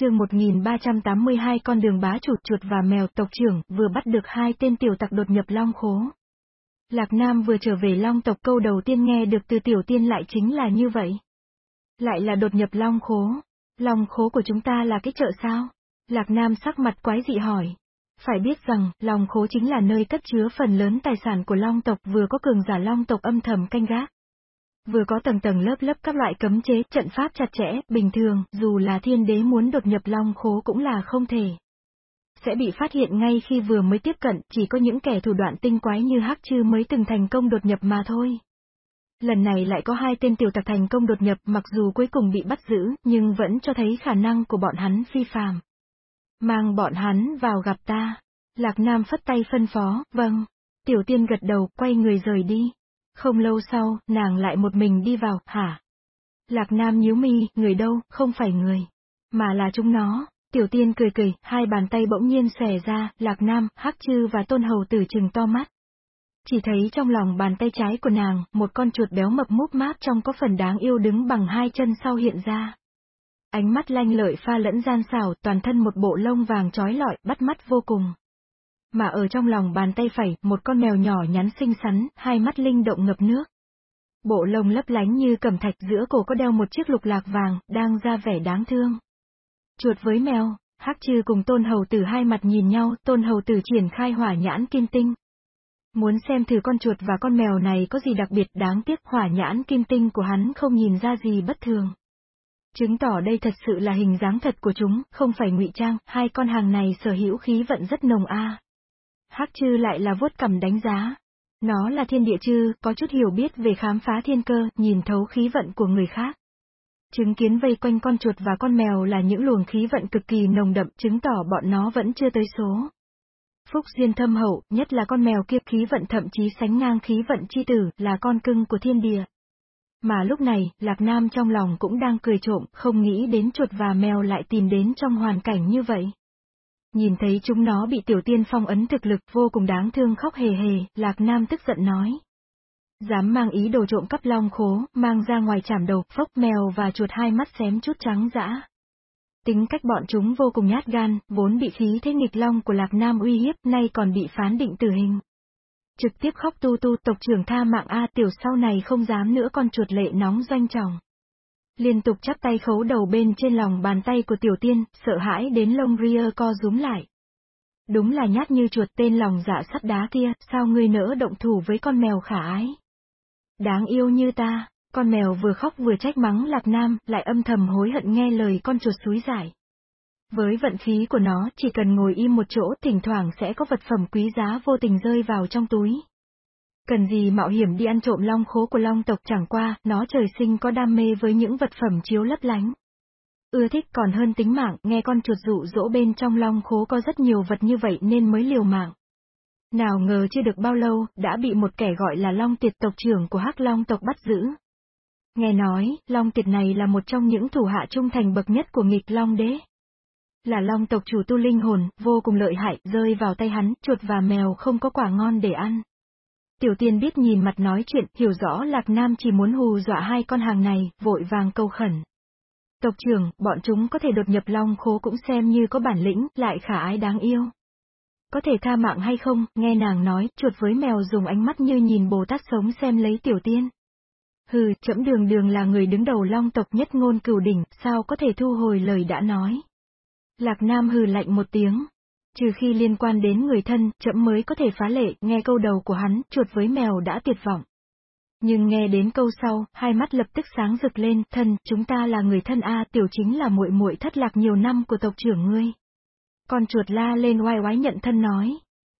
chương 1382 con đường bá chuột chuột và mèo tộc trưởng vừa bắt được hai tên tiểu tặc đột nhập long khố. Lạc Nam vừa trở về long tộc câu đầu tiên nghe được từ tiểu tiên lại chính là như vậy. Lại là đột nhập long khố. Long khố của chúng ta là cái chợ sao? Lạc Nam sắc mặt quái dị hỏi. Phải biết rằng, long khố chính là nơi cất chứa phần lớn tài sản của long tộc vừa có cường giả long tộc âm thầm canh gác. Vừa có tầng tầng lớp lớp các loại cấm chế, trận pháp chặt chẽ, bình thường, dù là thiên đế muốn đột nhập long khố cũng là không thể. Sẽ bị phát hiện ngay khi vừa mới tiếp cận, chỉ có những kẻ thủ đoạn tinh quái như Hắc Chư mới từng thành công đột nhập mà thôi. Lần này lại có hai tên tiểu tặc thành công đột nhập mặc dù cuối cùng bị bắt giữ, nhưng vẫn cho thấy khả năng của bọn hắn phi phàm. Mang bọn hắn vào gặp ta. Lạc Nam phất tay phân phó, vâng. Tiểu tiên gật đầu, quay người rời đi. Không lâu sau, nàng lại một mình đi vào, hả? Lạc Nam nhíu mi, người đâu, không phải người. Mà là chúng nó. Tiểu tiên cười cười, hai bàn tay bỗng nhiên xòe ra, Lạc Nam, Hắc Chư và Tôn Hầu Tử trừng to mắt. Chỉ thấy trong lòng bàn tay trái của nàng, một con chuột béo mập múp máp trong có phần đáng yêu đứng bằng hai chân sau hiện ra. Ánh mắt lanh lợi pha lẫn gian xảo, toàn thân một bộ lông vàng trói lọi, bắt mắt vô cùng. Mà ở trong lòng bàn tay phải, một con mèo nhỏ nhắn xinh xắn, hai mắt linh động ngập nước. Bộ lông lấp lánh như cẩm thạch giữa cổ có đeo một chiếc lục lạc vàng, đang ra vẻ đáng thương. Chuột với mèo, hắc chư cùng tôn hầu tử hai mặt nhìn nhau, tôn hầu tử triển khai hỏa nhãn kim tinh. Muốn xem thử con chuột và con mèo này có gì đặc biệt đáng tiếc hỏa nhãn kim tinh của hắn không nhìn ra gì bất thường. Chứng tỏ đây thật sự là hình dáng thật của chúng, không phải ngụy trang, hai con hàng này sở hữu khí vận rất nồng a. Hắc chư lại là vuốt cầm đánh giá. Nó là thiên địa chư, có chút hiểu biết về khám phá thiên cơ, nhìn thấu khí vận của người khác. Chứng kiến vây quanh con chuột và con mèo là những luồng khí vận cực kỳ nồng đậm, chứng tỏ bọn nó vẫn chưa tới số. Phúc duyên thâm hậu, nhất là con mèo kia khí vận thậm chí sánh ngang khí vận chi tử, là con cưng của thiên địa. Mà lúc này, Lạc Nam trong lòng cũng đang cười trộm, không nghĩ đến chuột và mèo lại tìm đến trong hoàn cảnh như vậy. Nhìn thấy chúng nó bị tiểu tiên phong ấn thực lực vô cùng đáng thương khóc hề hề, Lạc Nam tức giận nói. Dám mang ý đồ trộm cắp long khố, mang ra ngoài chảm đầu, phốc mèo và chuột hai mắt xém chút trắng dã. Tính cách bọn chúng vô cùng nhát gan, vốn bị khí thế nghịch long của Lạc Nam uy hiếp, nay còn bị phán định tử hình. Trực tiếp khóc tu tu tộc trưởng tha mạng A tiểu sau này không dám nữa con chuột lệ nóng doanh trọng. Liên tục chắp tay khấu đầu bên trên lòng bàn tay của tiểu tiên, sợ hãi đến lông ria co rúm lại. Đúng là nhát như chuột tên lòng dạ sắt đá kia, sao ngươi nỡ động thủ với con mèo khả ái. Đáng yêu như ta, con mèo vừa khóc vừa trách mắng lạc nam, lại âm thầm hối hận nghe lời con chuột suối giải. Với vận khí của nó, chỉ cần ngồi im một chỗ, thỉnh thoảng sẽ có vật phẩm quý giá vô tình rơi vào trong túi. Cần gì mạo hiểm đi ăn trộm long khố của long tộc chẳng qua, nó trời sinh có đam mê với những vật phẩm chiếu lấp lánh. Ưa thích còn hơn tính mạng, nghe con chuột dụ dỗ bên trong long khố có rất nhiều vật như vậy nên mới liều mạng. Nào ngờ chưa được bao lâu, đã bị một kẻ gọi là Long Tiệt tộc trưởng của Hắc Long tộc bắt giữ. Nghe nói, Long Tiệt này là một trong những thủ hạ trung thành bậc nhất của nghịch Long Đế. Là Long tộc chủ tu linh hồn, vô cùng lợi hại, rơi vào tay hắn, chuột và mèo không có quả ngon để ăn. Tiểu tiên biết nhìn mặt nói chuyện, hiểu rõ Lạc Nam chỉ muốn hù dọa hai con hàng này, vội vàng câu khẩn. Tộc trưởng, bọn chúng có thể đột nhập long khố cũng xem như có bản lĩnh, lại khả ái đáng yêu. Có thể tha mạng hay không, nghe nàng nói, chuột với mèo dùng ánh mắt như nhìn Bồ Tát sống xem lấy tiểu tiên. Hừ, chậm đường đường là người đứng đầu long tộc nhất ngôn cửu đỉnh, sao có thể thu hồi lời đã nói. Lạc Nam hừ lạnh một tiếng, Trừ khi liên quan đến người thân, chậm mới có thể phá lệ, nghe câu đầu của hắn, chuột với mèo đã tuyệt vọng. Nhưng nghe đến câu sau, hai mắt lập tức sáng rực lên, thân, chúng ta là người thân a, tiểu chính là muội muội thất lạc nhiều năm của tộc trưởng ngươi. Con chuột la lên oai oái nhận thân nói.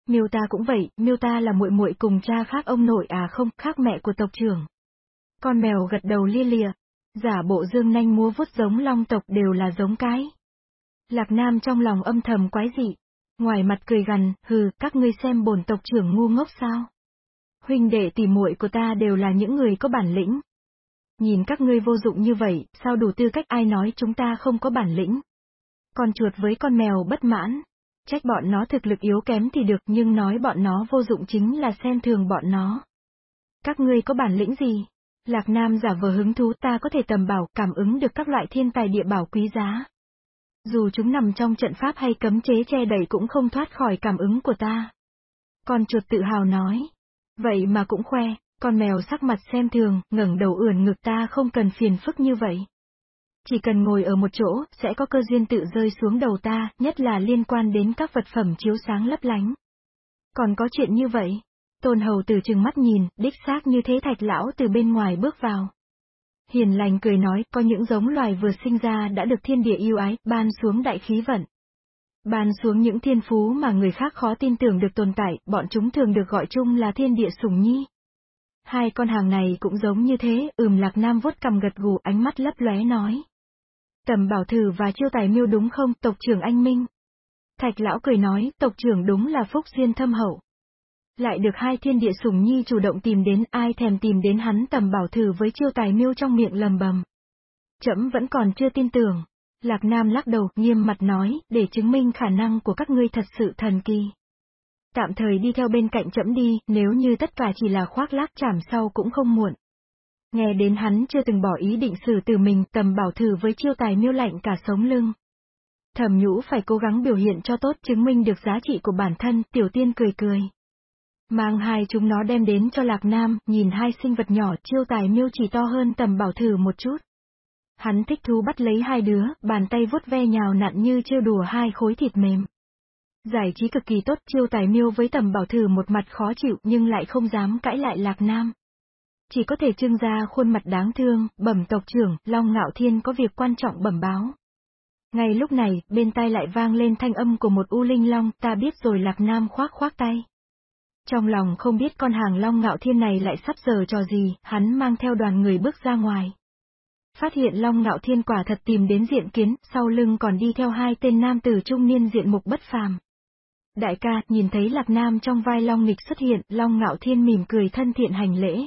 Miêu ta cũng vậy, miêu ta là muội muội cùng cha khác ông nội à không, khác mẹ của tộc trưởng. Con mèo gật đầu lia lịa, giả bộ dương nanh múa vuốt giống long tộc đều là giống cái. Lạc Nam trong lòng âm thầm quái dị, Ngoài mặt cười gằn, hừ, các ngươi xem bổn tộc trưởng ngu ngốc sao? Huynh đệ tỷ muội của ta đều là những người có bản lĩnh. Nhìn các ngươi vô dụng như vậy, sao đủ tư cách ai nói chúng ta không có bản lĩnh? Con chuột với con mèo bất mãn. Trách bọn nó thực lực yếu kém thì được nhưng nói bọn nó vô dụng chính là xem thường bọn nó. Các ngươi có bản lĩnh gì? Lạc Nam giả vờ hứng thú ta có thể tầm bảo cảm ứng được các loại thiên tài địa bảo quý giá. Dù chúng nằm trong trận pháp hay cấm chế che đẩy cũng không thoát khỏi cảm ứng của ta. Con chuột tự hào nói. Vậy mà cũng khoe, con mèo sắc mặt xem thường, ngẩng đầu ưỡn ngực ta không cần phiền phức như vậy. Chỉ cần ngồi ở một chỗ, sẽ có cơ duyên tự rơi xuống đầu ta, nhất là liên quan đến các vật phẩm chiếu sáng lấp lánh. Còn có chuyện như vậy? Tôn hầu từ chừng mắt nhìn, đích xác như thế thạch lão từ bên ngoài bước vào. Hiền lành cười nói, có những giống loài vừa sinh ra đã được thiên địa yêu ái, ban xuống đại khí vận. Ban xuống những thiên phú mà người khác khó tin tưởng được tồn tại, bọn chúng thường được gọi chung là thiên địa sủng nhi. Hai con hàng này cũng giống như thế, ừm lạc nam vuốt cầm gật gù ánh mắt lấp lóe nói. Tầm bảo thử và chiêu tài miêu đúng không, tộc trưởng anh Minh? Thạch lão cười nói, tộc trưởng đúng là phúc duyên thâm hậu. Lại được hai thiên địa sủng nhi chủ động tìm đến, ai thèm tìm đến hắn tầm bảo thử với chiêu tài miêu trong miệng lầm bầm. Chấm vẫn còn chưa tin tưởng. Lạc Nam lắc đầu, nghiêm mặt nói, để chứng minh khả năng của các ngươi thật sự thần kỳ. Tạm thời đi theo bên cạnh chấm đi, nếu như tất cả chỉ là khoác lác chảm sau cũng không muộn. Nghe đến hắn chưa từng bỏ ý định xử từ mình, tầm bảo thử với chiêu tài miêu lạnh cả sống lưng. Thẩm nhũ phải cố gắng biểu hiện cho tốt chứng minh được giá trị của bản thân, tiểu tiên cười cười. Mang hai chúng nó đem đến cho Lạc Nam, nhìn hai sinh vật nhỏ chiêu tài miêu chỉ to hơn tầm bảo thử một chút. Hắn thích thú bắt lấy hai đứa, bàn tay vuốt ve nhào nặn như trêu đùa hai khối thịt mềm. Giải trí cực kỳ tốt chiêu tài miêu với tầm bảo thử một mặt khó chịu nhưng lại không dám cãi lại Lạc Nam. Chỉ có thể trưng ra khuôn mặt đáng thương, bẩm tộc trưởng, Long Ngạo Thiên có việc quan trọng bẩm báo. Ngay lúc này, bên tai lại vang lên thanh âm của một u linh long, ta biết rồi Lạc Nam khoác khoác tay. Trong lòng không biết con hàng long ngạo thiên này lại sắp giờ trò gì, hắn mang theo đoàn người bước ra ngoài. Phát hiện long ngạo thiên quả thật tìm đến diện kiến, sau lưng còn đi theo hai tên nam tử trung niên diện mục bất phàm. Đại ca, nhìn thấy lạc nam trong vai long nghịch xuất hiện, long ngạo thiên mỉm cười thân thiện hành lễ.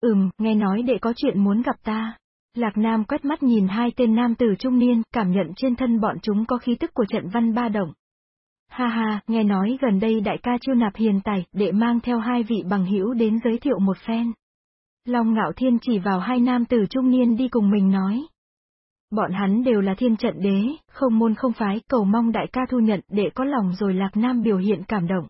Ừm, nghe nói đệ có chuyện muốn gặp ta. Lạc Nam quét mắt nhìn hai tên nam tử trung niên, cảm nhận trên thân bọn chúng có khí tức của trận văn ba động. Ha ha, nghe nói gần đây đại ca chiêu nạp hiền tài, đệ mang theo hai vị bằng hữu đến giới thiệu một phen. Long ngạo thiên chỉ vào hai nam tử trung niên đi cùng mình nói. Bọn hắn đều là thiên trận đế, không môn không phái, cầu mong đại ca thu nhận để có lòng rồi lạc nam biểu hiện cảm động.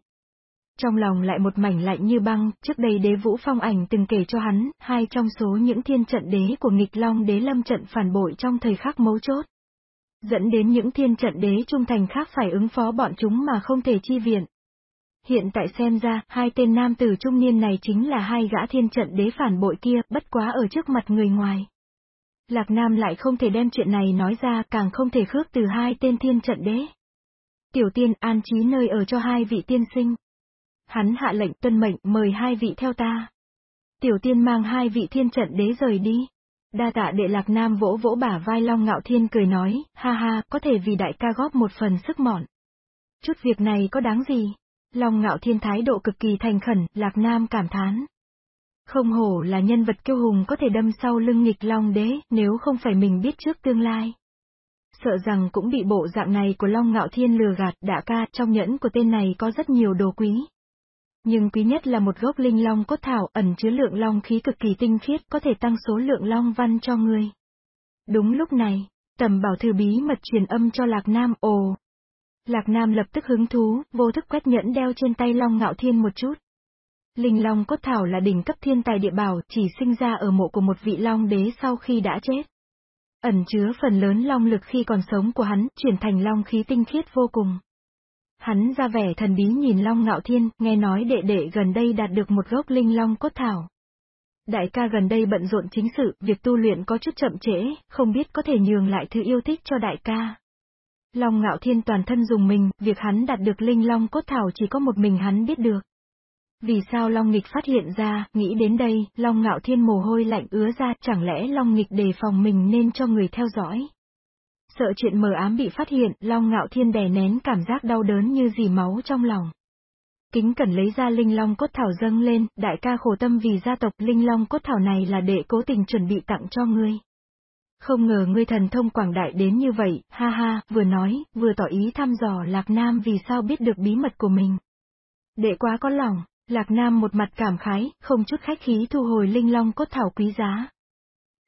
Trong lòng lại một mảnh lạnh như băng, trước đây đế vũ phong ảnh từng kể cho hắn, hai trong số những thiên trận đế của nghịch long đế lâm trận phản bội trong thời khắc mấu chốt dẫn đến những thiên trận đế trung thành khác phải ứng phó bọn chúng mà không thể chi viện. Hiện tại xem ra, hai tên nam tử trung niên này chính là hai gã thiên trận đế phản bội kia, bất quá ở trước mặt người ngoài. Lạc Nam lại không thể đem chuyện này nói ra, càng không thể khước từ hai tên thiên trận đế. Tiểu tiên an trí nơi ở cho hai vị tiên sinh. Hắn hạ lệnh tuân mệnh mời hai vị theo ta. Tiểu tiên mang hai vị thiên trận đế rời đi. Đa tạ đệ lạc nam vỗ vỗ bả vai Long Ngạo Thiên cười nói, ha ha, có thể vì đại ca góp một phần sức mọn. Chút việc này có đáng gì? Long Ngạo Thiên thái độ cực kỳ thành khẩn, lạc nam cảm thán. Không hổ là nhân vật kiêu hùng có thể đâm sau lưng nghịch Long đế, nếu không phải mình biết trước tương lai. Sợ rằng cũng bị bộ dạng này của Long Ngạo Thiên lừa gạt, đạ ca, trong nhẫn của tên này có rất nhiều đồ quý, nhưng quý nhất là một gốc linh long cốt thảo ẩn chứa lượng long khí cực kỳ tinh khiết có thể tăng số lượng long văn cho ngươi. Đúng lúc này, tầm bảo thư bí mật truyền âm cho Lạc Nam ồ. Lạc Nam lập tức hứng thú, vô thức quét nhẫn đeo trên tay Long Ngạo Thiên một chút. Linh Long cốt thảo là đỉnh cấp thiên tài địa bảo, chỉ sinh ra ở mộ của một vị Long đế sau khi đã chết. Ẩn chứa phần lớn long lực khi còn sống của hắn, chuyển thành long khí tinh khiết vô cùng. Hắn ra vẻ thần bí nhìn Long Ngạo Thiên, nghe nói đệ đệ gần đây đạt được một gốc linh long cốt thảo. Đại ca gần đây bận rộn chính sự, việc tu luyện có chút chậm trễ, không biết có thể nhường lại thứ yêu thích cho đại ca. Long Ngạo Thiên toàn thân dùng mình, việc hắn đạt được linh long cốt thảo chỉ có một mình hắn biết được. Vì sao Long Nghịch phát hiện ra, nghĩ đến đây, Long Ngạo Thiên mồ hôi lạnh ứa ra, chẳng lẽ Long Nghịch đề phòng mình nên cho người theo dõi. Sợ chuyện mờ ám bị phát hiện, Long Ngạo Thiên đè nén cảm giác đau đớn như dì máu trong lòng. Kính cẩn lấy ra linh long cốt thảo dâng lên, đại ca khổ tâm vì gia tộc linh long cốt thảo này là đệ cố tình chuẩn bị tặng cho ngươi. Không ngờ ngươi thần thông quảng đại đến như vậy, ha ha, vừa nói, vừa tỏ ý thăm dò Lạc Nam vì sao biết được bí mật của mình. Đệ quá có lòng, Lạc Nam một mặt cảm khái, không chút khách khí thu hồi linh long cốt thảo quý giá.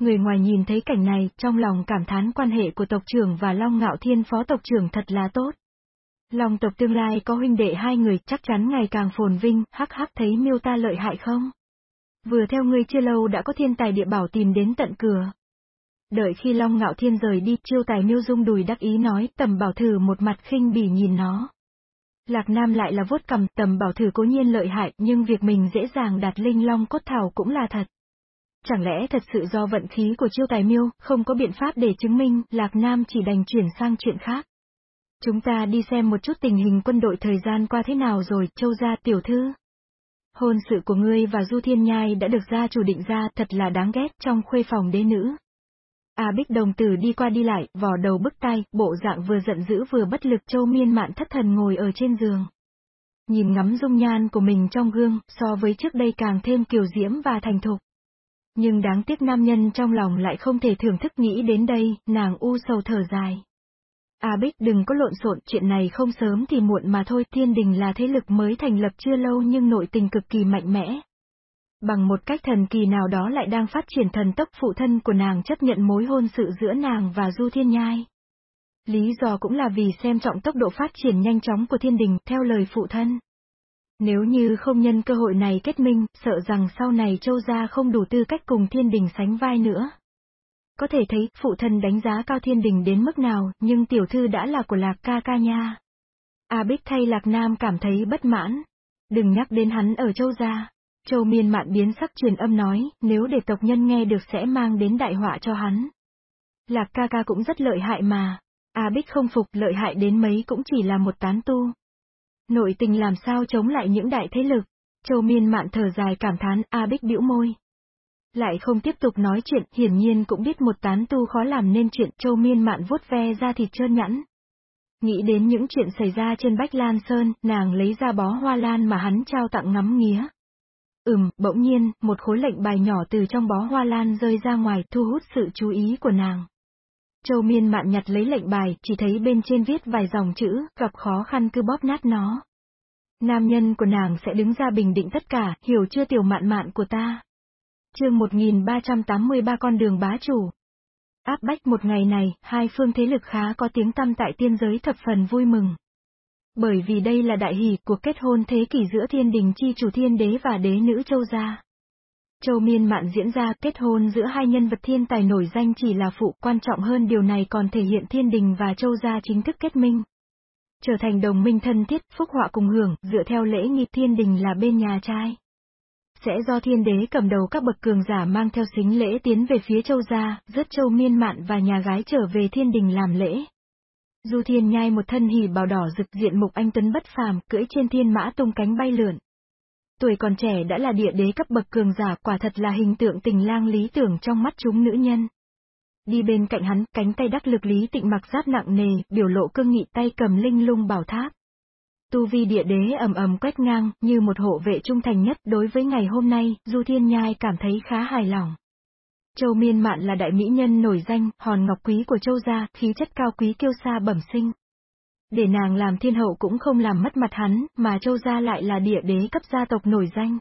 Người ngoài nhìn thấy cảnh này, trong lòng cảm thán quan hệ của tộc trưởng và Long Ngạo Thiên phó tộc trưởng thật là tốt. Long tộc tương lai có huynh đệ hai người chắc chắn ngày càng phồn vinh, hắc hắc thấy miêu ta lợi hại không? Vừa theo ngươi chưa lâu đã có thiên tài địa bảo tìm đến tận cửa. Đợi khi Long Ngạo Thiên rời đi, chiêu tài miêu dung đùi đắc ý nói, tầm bảo thử một mặt khinh bỉ nhìn nó. Lạc Nam lại là vuốt cầm, tầm bảo thử cố nhiên lợi hại, nhưng việc mình dễ dàng đạt linh long cốt thảo cũng là thật. Chẳng lẽ thật sự do vận khí của chiêu tài miêu, không có biện pháp để chứng minh, Lạc Nam chỉ đành chuyển sang chuyện khác. Chúng ta đi xem một chút tình hình quân đội thời gian qua thế nào rồi, châu gia tiểu thư. Hôn sự của ngươi và Du Thiên Nhai đã được gia chủ định ra, thật là đáng ghét trong khuê phòng đế nữ. A Bích đồng tử đi qua đi lại, vò đầu bức tay, bộ dạng vừa giận dữ vừa bất lực châu miên mạn thất thần ngồi ở trên giường. Nhìn ngắm dung nhan của mình trong gương, so với trước đây càng thêm kiều diễm và thành thục. Nhưng đáng tiếc nam nhân trong lòng lại không thể thưởng thức nghĩ đến đây, nàng u sầu thở dài. A Bích đừng có lộn xộn, chuyện này không sớm thì muộn mà thôi, thiên đình là thế lực mới thành lập chưa lâu nhưng nội tình cực kỳ mạnh mẽ. Bằng một cách thần kỳ nào đó lại đang phát triển thần tốc phụ thân của nàng chấp nhận mối hôn sự giữa nàng và Du Thiên Nhai. Lý do cũng là vì xem trọng tốc độ phát triển nhanh chóng của thiên đình, theo lời phụ thân. Nếu như không nhân cơ hội này kết minh, sợ rằng sau này châu gia không đủ tư cách cùng thiên đình sánh vai nữa. Có thể thấy, phụ thân đánh giá cao thiên đình đến mức nào, nhưng tiểu thư đã là của lạc ca ca nha. A Bích thay lạc nam cảm thấy bất mãn. Đừng nhắc đến hắn ở châu gia. Châu miên mạn biến sắc truyền âm nói, nếu để tộc nhân nghe được sẽ mang đến đại họa cho hắn. Lạc ca ca cũng rất lợi hại mà. A Bích không phục lợi hại đến mấy cũng chỉ là một tán tu. Nội tình làm sao chống lại những đại thế lực. Châu miên mạn thở dài cảm thán, A Bích bĩu môi. Lại không tiếp tục nói chuyện, hiển nhiên cũng biết một tán tu khó làm nên chuyện, châu miên mạn vuốt ve ra thịt trơn nhẵn. Nghĩ đến những chuyện xảy ra trên Bách Lan Sơn, nàng lấy ra bó hoa lan mà hắn trao tặng ngắm nghía. Ừm, bỗng nhiên, một khối lệnh bài nhỏ từ trong bó hoa lan rơi ra ngoài thu hút sự chú ý của nàng. Châu miên mạn nhặt lấy lệnh bài, chỉ thấy bên trên viết vài dòng chữ, gặp khó khăn cứ bóp nát nó. Nam nhân của nàng sẽ đứng ra bình định tất cả, hiểu chưa tiểu mạn mạn của ta. Chương 1383 con đường bá chủ. Áp bách một ngày này, hai phương thế lực khá có tiếng tăm tại tiên giới thập phần vui mừng. Bởi vì đây là đại hỷ cuộc kết hôn thế kỷ giữa thiên đình chi chủ thiên đế và đế nữ châu gia. Châu miên mạn diễn ra kết hôn giữa hai nhân vật thiên tài nổi danh chỉ là phụ quan trọng hơn điều này còn thể hiện thiên đình và châu gia chính thức kết minh. Trở thành đồng minh thân thiết, phúc họa cùng hưởng, dựa theo lễ nghi thiên đình là bên nhà trai. Sẽ do thiên đế cầm đầu các bậc cường giả mang theo xính lễ tiến về phía châu gia, rước châu miên mạn và nhà gái trở về thiên đình làm lễ. Du Thiên Nhai một thân hỉ bào đỏ rực diện mục anh tuấn bất phàm, cưỡi trên thiên mã tung cánh bay lượn. Tuổi còn trẻ đã là địa đế cấp bậc cường giả, quả thật là hình tượng tình lang lý tưởng trong mắt chúng nữ nhân. Đi bên cạnh hắn, cánh tay đắc lực lý tịnh mặc giáp nặng nề, biểu lộ cương nghị tay cầm linh lung bảo tháp. Tu vi địa đế ầm ầm quét ngang, như một hộ vệ trung thành nhất đối với ngày hôm nay, Du Thiên Nhai cảm thấy khá hài lòng. Châu Miên Mạn là đại mỹ nhân nổi danh, hòn ngọc quý của châu gia, khí chất cao quý kiêu sa bẩm sinh. Để nàng làm thiên hậu cũng không làm mất mặt hắn, mà châu gia lại là địa đế cấp gia tộc nổi danh.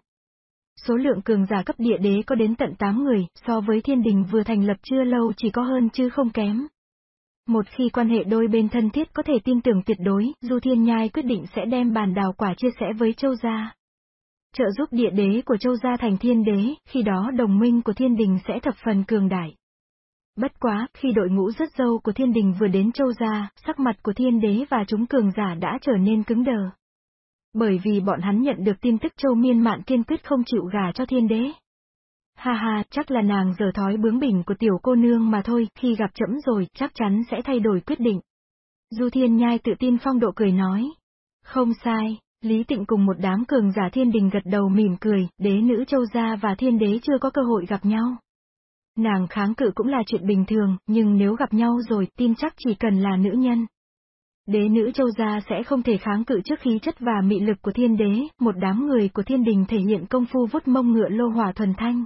Số lượng cường giả cấp địa đế có đến tận 8 người, so với thiên đình vừa thành lập chưa lâu chỉ có hơn chứ không kém. Một khi quan hệ đôi bên thân thiết có thể tin tưởng tuyệt đối, Du Thiên Nhai quyết định sẽ đem bàn đào quả chia sẻ với châu gia trợ giúp địa đế của châu gia thành thiên đế, khi đó đồng minh của thiên đình sẽ thập phần cường đại. Bất quá, khi đội ngũ rất dâu của thiên đình vừa đến châu gia, sắc mặt của thiên đế và chúng cường giả đã trở nên cứng đờ. Bởi vì bọn hắn nhận được tin tức châu miên mạn kiên quyết không chịu gà cho thiên đế. Ha ha, chắc là nàng giờ thói bướng bỉnh của tiểu cô nương mà thôi, khi gặp chậm rồi, chắc chắn sẽ thay đổi quyết định. Du thiên nhai tự tin phong độ cười nói. Không sai, Lý Tịnh cùng một đám cường giả thiên đình gật đầu mỉm cười, đế nữ châu gia và thiên đế chưa có cơ hội gặp nhau. Nàng kháng cự cũng là chuyện bình thường, nhưng nếu gặp nhau rồi, tin chắc chỉ cần là nữ nhân. Đế nữ châu gia sẽ không thể kháng cự trước khí chất và mị lực của thiên đế, một đám người của thiên đình thể hiện công phu vút mông ngựa lô hỏa thuần thanh.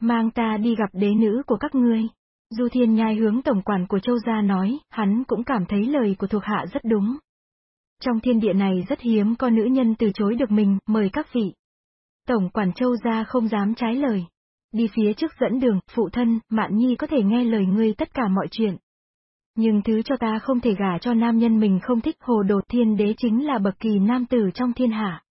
Mang ta đi gặp đế nữ của các ngươi. Du thiên nhai hướng tổng quản của châu gia nói, hắn cũng cảm thấy lời của thuộc hạ rất đúng. Trong thiên địa này rất hiếm có nữ nhân từ chối được mình, mời các vị. Tổng quản châu gia không dám trái lời. Đi phía trước dẫn đường, phụ thân, Mạn Nhi có thể nghe lời ngươi tất cả mọi chuyện. Nhưng thứ cho ta không thể gả cho nam nhân mình không thích hồ đồ thiên đế chính là bậc kỳ nam tử trong thiên hạ.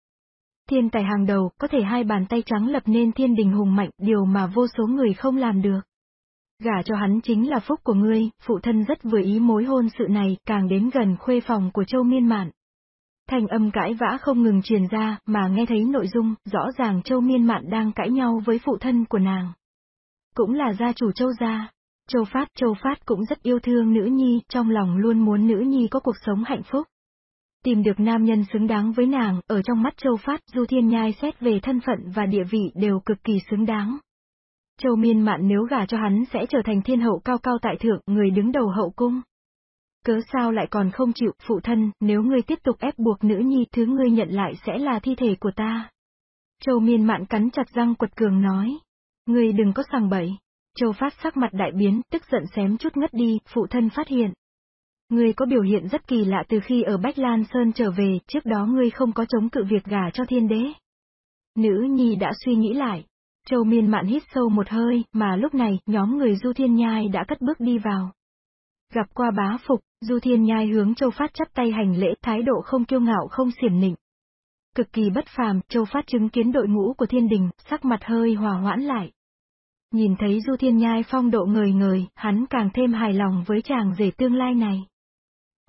Thiên tài hàng đầu, có thể hai bàn tay trắng lập nên thiên đình hùng mạnh, điều mà vô số người không làm được. Gả cho hắn chính là phúc của ngươi, phụ thân rất vừa ý mối hôn sự này, càng đến gần khuê phòng của châu miên mạn. Thành âm cãi vã không ngừng truyền ra, mà nghe thấy nội dung, rõ ràng châu miên mạn đang cãi nhau với phụ thân của nàng. Cũng là gia chủ châu gia. Châu Phát, Châu Phát cũng rất yêu thương nữ nhi, trong lòng luôn muốn nữ nhi có cuộc sống hạnh phúc. Tìm được nam nhân xứng đáng với nàng, ở trong mắt Châu Phát, Du Thiên Nhai xét về thân phận và địa vị đều cực kỳ xứng đáng. Châu Miên Mạn nếu gả cho hắn sẽ trở thành thiên hậu cao cao tại thượng, người đứng đầu hậu cung. Cớ sao lại còn không chịu, phụ thân, nếu ngươi tiếp tục ép buộc nữ nhi, thứ ngươi nhận lại sẽ là thi thể của ta. Châu Miên Mạn cắn chặt răng quật cường nói. Ngươi đừng có sằng bậy. Châu Phát sắc mặt đại biến, tức giận xém chút ngất đi, phụ thân phát hiện. Ngươi có biểu hiện rất kỳ lạ từ khi ở Bách Lan Sơn trở về, trước đó ngươi không có chống cự việc gả cho thiên đế. Nữ nhi đã suy nghĩ lại. Châu miên mạn hít sâu một hơi, mà lúc này, nhóm người Du Thiên Nhai đã cất bước đi vào. Gặp qua bá phục, Du Thiên Nhai hướng Châu Phát chắp tay hành lễ, thái độ không kiêu ngạo không xiểm nịnh. Cực kỳ bất phàm, Châu Phát chứng kiến đội ngũ của thiên đình, sắc mặt hơi hòa hoãn lại. Nhìn thấy Du Thiên Nhai phong độ ngời ngời, hắn càng thêm hài lòng với chàng rể tương lai này.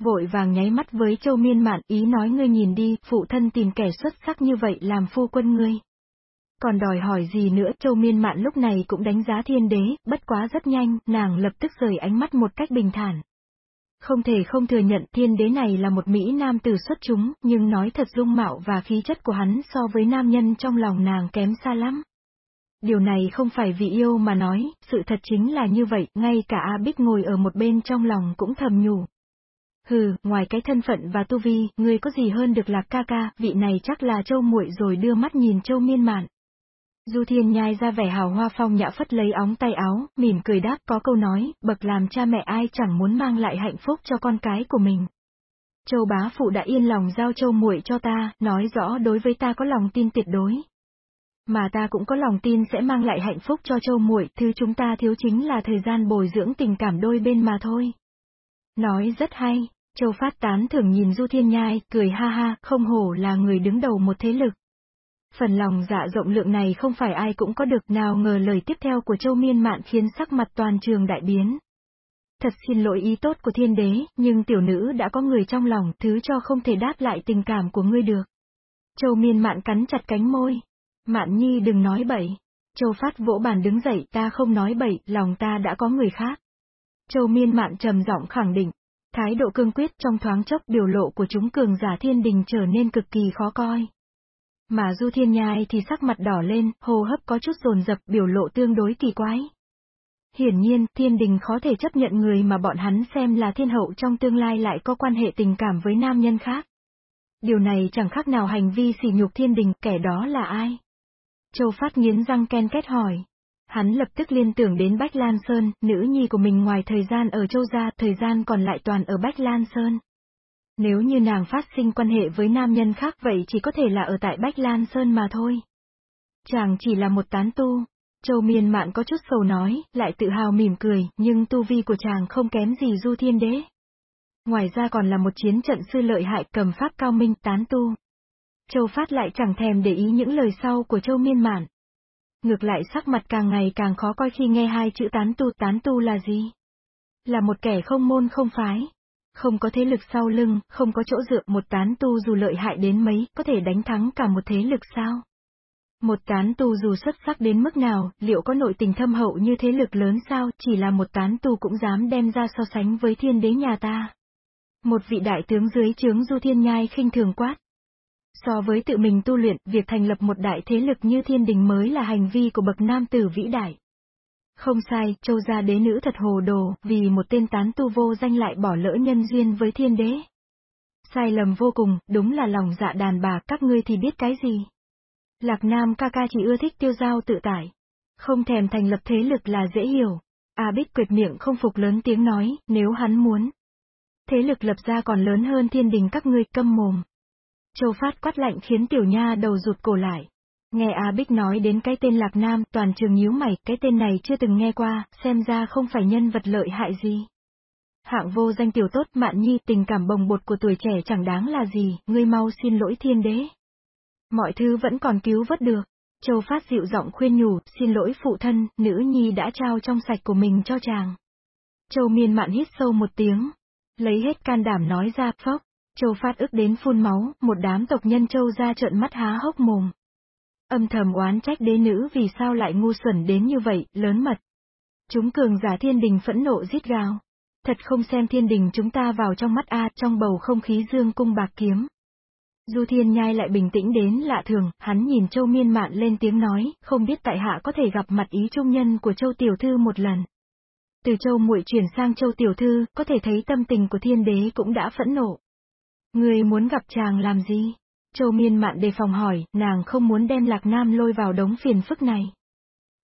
Vội vàng nháy mắt với Châu Miên Mạn, ý nói ngươi nhìn đi, phụ thân tìm kẻ xuất sắc như vậy làm phu quân ngươi. Còn đòi hỏi gì nữa, Châu Miên Mạn lúc này cũng đánh giá thiên đế, bất quá rất nhanh, nàng lập tức rời ánh mắt một cách bình thản. Không thể không thừa nhận thiên đế này là một Mỹ nam tử xuất chúng, nhưng nói thật dung mạo và khí chất của hắn so với nam nhân trong lòng nàng kém xa lắm. Điều này không phải vì yêu mà nói, sự thật chính là như vậy, ngay cả A Bích ngồi ở một bên trong lòng cũng thầm nhủ. Hừ, ngoài cái thân phận và tu vi, ngươi có gì hơn được lạc ca ca, vị này chắc là châu muội rồi đưa mắt nhìn châu miên mạn. Du Thiên nhai ra vẻ hào hoa phong nhã phất lấy óng tay áo, mỉm cười đáp có câu nói, bậc làm cha mẹ ai chẳng muốn mang lại hạnh phúc cho con cái của mình. Châu bá phụ đã yên lòng giao châu muội cho ta, nói rõ đối với ta có lòng tin tuyệt đối. Mà ta cũng có lòng tin sẽ mang lại hạnh phúc cho châu muội, thứ chúng ta thiếu chính là thời gian bồi dưỡng tình cảm đôi bên mà thôi. Nói rất hay, châu phát tán thưởng nhìn Du Thiên Nhai, cười ha ha, không hổ là người đứng đầu một thế lực. Phần lòng dạ rộng lượng này không phải ai cũng có được nào ngờ lời tiếp theo của châu miên mạn khiến sắc mặt toàn trường đại biến. Thật xin lỗi ý tốt của thiên đế, nhưng tiểu nữ đã có người trong lòng, thứ cho không thể đáp lại tình cảm của ngươi được. Châu miên mạn cắn chặt cánh môi. Mạn nhi đừng nói bậy. Châu phát vỗ bàn đứng dậy, ta không nói bậy, lòng ta đã có người khác. Châu miên mạn trầm giọng khẳng định. Thái độ cương quyết trong thoáng chốc biểu lộ của chúng cường giả thiên đình trở nên cực kỳ khó coi. Mà Du Thiên Nhai thì sắc mặt đỏ lên, hô hấp có chút dồn dập biểu lộ tương đối kỳ quái. Hiển nhiên, thiên đình khó thể chấp nhận người mà bọn hắn xem là thiên hậu trong tương lai lại có quan hệ tình cảm với nam nhân khác. Điều này chẳng khác nào hành vi sỉ nhục thiên đình, kẻ đó là ai? Châu Phát nghiến răng ken kết hỏi. Hắn lập tức liên tưởng đến Bách Lan Sơn, nữ nhi của mình ngoài thời gian ở Châu Gia, thời gian còn lại toàn ở Bách Lan Sơn. Nếu như nàng phát sinh quan hệ với nam nhân khác vậy chỉ có thể là ở tại Bách Lan Sơn mà thôi. Chàng chỉ là một tán tu. Châu miên mạn có chút sầu nói, lại tự hào mỉm cười, nhưng tu vi của chàng không kém gì du thiên đế. Ngoài ra còn là một chiến trận sư lợi hại cầm pháp cao minh tán tu. Châu Phát lại chẳng thèm để ý những lời sau của Châu Miên Mạn. Ngược lại sắc mặt càng ngày càng khó coi khi nghe hai chữ tán tu tán tu là gì? Là một kẻ không môn không phái, không có thế lực sau lưng, không có chỗ dựa một tán tu dù lợi hại đến mấy, có thể đánh thắng cả một thế lực sao? Một tán tu dù xuất sắc đến mức nào, liệu có nội tình thâm hậu như thế lực lớn sao, chỉ là một tán tu cũng dám đem ra so sánh với thiên đế nhà ta. Một vị đại tướng dưới trướng du thiên nhai khinh thường quát. So với tự mình tu luyện, việc thành lập một đại thế lực như thiên đình mới là hành vi của bậc nam tử vĩ đại. Không sai, châu gia đế nữ thật hồ đồ, vì một tên tán tu vô danh lại bỏ lỡ nhân duyên với thiên đế. Sai lầm vô cùng, đúng là lòng dạ đàn bà, các ngươi thì biết cái gì. Lạc Nam ca ca chỉ ưa thích tiêu giao tự tải. Không thèm thành lập thế lực là dễ hiểu. A Bích quyệt miệng không phục lớn tiếng nói, nếu hắn muốn. Thế lực lập ra còn lớn hơn thiên đình các ngươi câm mồm. Châu Phát quát lạnh khiến tiểu nha đầu rụt cổ lại. Nghe A Bích nói đến cái tên Lạc Nam, toàn trường nhíu mày, cái tên này chưa từng nghe qua, xem ra không phải nhân vật lợi hại gì. Hạng vô danh tiểu tốt mạn nhi, tình cảm bồng bột của tuổi trẻ chẳng đáng là gì, ngươi mau xin lỗi thiên đế. Mọi thứ vẫn còn cứu vớt được. Châu Phát dịu giọng khuyên nhủ, xin lỗi phụ thân, nữ nhi đã trao trong sạch của mình cho chàng. Châu miên mạn hít sâu một tiếng, lấy hết can đảm nói ra, phốc. Châu Phát ức đến phun máu, một đám tộc nhân Châu ra trợn mắt há hốc mồm. Âm thầm oán trách đế nữ vì sao lại ngu xuẩn đến như vậy, lớn mật. Chúng cường giả thiên đình phẫn nộ giết gào. Thật không xem thiên đình chúng ta vào trong mắt A, trong bầu không khí dương cung bạc kiếm. Du Thiên Nhai lại bình tĩnh đến lạ thường, hắn nhìn Châu Miên Mạn lên tiếng nói, không biết tại hạ có thể gặp mặt ý trung nhân của Châu Tiểu Thư một lần. Từ Châu muội chuyển sang Châu Tiểu Thư, có thể thấy tâm tình của thiên đế cũng đã phẫn nộ. Người muốn gặp chàng làm gì? Châu Miên Mạn đề phòng hỏi, nàng không muốn đem Lạc Nam lôi vào đống phiền phức này.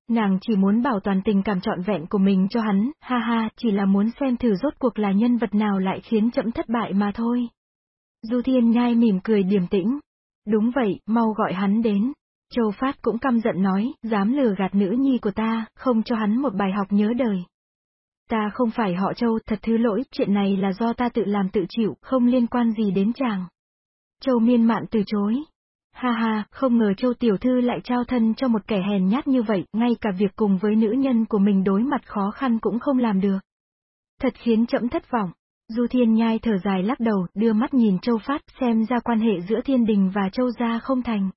Nàng chỉ muốn bảo toàn tình cảm trọn vẹn của mình cho hắn, ha ha, chỉ là muốn xem thử rốt cuộc là nhân vật nào lại khiến chậm thất bại mà thôi. Du Thiên Nhai mỉm cười điềm tĩnh. Đúng vậy, mau gọi hắn đến. Châu Phát cũng căm giận nói, dám lừa gạt nữ nhi của ta, không cho hắn một bài học nhớ đời. Ta không phải họ Châu, thật thứ lỗi, chuyện này là do ta tự làm tự chịu, không liên quan gì đến chàng. Châu miên mạn từ chối. Ha ha, không ngờ Châu Tiểu Thư lại trao thân cho một kẻ hèn nhát như vậy, ngay cả việc cùng với nữ nhân của mình đối mặt khó khăn cũng không làm được. Thật khiến chậm thất vọng. Du Thiên Nhai thở dài lắc đầu, đưa mắt nhìn Châu Phát, xem ra quan hệ giữa Thiên Đình và Châu Gia không thành.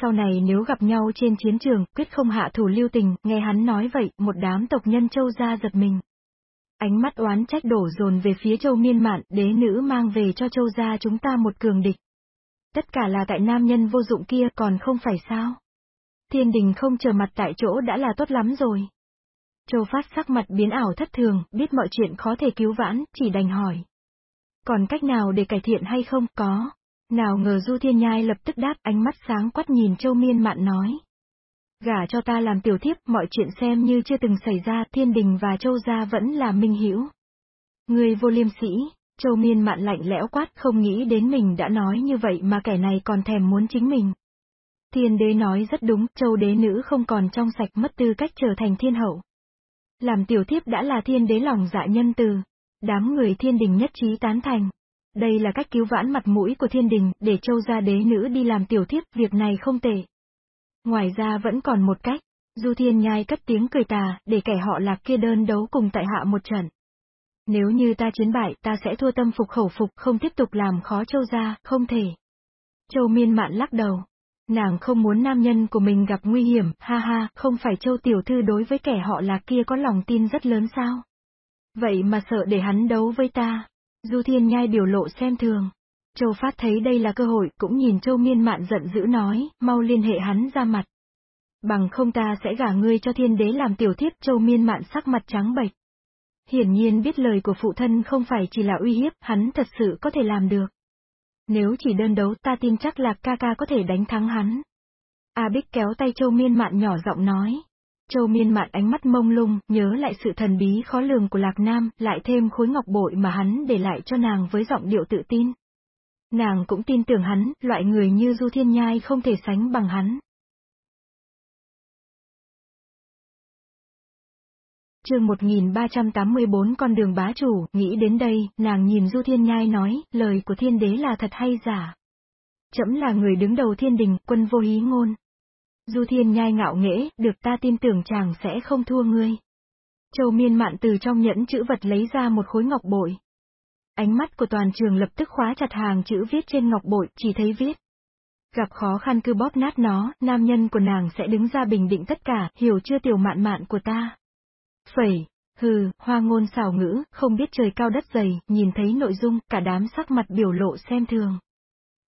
Sau này nếu gặp nhau trên chiến trường, quyết không hạ thủ lưu tình, nghe hắn nói vậy, một đám tộc nhân Châu Gia giật mình. Ánh mắt oán trách đổ dồn về phía Châu Miên Mạn, đế nữ mang về cho Châu Gia chúng ta một cường địch. Tất cả là tại nam nhân vô dụng kia còn không phải sao? Thiên đình không chờ mặt tại chỗ đã là tốt lắm rồi. Châu Phát sắc mặt biến ảo thất thường, biết mọi chuyện khó thể cứu vãn, chỉ đành hỏi. Còn cách nào để cải thiện hay không? Có. Nào ngờ Du Thiên Nhai lập tức đáp ánh mắt sáng quắt nhìn Châu Miên Mạn nói. Gả cho ta làm tiểu thiếp, mọi chuyện xem như chưa từng xảy ra, thiên đình và Châu gia vẫn là minh hiểu. Người vô liêm sĩ, Châu Miên Mạn lạnh lẽo quát không nghĩ đến mình đã nói như vậy mà kẻ này còn thèm muốn chính mình. Thiên đế nói rất đúng, Châu đế nữ không còn trong sạch mất tư cách trở thành thiên hậu. Làm tiểu thiếp đã là thiên đế lòng dạ nhân từ. Đám người thiên đình nhất trí tán thành. Đây là cách cứu vãn mặt mũi của thiên đình, để châu gia đế nữ đi làm tiểu thiếp, việc này không tệ. Ngoài ra vẫn còn một cách. Du thiên nhai cất tiếng cười tà, để kẻ họ lạc kia đơn đấu cùng tại hạ một trận. Nếu như ta chiến bại, ta sẽ thua tâm phục khẩu phục, không tiếp tục làm khó châu gia, không thể. Châu miên mạn lắc đầu. Nàng không muốn nam nhân của mình gặp nguy hiểm, ha ha, không phải châu tiểu thư đối với kẻ họ lạc kia có lòng tin rất lớn sao? Vậy mà sợ để hắn đấu với ta. Du thiên nhai biểu lộ xem thường. Châu Phát thấy đây là cơ hội, cũng nhìn Châu Miên Mạn giận dữ nói, mau liên hệ hắn ra mặt. Bằng không ta sẽ gả ngươi cho thiên đế làm tiểu thiếp Châu Miên Mạn sắc mặt trắng bệch. Hiển nhiên biết lời của phụ thân không phải chỉ là uy hiếp, hắn thật sự có thể làm được. Nếu chỉ đơn đấu ta tin chắc là ca ca có thể đánh thắng hắn. A Bích kéo tay Châu Miên Mạn nhỏ giọng nói. Châu Miên Mạn ánh mắt mông lung, nhớ lại sự thần bí khó lường của Lạc Nam, lại thêm khối ngọc bội mà hắn để lại cho nàng với giọng điệu tự tin. Nàng cũng tin tưởng hắn, loại người như Du Thiên Nhai không thể sánh bằng hắn. chương 1384 con đường bá chủ, nghĩ đến đây, nàng nhìn Du Thiên Nhai nói, lời của thiên đế là thật hay giả. Chấm là người đứng đầu thiên đình, quân vô hí ngôn. Du Thiên Nhai ngạo nghễ, được ta tin tưởng chàng sẽ không thua ngươi. Châu miên mạn từ trong nhẫn chữ vật lấy ra một khối ngọc bội. Ánh mắt của toàn trường lập tức khóa chặt hàng chữ viết trên ngọc bội, chỉ thấy viết. Gặp khó khăn cứ bóp nát nó, nam nhân của nàng sẽ đứng ra bình định tất cả, hiểu chưa tiểu mạn mạn của ta. Phẩy, hừ, hoa ngôn xảo ngữ, không biết trời cao đất dày, nhìn thấy nội dung, cả đám sắc mặt biểu lộ xem thường.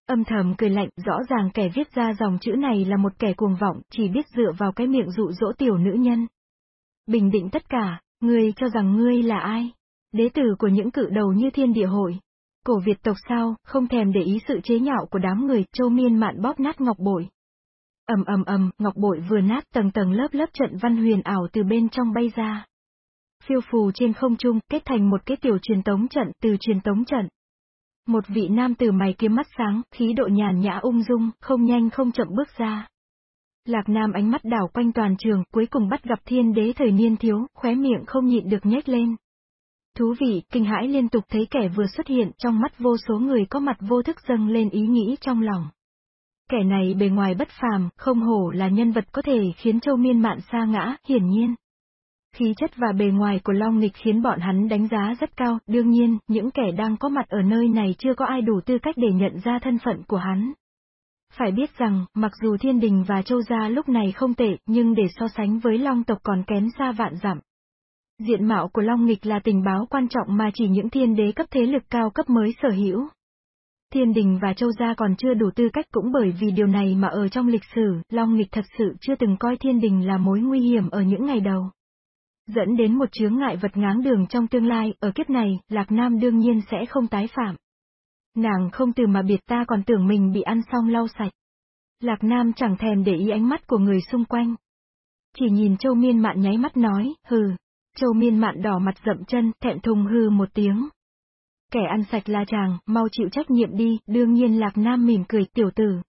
Âm thầm cười lạnh, rõ ràng kẻ viết ra dòng chữ này là một kẻ cuồng vọng, chỉ biết dựa vào cái miệng dụ dỗ tiểu nữ nhân. Bình định tất cả, ngươi cho rằng ngươi là ai? Đế tử của những cự đầu như thiên địa hội. Cổ Việt tộc sao, không thèm để ý sự chế nhạo của đám người, châu miên mạn bóp nát ngọc bội. ầm ầm ầm, ngọc bội vừa nát tầng tầng lớp lớp trận văn huyền ảo từ bên trong bay ra. Phiêu phù trên không trung, kết thành một cái tiểu truyền tống trận từ truyền tống trận. Một vị nam tử mày kiếm mắt sáng, khí độ nhàn nhã ung dung, không nhanh không chậm bước ra. Lạc Nam ánh mắt đảo quanh toàn trường, cuối cùng bắt gặp thiên đế thời niên thiếu, khóe miệng không nhịn được nhếch lên. Thú vị, kinh hãi liên tục thấy kẻ vừa xuất hiện trong mắt vô số người có mặt vô thức dâng lên ý nghĩ trong lòng. Kẻ này bề ngoài bất phàm, không hổ là nhân vật có thể khiến châu miên mạn sa ngã, hiển nhiên. Khí chất và bề ngoài của Long Nghịch khiến bọn hắn đánh giá rất cao, đương nhiên, những kẻ đang có mặt ở nơi này chưa có ai đủ tư cách để nhận ra thân phận của hắn. Phải biết rằng, mặc dù thiên đình và châu gia lúc này không tệ, nhưng để so sánh với long tộc còn kém xa vạn dặm. Diện mạo của Long Nghịch là tình báo quan trọng mà chỉ những thiên đế cấp thế lực cao cấp mới sở hữu. Thiên đình và châu gia còn chưa đủ tư cách cũng bởi vì điều này mà ở trong lịch sử, Long Nghịch thật sự chưa từng coi thiên đình là mối nguy hiểm ở những ngày đầu. Dẫn đến một chướng ngại vật ngáng đường trong tương lai, ở kiếp này, Lạc Nam đương nhiên sẽ không tái phạm. Nàng không từ mà biệt ta còn tưởng mình bị ăn xong lau sạch. Lạc Nam chẳng thèm để ý ánh mắt của người xung quanh. Chỉ nhìn Châu Miên Mạn nháy mắt nói, hừ. Châu Miên Mạn đỏ mặt dậm chân, thẹn thùng hừ một tiếng. Kẻ ăn sạch là chàng, mau chịu trách nhiệm đi, đương nhiên Lạc Nam mỉm cười, tiểu tử.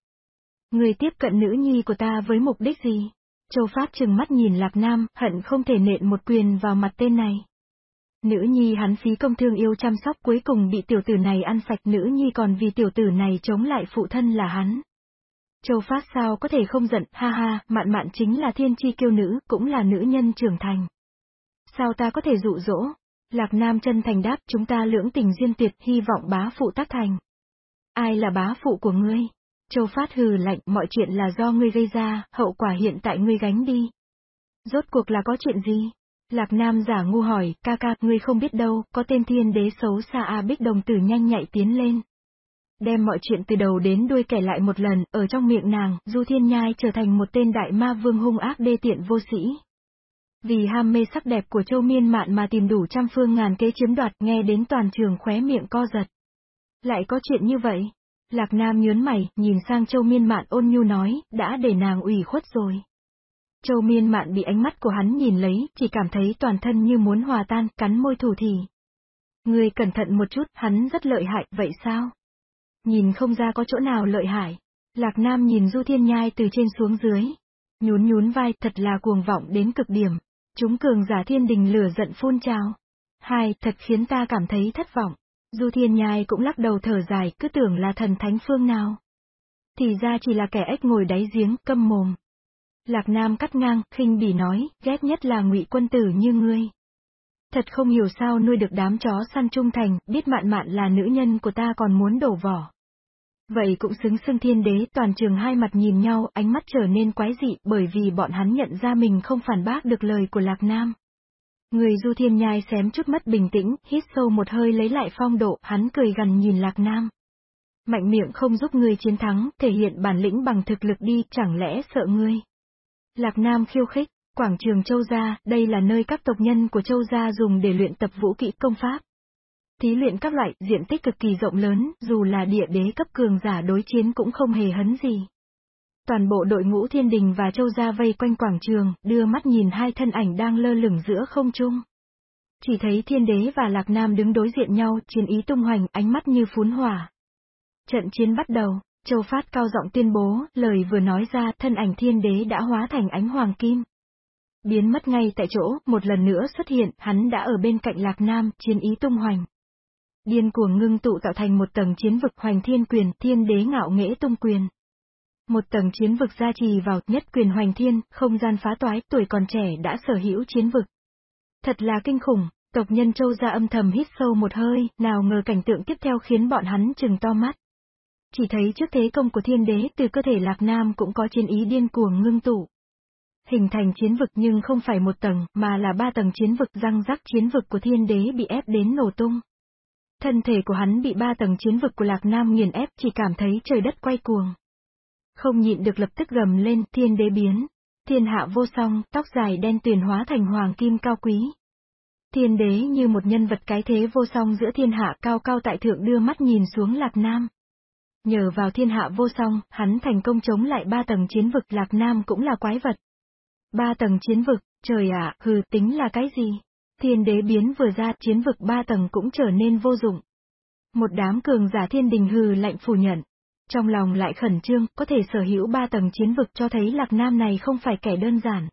Người tiếp cận nữ nhi của ta với mục đích gì? Châu Phát chừng mắt nhìn Lạc Nam, hận không thể nện một quyền vào mặt tên này. Nữ nhi hắn phí công thương yêu chăm sóc cuối cùng bị tiểu tử này ăn sạch nữ nhi còn vì tiểu tử này chống lại phụ thân là hắn. Châu Phát sao có thể không giận, ha ha, mạn mạn chính là thiên chi kiêu nữ, cũng là nữ nhân trưởng thành. Sao ta có thể dụ dỗ? Lạc Nam chân thành đáp, chúng ta lưỡng tình duyên tuyệt, hy vọng bá phụ tác thành. Ai là bá phụ của ngươi? Châu Phát hừ lạnh, mọi chuyện là do ngươi gây ra, hậu quả hiện tại ngươi gánh đi. Rốt cuộc là có chuyện gì? Lạc Nam giả ngu hỏi, ca ca, ngươi không biết đâu, có tên thiên đế xấu xa A Bích Đồng Tử nhanh nhạy tiến lên. Đem mọi chuyện từ đầu đến đuôi kể lại một lần, ở trong miệng nàng, Du Thiên Nhai trở thành một tên đại ma vương hung ác đê tiện vô sĩ. Vì ham mê sắc đẹp của châu miên mạn mà tìm đủ trăm phương ngàn kế chiếm đoạt, nghe đến toàn trường khóe miệng co giật. Lại có chuyện như vậy? Lạc Nam nhớn mày, nhìn sang châu miên mạn ôn nhu nói, đã để nàng ủy khuất rồi. Châu miên mạn bị ánh mắt của hắn nhìn lấy, chỉ cảm thấy toàn thân như muốn hòa tan, cắn môi thủ thì. Người cẩn thận một chút, hắn rất lợi hại, vậy sao? Nhìn không ra có chỗ nào lợi hại. Lạc Nam nhìn Du Thiên Nhai từ trên xuống dưới. Nhún nhún vai, thật là cuồng vọng đến cực điểm. Chúng cường giả thiên đình lửa giận phun trào. Hai, thật khiến ta cảm thấy thất vọng. Du Thiên Nhai cũng lắc đầu thở dài, cứ tưởng là thần thánh phương nào. Thì ra chỉ là kẻ ếch ngồi đáy giếng, câm mồm. Lạc Nam cắt ngang, khinh bỉ nói, ghét nhất là ngụy quân tử như ngươi. Thật không hiểu sao nuôi được đám chó săn trung thành, biết mạn mạn là nữ nhân của ta còn muốn đổ vỏ. Vậy cũng xứng xưng thiên đế, toàn trường hai mặt nhìn nhau, ánh mắt trở nên quái dị, bởi vì bọn hắn nhận ra mình không phản bác được lời của Lạc Nam. Người du thiên nhai xém chút mất bình tĩnh, hít sâu một hơi lấy lại phong độ, hắn cười gần nhìn Lạc Nam. Mạnh miệng không giúp ngươi chiến thắng, thể hiện bản lĩnh bằng thực lực đi, chẳng lẽ sợ ngươi. Lạc Nam khiêu khích, quảng trường Châu Gia, đây là nơi các tộc nhân của Châu Gia dùng để luyện tập vũ kỹ công pháp. Thí luyện các loại, diện tích cực kỳ rộng lớn, dù là địa đế cấp cường giả đối chiến cũng không hề hấn gì. Toàn bộ đội ngũ thiên đình và châu gia vây quanh quảng trường, đưa mắt nhìn hai thân ảnh đang lơ lửng giữa không trung. Chỉ thấy thiên đế và lạc nam đứng đối diện nhau, chiến ý tung hoành, ánh mắt như phún hỏa. Trận chiến bắt đầu, châu phát cao giọng tuyên bố, lời vừa nói ra, thân ảnh thiên đế đã hóa thành ánh hoàng kim. Biến mất ngay tại chỗ, một lần nữa xuất hiện, hắn đã ở bên cạnh lạc nam, chiến ý tung hoành. Điên cuồng ngưng tụ tạo thành một tầng chiến vực hoành thiên quyền, thiên đế ngạo nghễ tung quyền. Một tầng chiến vực gia trì vào, nhất quyền hoành thiên, không gian phá toái, tuổi còn trẻ đã sở hữu chiến vực. Thật là kinh khủng, tộc nhân châu gia âm thầm hít sâu một hơi, nào ngờ cảnh tượng tiếp theo khiến bọn hắn chừng to mắt. Chỉ thấy trước thế công của thiên đế từ cơ thể lạc nam cũng có chiến ý điên cuồng ngưng tụ. Hình thành chiến vực nhưng không phải một tầng, mà là ba tầng chiến vực răng rắc chiến vực của thiên đế bị ép đến nổ tung. Thân thể của hắn bị ba tầng chiến vực của Lạc Nam nghiền ép chỉ cảm thấy trời đất quay cuồng. Không nhịn được lập tức gầm lên, thiên đế biến. Thiên hạ vô song, tóc dài đen tuyền hóa thành hoàng kim cao quý. Thiên đế như một nhân vật cái thế vô song giữa thiên hạ cao cao tại thượng đưa mắt nhìn xuống Lạc Nam. Nhờ vào thiên hạ vô song, hắn thành công chống lại ba tầng chiến vực Lạc Nam cũng là quái vật. Ba tầng chiến vực, trời ạ, hừ tính là cái gì? Thiên đế biến vừa ra, chiến vực ba tầng cũng trở nên vô dụng. Một đám cường giả thiên đình hừ lạnh phủ nhận. Trong lòng lại khẩn trương, có thể sở hữu ba tầng chiến vực cho thấy Lạc Nam này không phải kẻ đơn giản.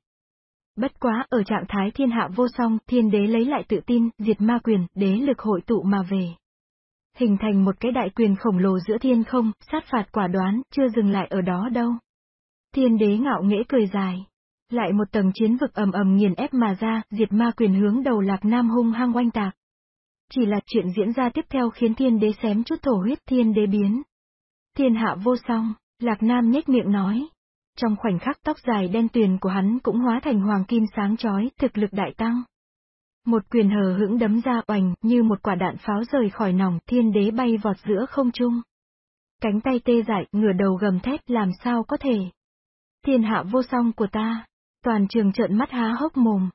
Bất quá, ở trạng thái thiên hạ vô song, thiên đế lấy lại tự tin, diệt ma quyền, đế lực hội tụ mà về. Hình thành một cái đại quyền khổng lồ giữa thiên không, sát phạt quả đoán, chưa dừng lại ở đó đâu. Thiên đế ngạo nghễ cười dài. Lại một tầng chiến vực ầm ầm nghiền ép mà ra, diệt ma quyền hướng đầu lạc nam hung hăng oanh tạc. Chỉ là chuyện diễn ra tiếp theo khiến thiên đế xém chút thổ huyết thiên đế biến. Thiên hạ vô song, lạc nam nhếch miệng nói. Trong khoảnh khắc tóc dài đen tuyền của hắn cũng hóa thành hoàng kim sáng chói, thực lực đại tăng. Một quyền hờ hững đấm ra oành, như một quả đạn pháo rời khỏi nòng, thiên đế bay vọt giữa không trung. Cánh tay tê dại, ngửa đầu gầm thét, làm sao có thể. Thiên hạ vô song của ta. Toàn trường trợn mắt há hốc mồm.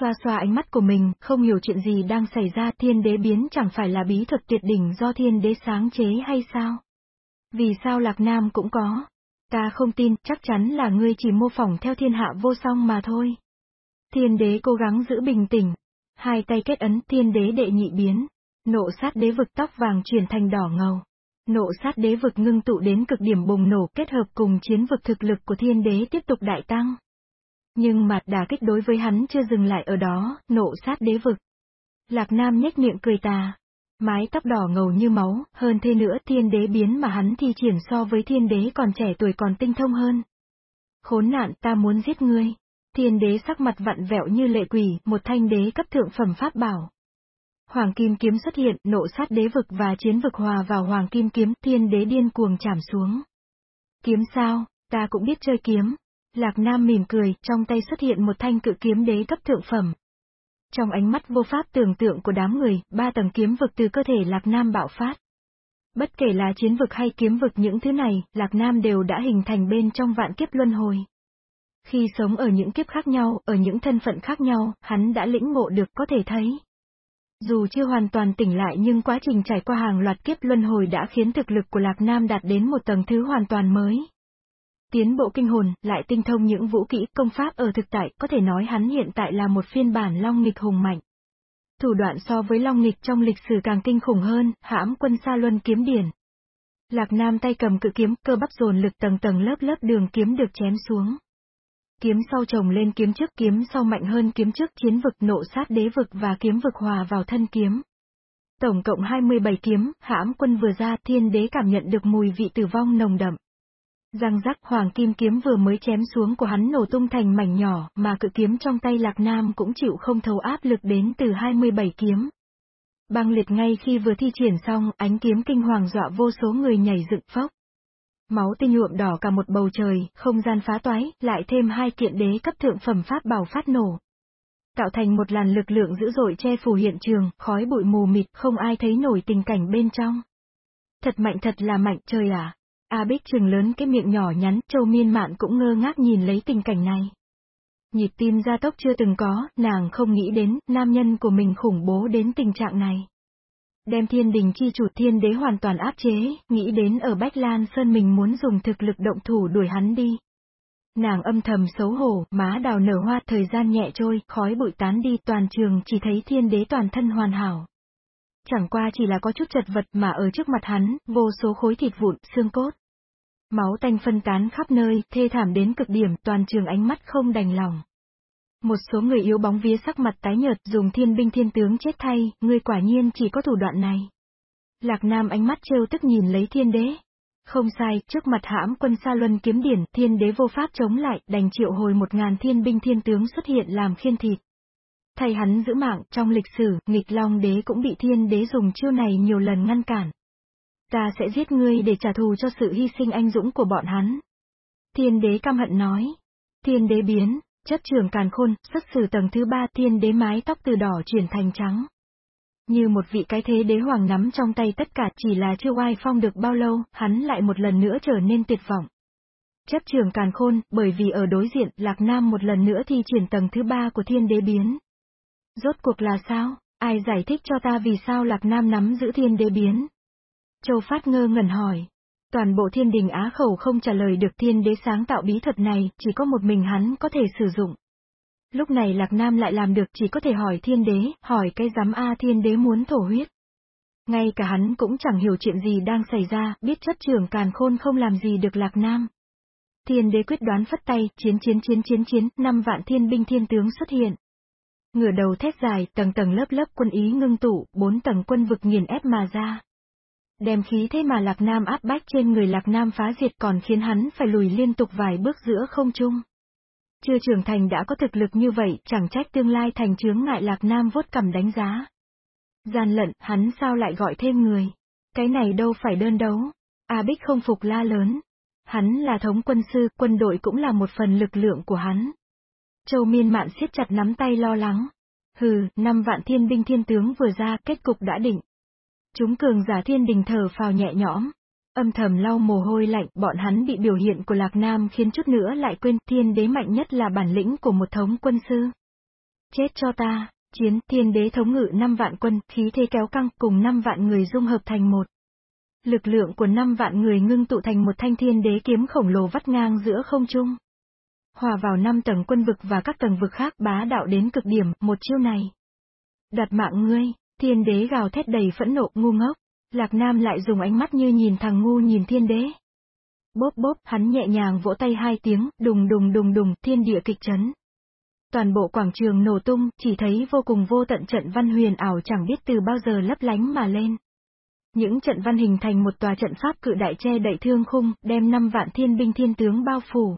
Xoa xoa ánh mắt của mình, không hiểu chuyện gì đang xảy ra, thiên đế biến chẳng phải là bí thuật tuyệt đỉnh do thiên đế sáng chế hay sao? Vì sao Lạc Nam cũng có? Ta không tin, chắc chắn là ngươi chỉ mô phỏng theo thiên hạ vô song mà thôi. Thiên đế cố gắng giữ bình tĩnh. Hai tay kết ấn, thiên đế đệ nhị biến. Nộ sát đế vực tóc vàng chuyển thành đỏ ngầu. Nộ sát đế vực ngưng tụ đến cực điểm bùng nổ kết hợp cùng chiến vực thực lực của thiên đế tiếp tục đại tăng. Nhưng mặt đà kích đối với hắn chưa dừng lại ở đó, nộ sát đế vực. Lạc Nam nhếch miệng cười tà. Mái tóc đỏ ngầu như máu, hơn thế nữa thiên đế biến mà hắn thi triển so với thiên đế còn trẻ tuổi còn tinh thông hơn. Khốn nạn ta muốn giết ngươi. Thiên đế sắc mặt vặn vẹo như lệ quỷ, một thanh đế cấp thượng phẩm pháp bảo. Hoàng kim kiếm xuất hiện, nộ sát đế vực và chiến vực hòa vào hoàng kim kiếm, thiên đế điên cuồng chảm xuống. Kiếm sao, ta cũng biết chơi kiếm, Lạc Nam mỉm cười, trong tay xuất hiện một thanh cự kiếm đế cấp thượng phẩm. Trong ánh mắt vô pháp tưởng tượng của đám người, ba tầng kiếm vực từ cơ thể Lạc Nam bạo phát. Bất kể là chiến vực hay kiếm vực những thứ này, Lạc Nam đều đã hình thành bên trong vạn kiếp luân hồi. Khi sống ở những kiếp khác nhau, ở những thân phận khác nhau, hắn đã lĩnh ngộ được có thể thấy. Dù chưa hoàn toàn tỉnh lại nhưng quá trình trải qua hàng loạt kiếp luân hồi đã khiến thực lực của Lạc Nam đạt đến một tầng thứ hoàn toàn mới. Tiến bộ kinh hồn, lại tinh thông những vũ kỹ, công pháp ở thực tại, có thể nói hắn hiện tại là một phiên bản long nghịch hùng mạnh. Thủ đoạn so với long nghịch trong lịch sử càng kinh khủng hơn, hãm quân sa luân kiếm điển. Lạc Nam tay cầm cự kiếm, cơ bắp dồn lực tầng tầng lớp lớp đường kiếm được chém xuống. Kiếm sau chồng lên kiếm trước kiếm sau mạnh hơn kiếm trước chiến vực nộ sát đế vực và kiếm vực hòa vào thân kiếm. Tổng cộng 27 kiếm, hãm quân vừa ra thiên đế cảm nhận được mùi vị tử vong nồng đậm. Răng rắc hoàng kim kiếm vừa mới chém xuống của hắn nổ tung thành mảnh nhỏ, mà cự kiếm trong tay Lạc Nam cũng chịu không thấu áp lực đến từ 27 kiếm. Băng liệt ngay khi vừa thi triển xong, ánh kiếm kinh hoàng dọa vô số người nhảy dựng phốc. Máu tinh nhuộm đỏ cả một bầu trời, không gian phá toái, lại thêm hai kiện đế cấp thượng phẩm pháp bảo phát nổ. Tạo thành một làn lực lượng dữ dội che phủ hiện trường, khói bụi mù mịt, không ai thấy nổi tình cảnh bên trong. Thật mạnh thật là mạnh trời à. A Bích trừng lớn cái miệng nhỏ nhắn, Châu Miên Mạn cũng ngơ ngác nhìn lấy tình cảnh này. Nhịp tim gia tốc chưa từng có, nàng không nghĩ đến, nam nhân của mình khủng bố đến tình trạng này. Đem thiên đình chi chủ thiên đế hoàn toàn áp chế, nghĩ đến ở Bách Lan Sơn mình muốn dùng thực lực động thủ đuổi hắn đi. Nàng âm thầm xấu hổ, má đào nở hoa, thời gian nhẹ trôi, khói bụi tán đi, toàn trường chỉ thấy thiên đế toàn thân hoàn hảo chẳng qua chỉ là có chút chật vật mà ở trước mặt hắn, vô số khối thịt vụn, xương cốt. Máu tanh phân tán khắp nơi, thê thảm đến cực điểm, toàn trường ánh mắt không đành lòng. Một số người yếu bóng vía sắc mặt tái nhợt dùng thiên binh thiên tướng chết thay, người quả nhiên chỉ có thủ đoạn này. Lạc Nam ánh mắt trêu tức nhìn lấy thiên đế. Không sai, trước mặt hãm quân Sa Luân kiếm điển, thiên đế vô pháp chống lại, đành triệu hồi một ngàn thiên binh thiên tướng xuất hiện làm khiên thịt. Thay hắn giữ mạng, trong lịch sử, nghịch long đế cũng bị thiên đế dùng chiêu này nhiều lần ngăn cản. Ta sẽ giết ngươi để trả thù cho sự hy sinh anh dũng của bọn hắn. Thiên đế căm hận nói. Thiên đế biến, chấp trường càn khôn, xuất xử tầng thứ ba thiên đế mái tóc từ đỏ chuyển thành trắng. Như một vị cái thế đế hoàng nắm trong tay tất cả chỉ là chưa oai phong được bao lâu, hắn lại một lần nữa trở nên tuyệt vọng. Chấp trường càn khôn, bởi vì ở đối diện, Lạc Nam một lần nữa thi triển tầng thứ ba của thiên đế biến. Rốt cuộc là sao? Ai giải thích cho ta vì sao Lạc Nam nắm giữ thiên đế biến? Châu Phát ngơ ngẩn hỏi. Toàn bộ thiên đình Á khẩu không trả lời được thiên đế sáng tạo bí thuật này, chỉ có một mình hắn có thể sử dụng. Lúc này Lạc Nam lại làm được chỉ có thể hỏi thiên đế, hỏi cái giám A thiên đế muốn thổ huyết. Ngay cả hắn cũng chẳng hiểu chuyện gì đang xảy ra, biết chất trưởng càn khôn không làm gì được Lạc Nam. Thiên đế quyết đoán phất tay, chiến chiến chiến chiến chiến, năm vạn thiên binh thiên tướng xuất hiện. Ngửa đầu thét dài, tầng tầng lớp lớp quân ý ngưng tụ, bốn tầng quân vực nghiền ép mà ra. Đem khí thế mà Lạc Nam áp bách trên người Lạc Nam phá diệt còn khiến hắn phải lùi liên tục vài bước giữa không trung. Chưa trưởng thành đã có thực lực như vậy, chẳng trách tương lai thành chướng ngại Lạc Nam vốt cầm đánh giá. Gian lận, hắn sao lại gọi thêm người? Cái này đâu phải đơn đấu. A Bích không phục la lớn. Hắn là thống quân sư, quân đội cũng là một phần lực lượng của hắn. Châu miên mạn siết chặt nắm tay lo lắng. Hừ, năm vạn thiên binh thiên tướng vừa ra, kết cục đã định. Chúng cường giả thiên đình thở phào nhẹ nhõm. Âm thầm lau mồ hôi lạnh, bọn hắn bị biểu hiện của Lạc Nam khiến chút nữa lại quên thiên đế mạnh nhất là bản lĩnh của một thống quân sư. Chết cho ta, chiến thiên đế thống ngự 5 vạn quân, khí thế kéo căng cùng 5 vạn người dung hợp thành một. Lực lượng của 5 vạn người ngưng tụ thành một thanh thiên đế kiếm khổng lồ vắt ngang giữa không trung. Hòa vào 5 tầng quân vực và các tầng vực khác bá đạo đến cực điểm, một chiêu này. Đặt mạng ngươi, thiên đế gào thét đầy phẫn nộ ngu ngốc. Lạc Nam lại dùng ánh mắt như nhìn thằng ngu nhìn thiên đế. Bốp bốp, hắn nhẹ nhàng vỗ tay hai tiếng, đùng đùng đùng đùng, thiên địa kịch chấn. Toàn bộ quảng trường nổ tung, chỉ thấy vô cùng vô tận trận văn huyền ảo chẳng biết từ bao giờ lấp lánh mà lên. Những trận văn hình thành một tòa trận pháp cự đại che đậy thương khung, đem năm vạn thiên binh thiên tướng bao phủ.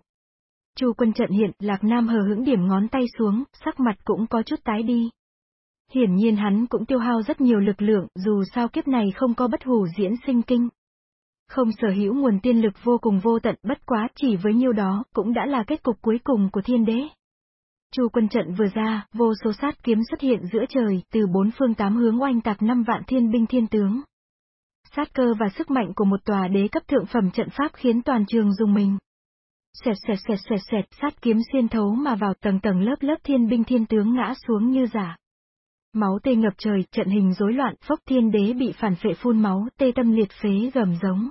Chu quân trận hiện, Lạc Nam hờ hững điểm ngón tay xuống, sắc mặt cũng có chút tái đi. Hiển nhiên hắn cũng tiêu hao rất nhiều lực lượng, dù sao kiếp này không có bất hủ diễn sinh kinh. Không sở hữu nguồn tiên lực vô cùng vô tận, bất quá chỉ với nhiêu đó, cũng đã là kết cục cuối cùng của thiên đế. Chu quân trận vừa ra, vô số sát kiếm xuất hiện giữa trời, từ bốn phương tám hướng oanh tạc năm vạn thiên binh thiên tướng. Sát cơ và sức mạnh của một tòa đế cấp thượng phẩm trận pháp khiến toàn trường dùng mình. Xẹt xẹt xẹt xẹt xẹt, sát kiếm xuyên thấu mà vào tầng tầng lớp lớp thiên binh thiên tướng ngã xuống như giả. Máu tê ngập trời, trận hình rối loạn, phốc thiên đế bị phản phệ phun máu, tê tâm liệt phế gầm giống.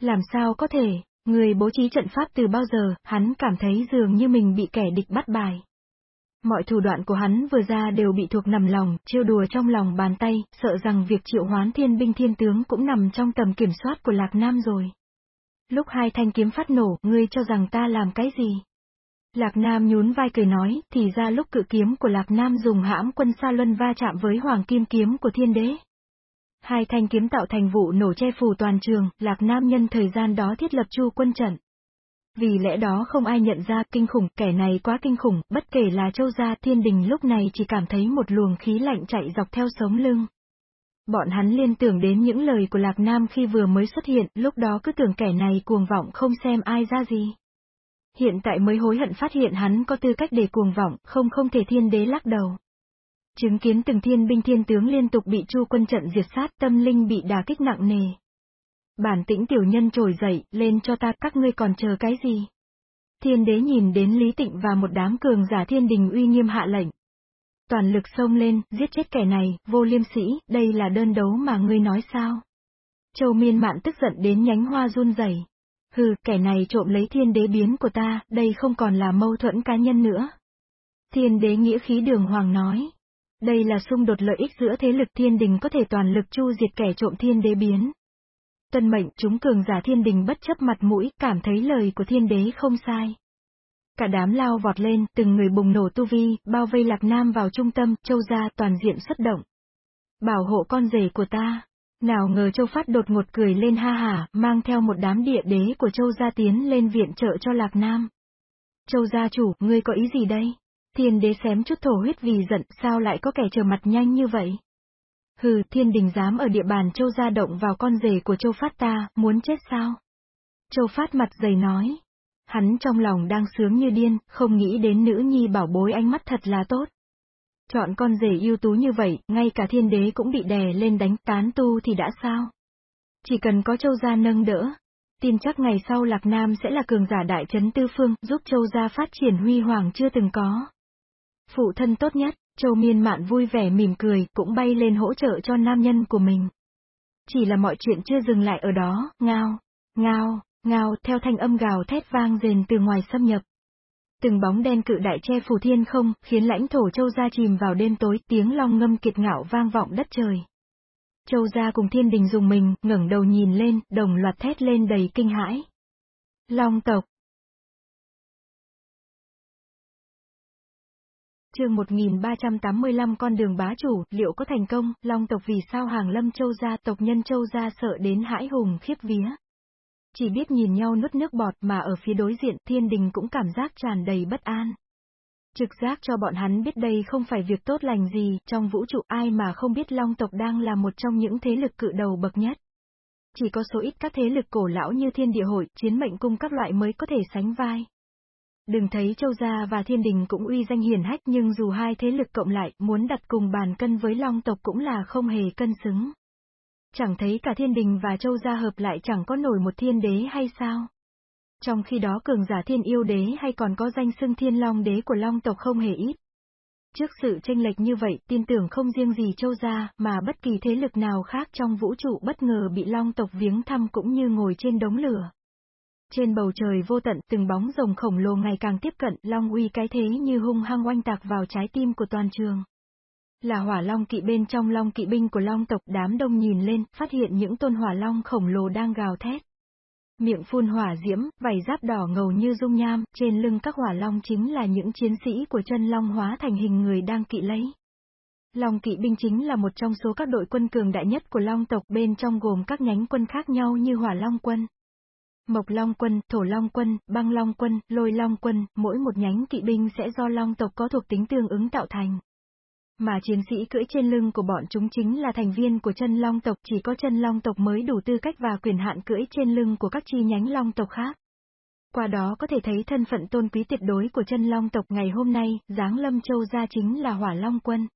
Làm sao có thể, người bố trí trận pháp từ bao giờ, hắn cảm thấy dường như mình bị kẻ địch bắt bài. Mọi thủ đoạn của hắn vừa ra đều bị thuộc nằm lòng, trêu đùa trong lòng bàn tay, sợ rằng việc triệu hoán thiên binh thiên tướng cũng nằm trong tầm kiểm soát của Lạc Nam rồi. Lúc hai thanh kiếm phát nổ, ngươi cho rằng ta làm cái gì? Lạc Nam nhún vai cười nói, thì ra lúc cự kiếm của Lạc Nam dùng hãm quân Sa Luân va chạm với hoàng kim kiếm của thiên đế. Hai thanh kiếm tạo thành vụ nổ che phủ toàn trường, Lạc Nam nhân thời gian đó thiết lập chu quân trận. Vì lẽ đó không ai nhận ra kinh khủng, kẻ này quá kinh khủng, bất kể là châu gia thiên đình lúc này chỉ cảm thấy một luồng khí lạnh chạy dọc theo sống lưng. Bọn hắn liên tưởng đến những lời của Lạc Nam khi vừa mới xuất hiện, lúc đó cứ tưởng kẻ này cuồng vọng không xem ai ra gì. Hiện tại mới hối hận phát hiện hắn có tư cách để cuồng vọng, không không thể thiên đế lắc đầu. Chứng kiến từng thiên binh thiên tướng liên tục bị chu quân trận diệt sát tâm linh bị đà kích nặng nề. Bản tĩnh tiểu nhân trồi dậy, lên cho ta các ngươi còn chờ cái gì? Thiên đế nhìn đến Lý Tịnh và một đám cường giả thiên đình uy nghiêm hạ lệnh. Toàn lực xông lên, giết chết kẻ này, vô liêm sĩ, đây là đơn đấu mà ngươi nói sao? Châu miên mạn tức giận đến nhánh hoa run rẩy. Hừ, kẻ này trộm lấy thiên đế biến của ta, đây không còn là mâu thuẫn cá nhân nữa. Thiên đế nghĩa khí đường hoàng nói. Đây là xung đột lợi ích giữa thế lực thiên đình có thể toàn lực chu diệt kẻ trộm thiên đế biến. Tân mệnh chúng cường giả thiên đình bất chấp mặt mũi, cảm thấy lời của thiên đế không sai. Cả đám lao vọt lên, từng người bùng nổ tu vi, bao vây lạc nam vào trung tâm, châu gia toàn diện xuất động. Bảo hộ con rể của ta. Nào ngờ châu phát đột ngột cười lên ha hả, mang theo một đám địa đế của châu gia tiến lên viện trợ cho lạc nam. Châu gia chủ, ngươi có ý gì đây? Thiên đế xém chút thổ huyết vì giận, sao lại có kẻ trở mặt nhanh như vậy? Hừ, thiên đình dám ở địa bàn châu gia động vào con rể của châu phát ta, muốn chết sao? Châu phát mặt dày nói. Hắn trong lòng đang sướng như điên, không nghĩ đến nữ nhi bảo bối ánh mắt thật là tốt. Chọn con rể ưu tú như vậy, ngay cả thiên đế cũng bị đè lên đánh tán tu thì đã sao? Chỉ cần có châu gia nâng đỡ. Tin chắc ngày sau Lạc Nam sẽ là cường giả đại chấn tư phương, giúp châu gia phát triển huy hoàng chưa từng có. Phụ thân tốt nhất, châu miên mạn vui vẻ mỉm cười, cũng bay lên hỗ trợ cho nam nhân của mình. Chỉ là mọi chuyện chưa dừng lại ở đó, ngao, ngao, ngao, theo thanh âm gào thét vang rền từ ngoài xâm nhập. Từng bóng đen cự đại che phủ thiên không, khiến lãnh thổ châu gia chìm vào đêm tối, tiếng long ngâm kiệt ngạo vang vọng đất trời. Châu gia cùng thiên đình dùng mình, ngẩng đầu nhìn lên, đồng loạt thét lên đầy kinh hãi. Long tộc. chương 1385 con đường bá chủ, liệu có thành công, long tộc vì sao hàng lâm châu gia tộc nhân châu gia sợ đến hãi hùng khiếp vía. Chỉ biết nhìn nhau nuốt nước bọt mà ở phía đối diện thiên đình cũng cảm giác tràn đầy bất an. Trực giác cho bọn hắn biết đây không phải việc tốt lành gì, trong vũ trụ ai mà không biết Long tộc đang là một trong những thế lực cự đầu bậc nhất. Chỉ có số ít các thế lực cổ lão như thiên địa hội, chiến mệnh cung các loại mới có thể sánh vai. Đừng thấy Châu Gia và Thiên Đình cũng uy danh hiển hách nhưng dù hai thế lực cộng lại, muốn đặt cùng bàn cân với Long tộc cũng là không hề cân xứng. Chẳng thấy cả Thiên Đình và Châu Gia hợp lại chẳng có nổi một thiên đế hay sao? Trong khi đó cường giả thiên yêu đế hay còn có danh xưng thiên long đế của long tộc không hề ít. Trước sự tranh lệch như vậy, tin tưởng không riêng gì châu gia, mà bất kỳ thế lực nào khác trong vũ trụ bất ngờ bị long tộc viếng thăm cũng như ngồi trên đống lửa. Trên bầu trời vô tận, từng bóng rồng khổng lồ ngày càng tiếp cận, long uy cái thế như hung hăng oanh tạc vào trái tim của toàn trường. Là hỏa long kỵ bên trong long kỵ binh của long tộc đám đông nhìn lên, phát hiện những tôn hỏa long khổng lồ đang gào thét miệng phun hỏa diễm, vảy giáp đỏ ngầu như dung nham, trên lưng các hỏa long chính là những chiến sĩ của chân long hóa thành hình người đang kỵ lấy. Long kỵ binh chính là một trong số các đội quân cường đại nhất của long tộc bên trong gồm các nhánh quân khác nhau như hỏa long quân. Mộc Long quân, Thổ Long quân, Băng Long quân, Lôi Long quân, mỗi một nhánh kỵ binh sẽ do Long tộc có thuộc tính tương ứng tạo thành. Mà chiến sĩ cưỡi trên lưng của bọn chúng chính là thành viên của chân long tộc, chỉ có chân long tộc mới đủ tư cách và quyền hạn cưỡi trên lưng của các chi nhánh long tộc khác. Qua đó có thể thấy thân phận tôn quý tuyệt đối của chân long tộc ngày hôm nay, Giáng Lâm Châu gia chính là hỏa long quân.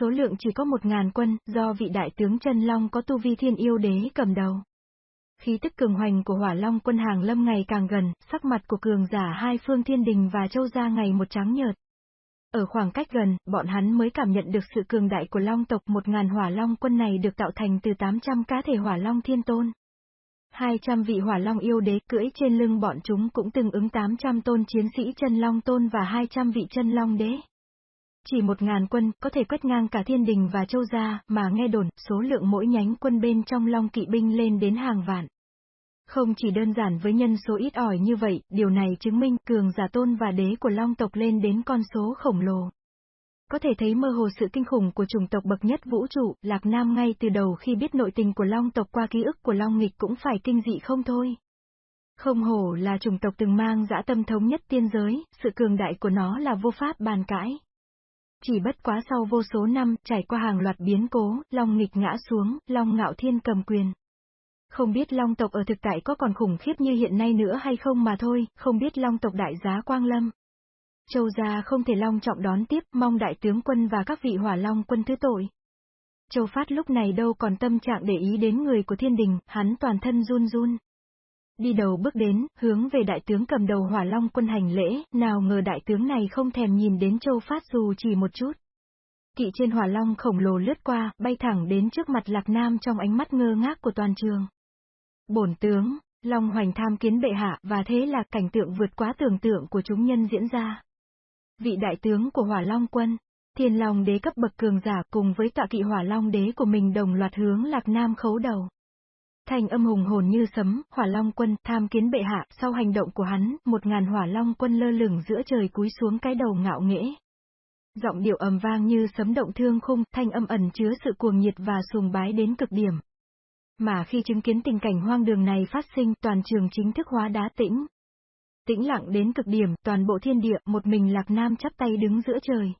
Số lượng chỉ có một ngàn quân, do vị đại tướng chân long có tu vi thiên yêu đế cầm đầu. Khí tức cường hoành của hỏa long quân hàng lâm ngày càng gần, sắc mặt của cường giả hai phương thiên đình và châu gia ngày một trắng nhợt. Ở khoảng cách gần, bọn hắn mới cảm nhận được sự cường đại của long tộc một ngàn hỏa long quân này được tạo thành từ 800 cá thể hỏa long thiên tôn. 200 vị hỏa long yêu đế cưỡi trên lưng bọn chúng cũng từng ứng 800 tôn chiến sĩ chân long tôn và 200 vị chân long đế. Chỉ một ngàn quân, có thể quét ngang cả thiên đình và châu gia, mà nghe đồn, số lượng mỗi nhánh quân bên trong long kỵ binh lên đến hàng vạn. Không chỉ đơn giản với nhân số ít ỏi như vậy, điều này chứng minh cường giả tôn và đế của long tộc lên đến con số khổng lồ. Có thể thấy mơ hồ sự kinh khủng của chủng tộc bậc nhất vũ trụ, Lạc Nam ngay từ đầu khi biết nội tình của long tộc qua ký ức của long nghịch cũng phải kinh dị không thôi. Không hổ là chủng tộc từng mang dã tâm thống nhất tiên giới, sự cường đại của nó là vô pháp bàn cãi. Chỉ bất quá sau vô số năm, trải qua hàng loạt biến cố, long nghịch ngã xuống, long ngạo thiên cầm quyền. Không biết long tộc ở thực tại có còn khủng khiếp như hiện nay nữa hay không mà thôi, không biết long tộc đại giá Quang Lâm. Châu gia không thể long trọng đón tiếp, mong đại tướng quân và các vị hỏa long quân thứ tội. Châu Phát lúc này đâu còn tâm trạng để ý đến người của thiên đình, hắn toàn thân run run. Đi đầu bước đến, hướng về đại tướng cầm đầu hỏa long quân hành lễ, nào ngờ đại tướng này không thèm nhìn đến Châu Phát dù chỉ một chút. Kỵ trên hỏa long khổng lồ lướt qua, bay thẳng đến trước mặt Lạc Nam trong ánh mắt ngơ ngác của toàn trường. Bổn tướng, Long Hoành tham kiến bệ hạ, và thế là cảnh tượng vượt quá tưởng tượng của chúng nhân diễn ra. Vị đại tướng của Hỏa Long quân, Thiên Long đế cấp bậc cường giả cùng với tọa kỵ Hỏa Long đế của mình đồng loạt hướng Lạc Nam khấu đầu. Thành âm hùng hồn như sấm, Hỏa Long quân tham kiến bệ hạ, sau hành động của hắn, một ngàn Hỏa Long quân lơ lửng giữa trời cúi xuống cái đầu ngạo nghễ. Giọng điệu ầm vang như sấm động thương khung, thanh âm ẩn chứa sự cuồng nhiệt và sùng bái đến cực điểm. Mà khi chứng kiến tình cảnh hoang đường này phát sinh, toàn trường chính thức hóa đá tĩnh. Tĩnh lặng đến cực điểm, toàn bộ thiên địa, một mình Lạc Nam chắp tay đứng giữa trời.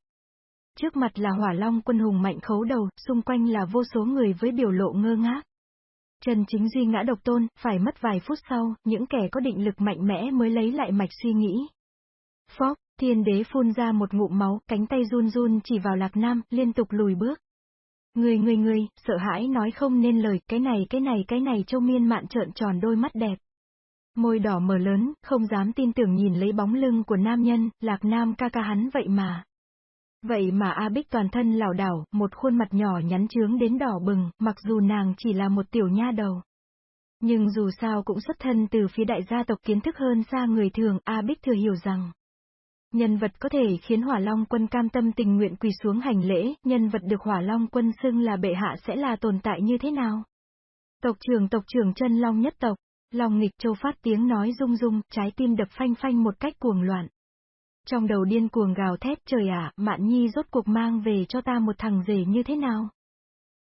Trước mặt là hỏa long quân hùng mạnh khấu đầu, xung quanh là vô số người với biểu lộ ngơ ngác. Trần Chính Duy ngã độc tôn, phải mất vài phút sau, những kẻ có định lực mạnh mẽ mới lấy lại mạch suy nghĩ. Phóc, thiên đế phun ra một ngụm máu, cánh tay run run chỉ vào Lạc Nam, liên tục lùi bước. Người người người, sợ hãi nói không nên lời, cái này cái này cái này châu miên mạn trợn tròn đôi mắt đẹp. Môi đỏ mở lớn, không dám tin tưởng nhìn lấy bóng lưng của nam nhân, lạc nam ca ca hắn vậy mà. Vậy mà A Bích toàn thân lảo đảo, một khuôn mặt nhỏ nhắn trướng đến đỏ bừng, mặc dù nàng chỉ là một tiểu nha đầu. Nhưng dù sao cũng xuất thân từ phía đại gia tộc kiến thức hơn xa người thường, A Bích thừa hiểu rằng. Nhân vật có thể khiến hỏa long quân cam tâm tình nguyện quỳ xuống hành lễ, nhân vật được hỏa long quân xưng là bệ hạ sẽ là tồn tại như thế nào? Tộc trưởng tộc trưởng chân long nhất tộc, Long nghịch châu phát tiếng nói rung rung, trái tim đập phanh phanh một cách cuồng loạn. Trong đầu điên cuồng gào thét trời ạ, Mạn Nhi rốt cuộc mang về cho ta một thằng rể như thế nào?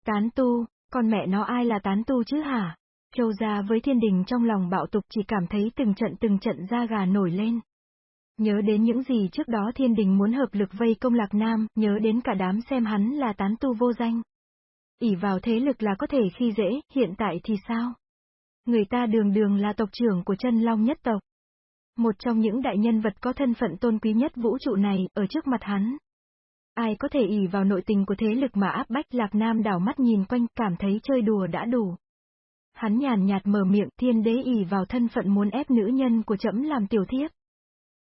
Tán tu, con mẹ nó ai là tán tu chứ hả? Châu ra với thiên đình trong lòng bạo tục chỉ cảm thấy từng trận từng trận da gà nổi lên. Nhớ đến những gì trước đó thiên đình muốn hợp lực vây công lạc nam, nhớ đến cả đám xem hắn là tán tu vô danh. ỉ vào thế lực là có thể khi dễ, hiện tại thì sao? Người ta đường đường là tộc trưởng của chân long nhất tộc. Một trong những đại nhân vật có thân phận tôn quý nhất vũ trụ này, ở trước mặt hắn. Ai có thể ỉ vào nội tình của thế lực mà áp bách Lạc Nam đảo mắt nhìn quanh, cảm thấy chơi đùa đã đủ. Hắn nhàn nhạt mở miệng, thiên đế ỉ vào thân phận muốn ép nữ nhân của trẫm làm tiểu thiếp.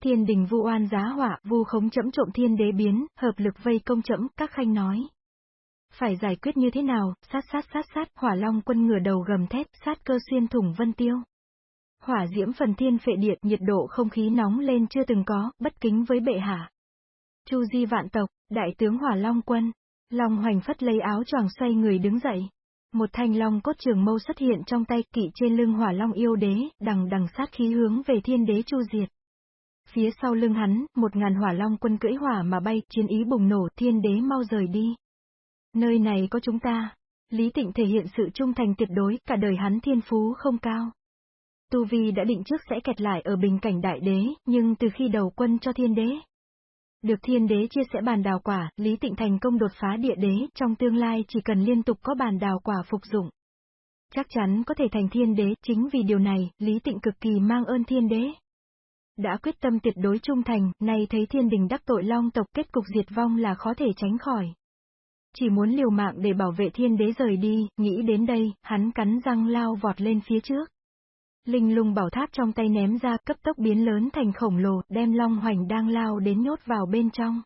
Thiên đình vu oan giá họa, vu khống chậm trộm thiên đế biến, hợp lực vây công chậm các khanh nói. Phải giải quyết như thế nào, sát sát sát sát, hỏa long quân ngửa đầu gầm thét, sát cơ xuyên thủng vân tiêu. Hỏa diễm phần thiên phệ điện, nhiệt độ không khí nóng lên chưa từng có, bất kính với bệ hạ. Chu di vạn tộc, đại tướng hỏa long quân. Long hoành phất lấy áo choàng xoay người đứng dậy. Một thanh long cốt trường mâu xuất hiện trong tay kỵ trên lưng hỏa long yêu đế, đằng đằng sát khí hướng về thiên đế chu diệt. Phía sau lưng hắn, một ngàn hỏa long quân cưỡi hỏa mà bay, chiến ý bùng nổ, thiên đế mau rời đi. Nơi này có chúng ta. Lý Tịnh thể hiện sự trung thành tuyệt đối, cả đời hắn thiên phú không cao. Tu Vi đã định trước sẽ kẹt lại ở bình cảnh đại đế, nhưng từ khi đầu quân cho thiên đế. Được thiên đế chia sẻ bàn đào quả, Lý Tịnh thành công đột phá địa đế, trong tương lai chỉ cần liên tục có bàn đào quả phục dụng. Chắc chắn có thể thành thiên đế, chính vì điều này, Lý Tịnh cực kỳ mang ơn thiên đế. Đã quyết tâm tuyệt đối trung thành, nay thấy thiên đình đắc tội long tộc kết cục diệt vong là khó thể tránh khỏi. Chỉ muốn liều mạng để bảo vệ thiên đế rời đi, nghĩ đến đây, hắn cắn răng lao vọt lên phía trước. Linh lung bảo tháp trong tay ném ra cấp tốc biến lớn thành khổng lồ, đem long hoành đang lao đến nhốt vào bên trong.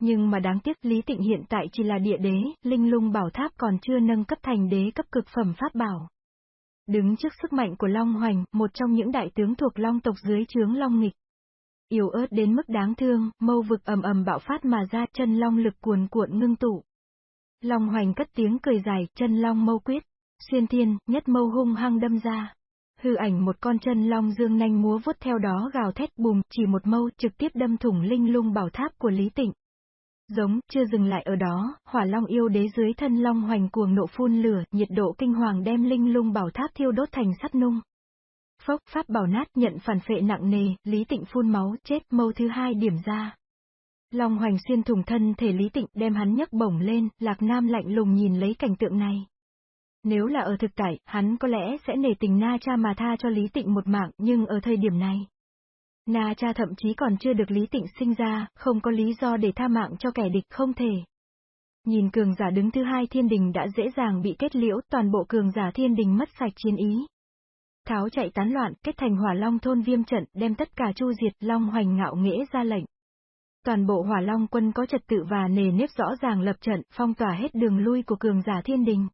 Nhưng mà đáng tiếc Lý Tịnh hiện tại chỉ là địa đế, linh lung bảo tháp còn chưa nâng cấp thành đế cấp cực phẩm pháp bảo. Đứng trước sức mạnh của Long Hoành, một trong những đại tướng thuộc Long tộc dưới trướng Long Nghịch. Yếu ớt đến mức đáng thương, mâu vực ầm ầm bạo phát mà ra, chân long lực cuồn cuộn ngưng tụ. Long hoành cất tiếng cười dài, chân long mâu quyết, xuyên thiên, nhất mâu hung hăng đâm ra. Hư ảnh một con chân long dương nanh múa vuốt theo đó gào thét bùm, chỉ một mâu trực tiếp đâm thủng linh lung bảo tháp của Lý Tịnh. Giống, chưa dừng lại ở đó, hỏa long yêu đế dưới thân long hoành cuồng nộ phun lửa, nhiệt độ kinh hoàng đem linh lung bảo tháp thiêu đốt thành sắt nung. Phốc pháp bảo nát nhận phản phệ nặng nề, Lý Tịnh phun máu, chết mâu thứ hai điểm ra. Long hoành xuyên thủng thân thể Lý Tịnh đem hắn nhấc bổng lên, Lạc Nam lạnh lùng nhìn lấy cảnh tượng này. Nếu là ở thực tại, hắn có lẽ sẽ nể tình Na Cha mà tha cho Lý Tịnh một mạng, nhưng ở thời điểm này. Na Cha thậm chí còn chưa được Lý Tịnh sinh ra, không có lý do để tha mạng cho kẻ địch không thể. Nhìn cường giả đứng thứ hai thiên đình đã dễ dàng bị kết liễu, toàn bộ cường giả thiên đình mất sạch chiến ý. Tháo chạy tán loạn, kết thành hỏa long thôn viêm trận, đem tất cả chu diệt, long hoành ngạo nghễ ra lệnh. Toàn bộ hỏa long quân có trật tự và nề nếp rõ ràng lập trận, phong tỏa hết đường lui của cường giả thiên đình.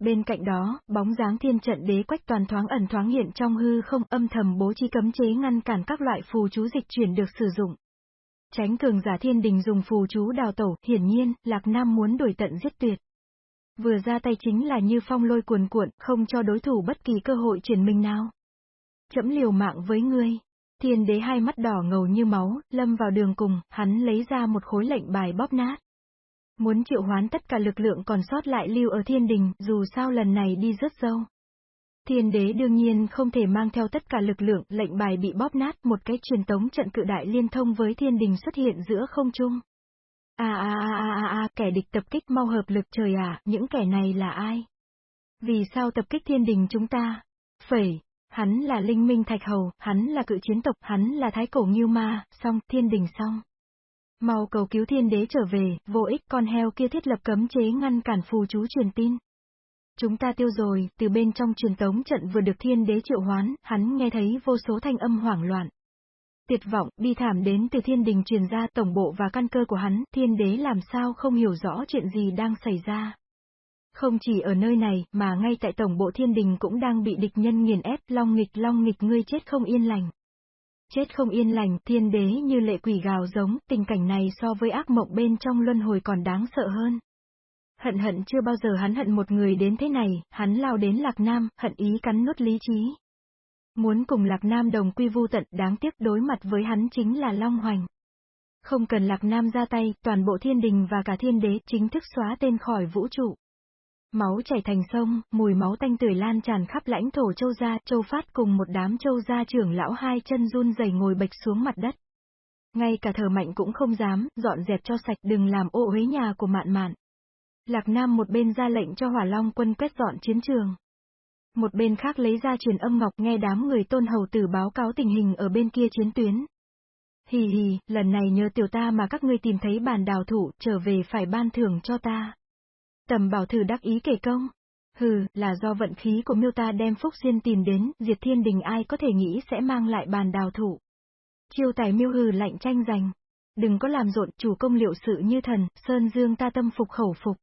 Bên cạnh đó, bóng dáng thiên trận đế quách toàn thoáng ẩn thoáng hiện trong hư không âm thầm bố trí cấm chế ngăn cản các loại phù chú dịch chuyển được sử dụng. Tránh cường giả thiên đình dùng phù chú đào tẩu, hiển nhiên, Lạc Nam muốn đuổi tận giết tuyệt. Vừa ra tay chính là như phong lôi cuồn cuộn, không cho đối thủ bất kỳ cơ hội chuyển mình nào. Chấm liều mạng với ngươi. Thiên đế hai mắt đỏ ngầu như máu, lâm vào đường cùng, hắn lấy ra một khối lệnh bài bóp nát. Muốn triệu hoán tất cả lực lượng còn sót lại lưu ở thiên đình, dù sao lần này đi rất dâu. Thiên đế đương nhiên không thể mang theo tất cả lực lượng, lệnh bài bị bóp nát, một cái truyền tống trận cự đại liên thông với thiên đình xuất hiện giữa không trung. A a a a a a, kẻ địch tập kích mau hợp lực trời ạ, những kẻ này là ai? Vì sao tập kích thiên đình chúng ta? Phẩy, Hắn là linh minh thạch hầu, hắn là cự chiến tộc, hắn là thái cổ nghiêu ma, xong, thiên đình xong. Mau cầu cứu thiên đế trở về, vô ích con heo kia thiết lập cấm chế ngăn cản phù chú truyền tin. Chúng ta tiêu rồi, từ bên trong truyền tống trận vừa được thiên đế triệu hoán, hắn nghe thấy vô số thanh âm hoảng loạn. Tuyệt vọng, bi thảm đến từ thiên đình truyền ra tổng bộ và căn cơ của hắn, thiên đế làm sao không hiểu rõ chuyện gì đang xảy ra. Không chỉ ở nơi này, mà ngay tại tổng bộ thiên đình cũng đang bị địch nhân nghiền ép, long nghịch long nghịch ngươi chết không yên lành chết không yên lành, thiên đế như lệ quỷ gào giống, tình cảnh này so với ác mộng bên trong luân hồi còn đáng sợ hơn. Hận hận chưa bao giờ hắn hận một người đến thế này, hắn lao đến Lạc Nam, hận ý cắn nuốt lý trí. Muốn cùng Lạc Nam đồng quy vu tận, đáng tiếc đối mặt với hắn chính là Long Hoành. Không cần Lạc Nam ra tay, toàn bộ thiên đình và cả thiên đế chính thức xóa tên khỏi vũ trụ. Máu chảy thành sông, mùi máu tanh tưởi lan tràn khắp lãnh thổ châu gia, châu phát cùng một đám châu gia trưởng lão hai chân run rẩy ngồi bạch xuống mặt đất. Ngay cả thở mạnh cũng không dám, dọn dẹp cho sạch đừng làm ô uế nhà của mạn mạn. Lạc Nam một bên ra lệnh cho hỏa long quân quét dọn chiến trường. Một bên khác lấy ra truyền âm ngọc nghe đám người tôn hầu tử báo cáo tình hình ở bên kia chiến tuyến. Hì hì, lần này nhờ tiểu ta mà các ngươi tìm thấy bàn đào thủ, trở về phải ban thưởng cho ta. Tầm bảo thử đắc ý kể công. Hừ, là do vận khí của miêu ta đem Phúc Diên tìm đến, diệt thiên đình ai có thể nghĩ sẽ mang lại bàn đào thủ. Chiêu tài miêu hừ lạnh tranh giành. Đừng có làm rộn, chủ công liệu sự như thần, Sơn Dương ta tâm phục khẩu phục.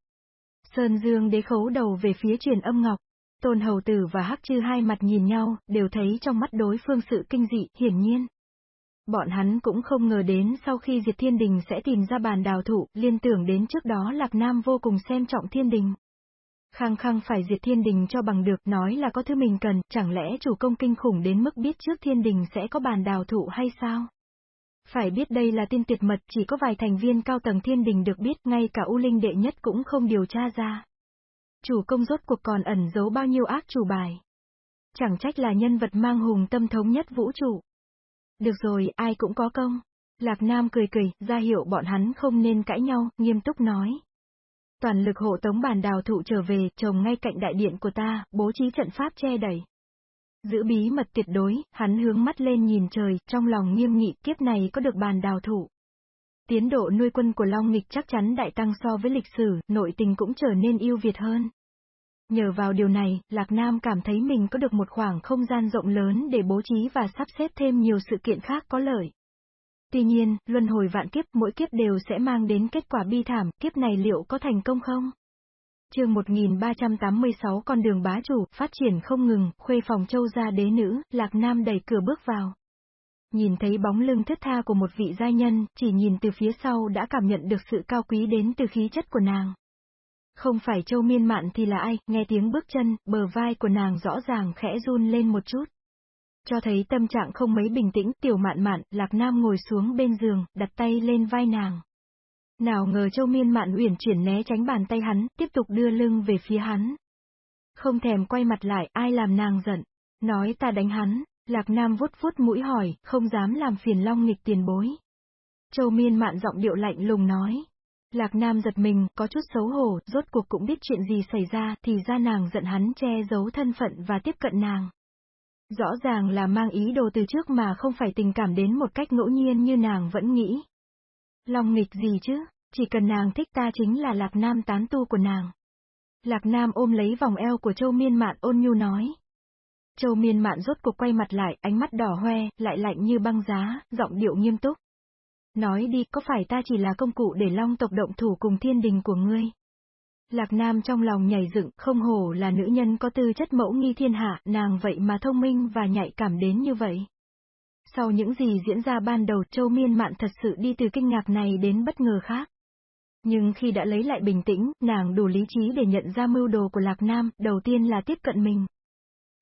Sơn Dương đế khấu đầu về phía truyền âm ngọc. Tôn hầu tử và hắc chư hai mặt nhìn nhau, đều thấy trong mắt đối phương sự kinh dị, hiển nhiên. Bọn hắn cũng không ngờ đến sau khi diệt thiên đình sẽ tìm ra bàn đào thụ, liên tưởng đến trước đó Lạc Nam vô cùng xem trọng thiên đình. Khăng khăng phải diệt thiên đình cho bằng được, nói là có thứ mình cần, chẳng lẽ chủ công kinh khủng đến mức biết trước thiên đình sẽ có bàn đào thụ hay sao? Phải biết đây là tin tuyệt mật, chỉ có vài thành viên cao tầng thiên đình được biết, ngay cả U Linh đệ nhất cũng không điều tra ra. Chủ công rốt cuộc còn ẩn giấu bao nhiêu ác chủ bài. Chẳng trách là nhân vật mang hùng tâm thống nhất vũ trụ. Được rồi, ai cũng có công. Lạc Nam cười cười, ra hiệu bọn hắn không nên cãi nhau, nghiêm túc nói. Toàn lực hộ tống bàn đào thụ trở về, trồng ngay cạnh đại điện của ta, bố trí trận pháp che đẩy. Giữ bí mật tuyệt đối, hắn hướng mắt lên nhìn trời, trong lòng nghiêm nghị, kiếp này có được bàn đào thụ. Tiến độ nuôi quân của Long Nghịch chắc chắn đại tăng so với lịch sử, nội tình cũng trở nên yêu Việt hơn. Nhờ vào điều này, Lạc Nam cảm thấy mình có được một khoảng không gian rộng lớn để bố trí và sắp xếp thêm nhiều sự kiện khác có lợi. Tuy nhiên, luân hồi vạn kiếp mỗi kiếp đều sẽ mang đến kết quả bi thảm, kiếp này liệu có thành công không? chương 1386 con đường bá chủ, phát triển không ngừng, khuê phòng châu gia đế nữ, Lạc Nam đẩy cửa bước vào. Nhìn thấy bóng lưng thất tha của một vị gia nhân, chỉ nhìn từ phía sau đã cảm nhận được sự cao quý đến từ khí chất của nàng. Không phải châu miên mạn thì là ai, nghe tiếng bước chân, bờ vai của nàng rõ ràng khẽ run lên một chút. Cho thấy tâm trạng không mấy bình tĩnh, tiểu mạn mạn, lạc nam ngồi xuống bên giường, đặt tay lên vai nàng. Nào ngờ châu miên mạn uyển chuyển né tránh bàn tay hắn, tiếp tục đưa lưng về phía hắn. Không thèm quay mặt lại, ai làm nàng giận. Nói ta đánh hắn, lạc nam vuốt vuốt mũi hỏi, không dám làm phiền long nghịch tiền bối. Châu miên mạn giọng điệu lạnh lùng nói. Lạc Nam giật mình, có chút xấu hổ, rốt cuộc cũng biết chuyện gì xảy ra, thì ra nàng giận hắn che giấu thân phận và tiếp cận nàng. Rõ ràng là mang ý đồ từ trước mà không phải tình cảm đến một cách ngẫu nhiên như nàng vẫn nghĩ. Long nghịch gì chứ, chỉ cần nàng thích ta chính là Lạc Nam tán tu của nàng. Lạc Nam ôm lấy vòng eo của Châu Miên Mạn ôn nhu nói. Châu Miên Mạn rốt cuộc quay mặt lại, ánh mắt đỏ hoe, lại lạnh như băng giá, giọng điệu nghiêm túc. Nói đi, có phải ta chỉ là công cụ để long tộc động thủ cùng thiên đình của ngươi? Lạc Nam trong lòng nhảy dựng, không hổ là nữ nhân có tư chất mẫu nghi thiên hạ, nàng vậy mà thông minh và nhạy cảm đến như vậy. Sau những gì diễn ra ban đầu, Châu Miên Mạn thật sự đi từ kinh ngạc này đến bất ngờ khác. Nhưng khi đã lấy lại bình tĩnh, nàng đủ lý trí để nhận ra mưu đồ của Lạc Nam, đầu tiên là tiếp cận mình.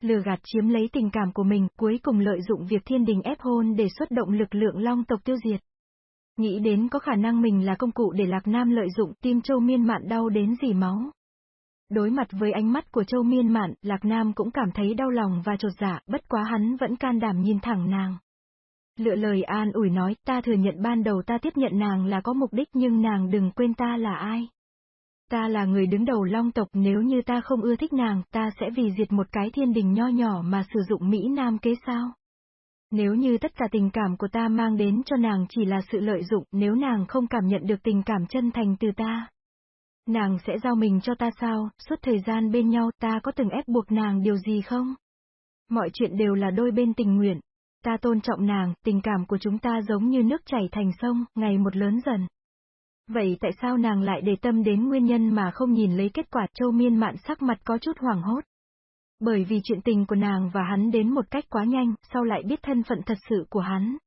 Lừa gạt chiếm lấy tình cảm của mình, cuối cùng lợi dụng việc thiên đình ép hôn để xuất động lực lượng long tộc tiêu diệt. Nghĩ đến có khả năng mình là công cụ để Lạc Nam lợi dụng, tim Châu Miên Mạn đau đến dì máu. Đối mặt với ánh mắt của Châu Miên Mạn, Lạc Nam cũng cảm thấy đau lòng và trột dạ, bất quá hắn vẫn can đảm nhìn thẳng nàng. Lựa lời an ủi nói, ta thừa nhận ban đầu ta tiếp nhận nàng là có mục đích nhưng nàng đừng quên ta là ai. Ta là người đứng đầu long tộc, nếu như ta không ưa thích nàng, ta sẽ vì diệt một cái thiên đình nho nhỏ mà sử dụng Mỹ Nam kế sao. Nếu như tất cả tình cảm của ta mang đến cho nàng chỉ là sự lợi dụng, nếu nàng không cảm nhận được tình cảm chân thành từ ta, nàng sẽ giao mình cho ta sao, suốt thời gian bên nhau ta có từng ép buộc nàng điều gì không? Mọi chuyện đều là đôi bên tình nguyện. Ta tôn trọng nàng, tình cảm của chúng ta giống như nước chảy thành sông, ngày một lớn dần. Vậy tại sao nàng lại để tâm đến nguyên nhân mà không nhìn lấy kết quả châu miên mạn sắc mặt có chút hoảng hốt? Bởi vì chuyện tình của nàng và hắn đến một cách quá nhanh, sau lại biết thân phận thật sự của hắn.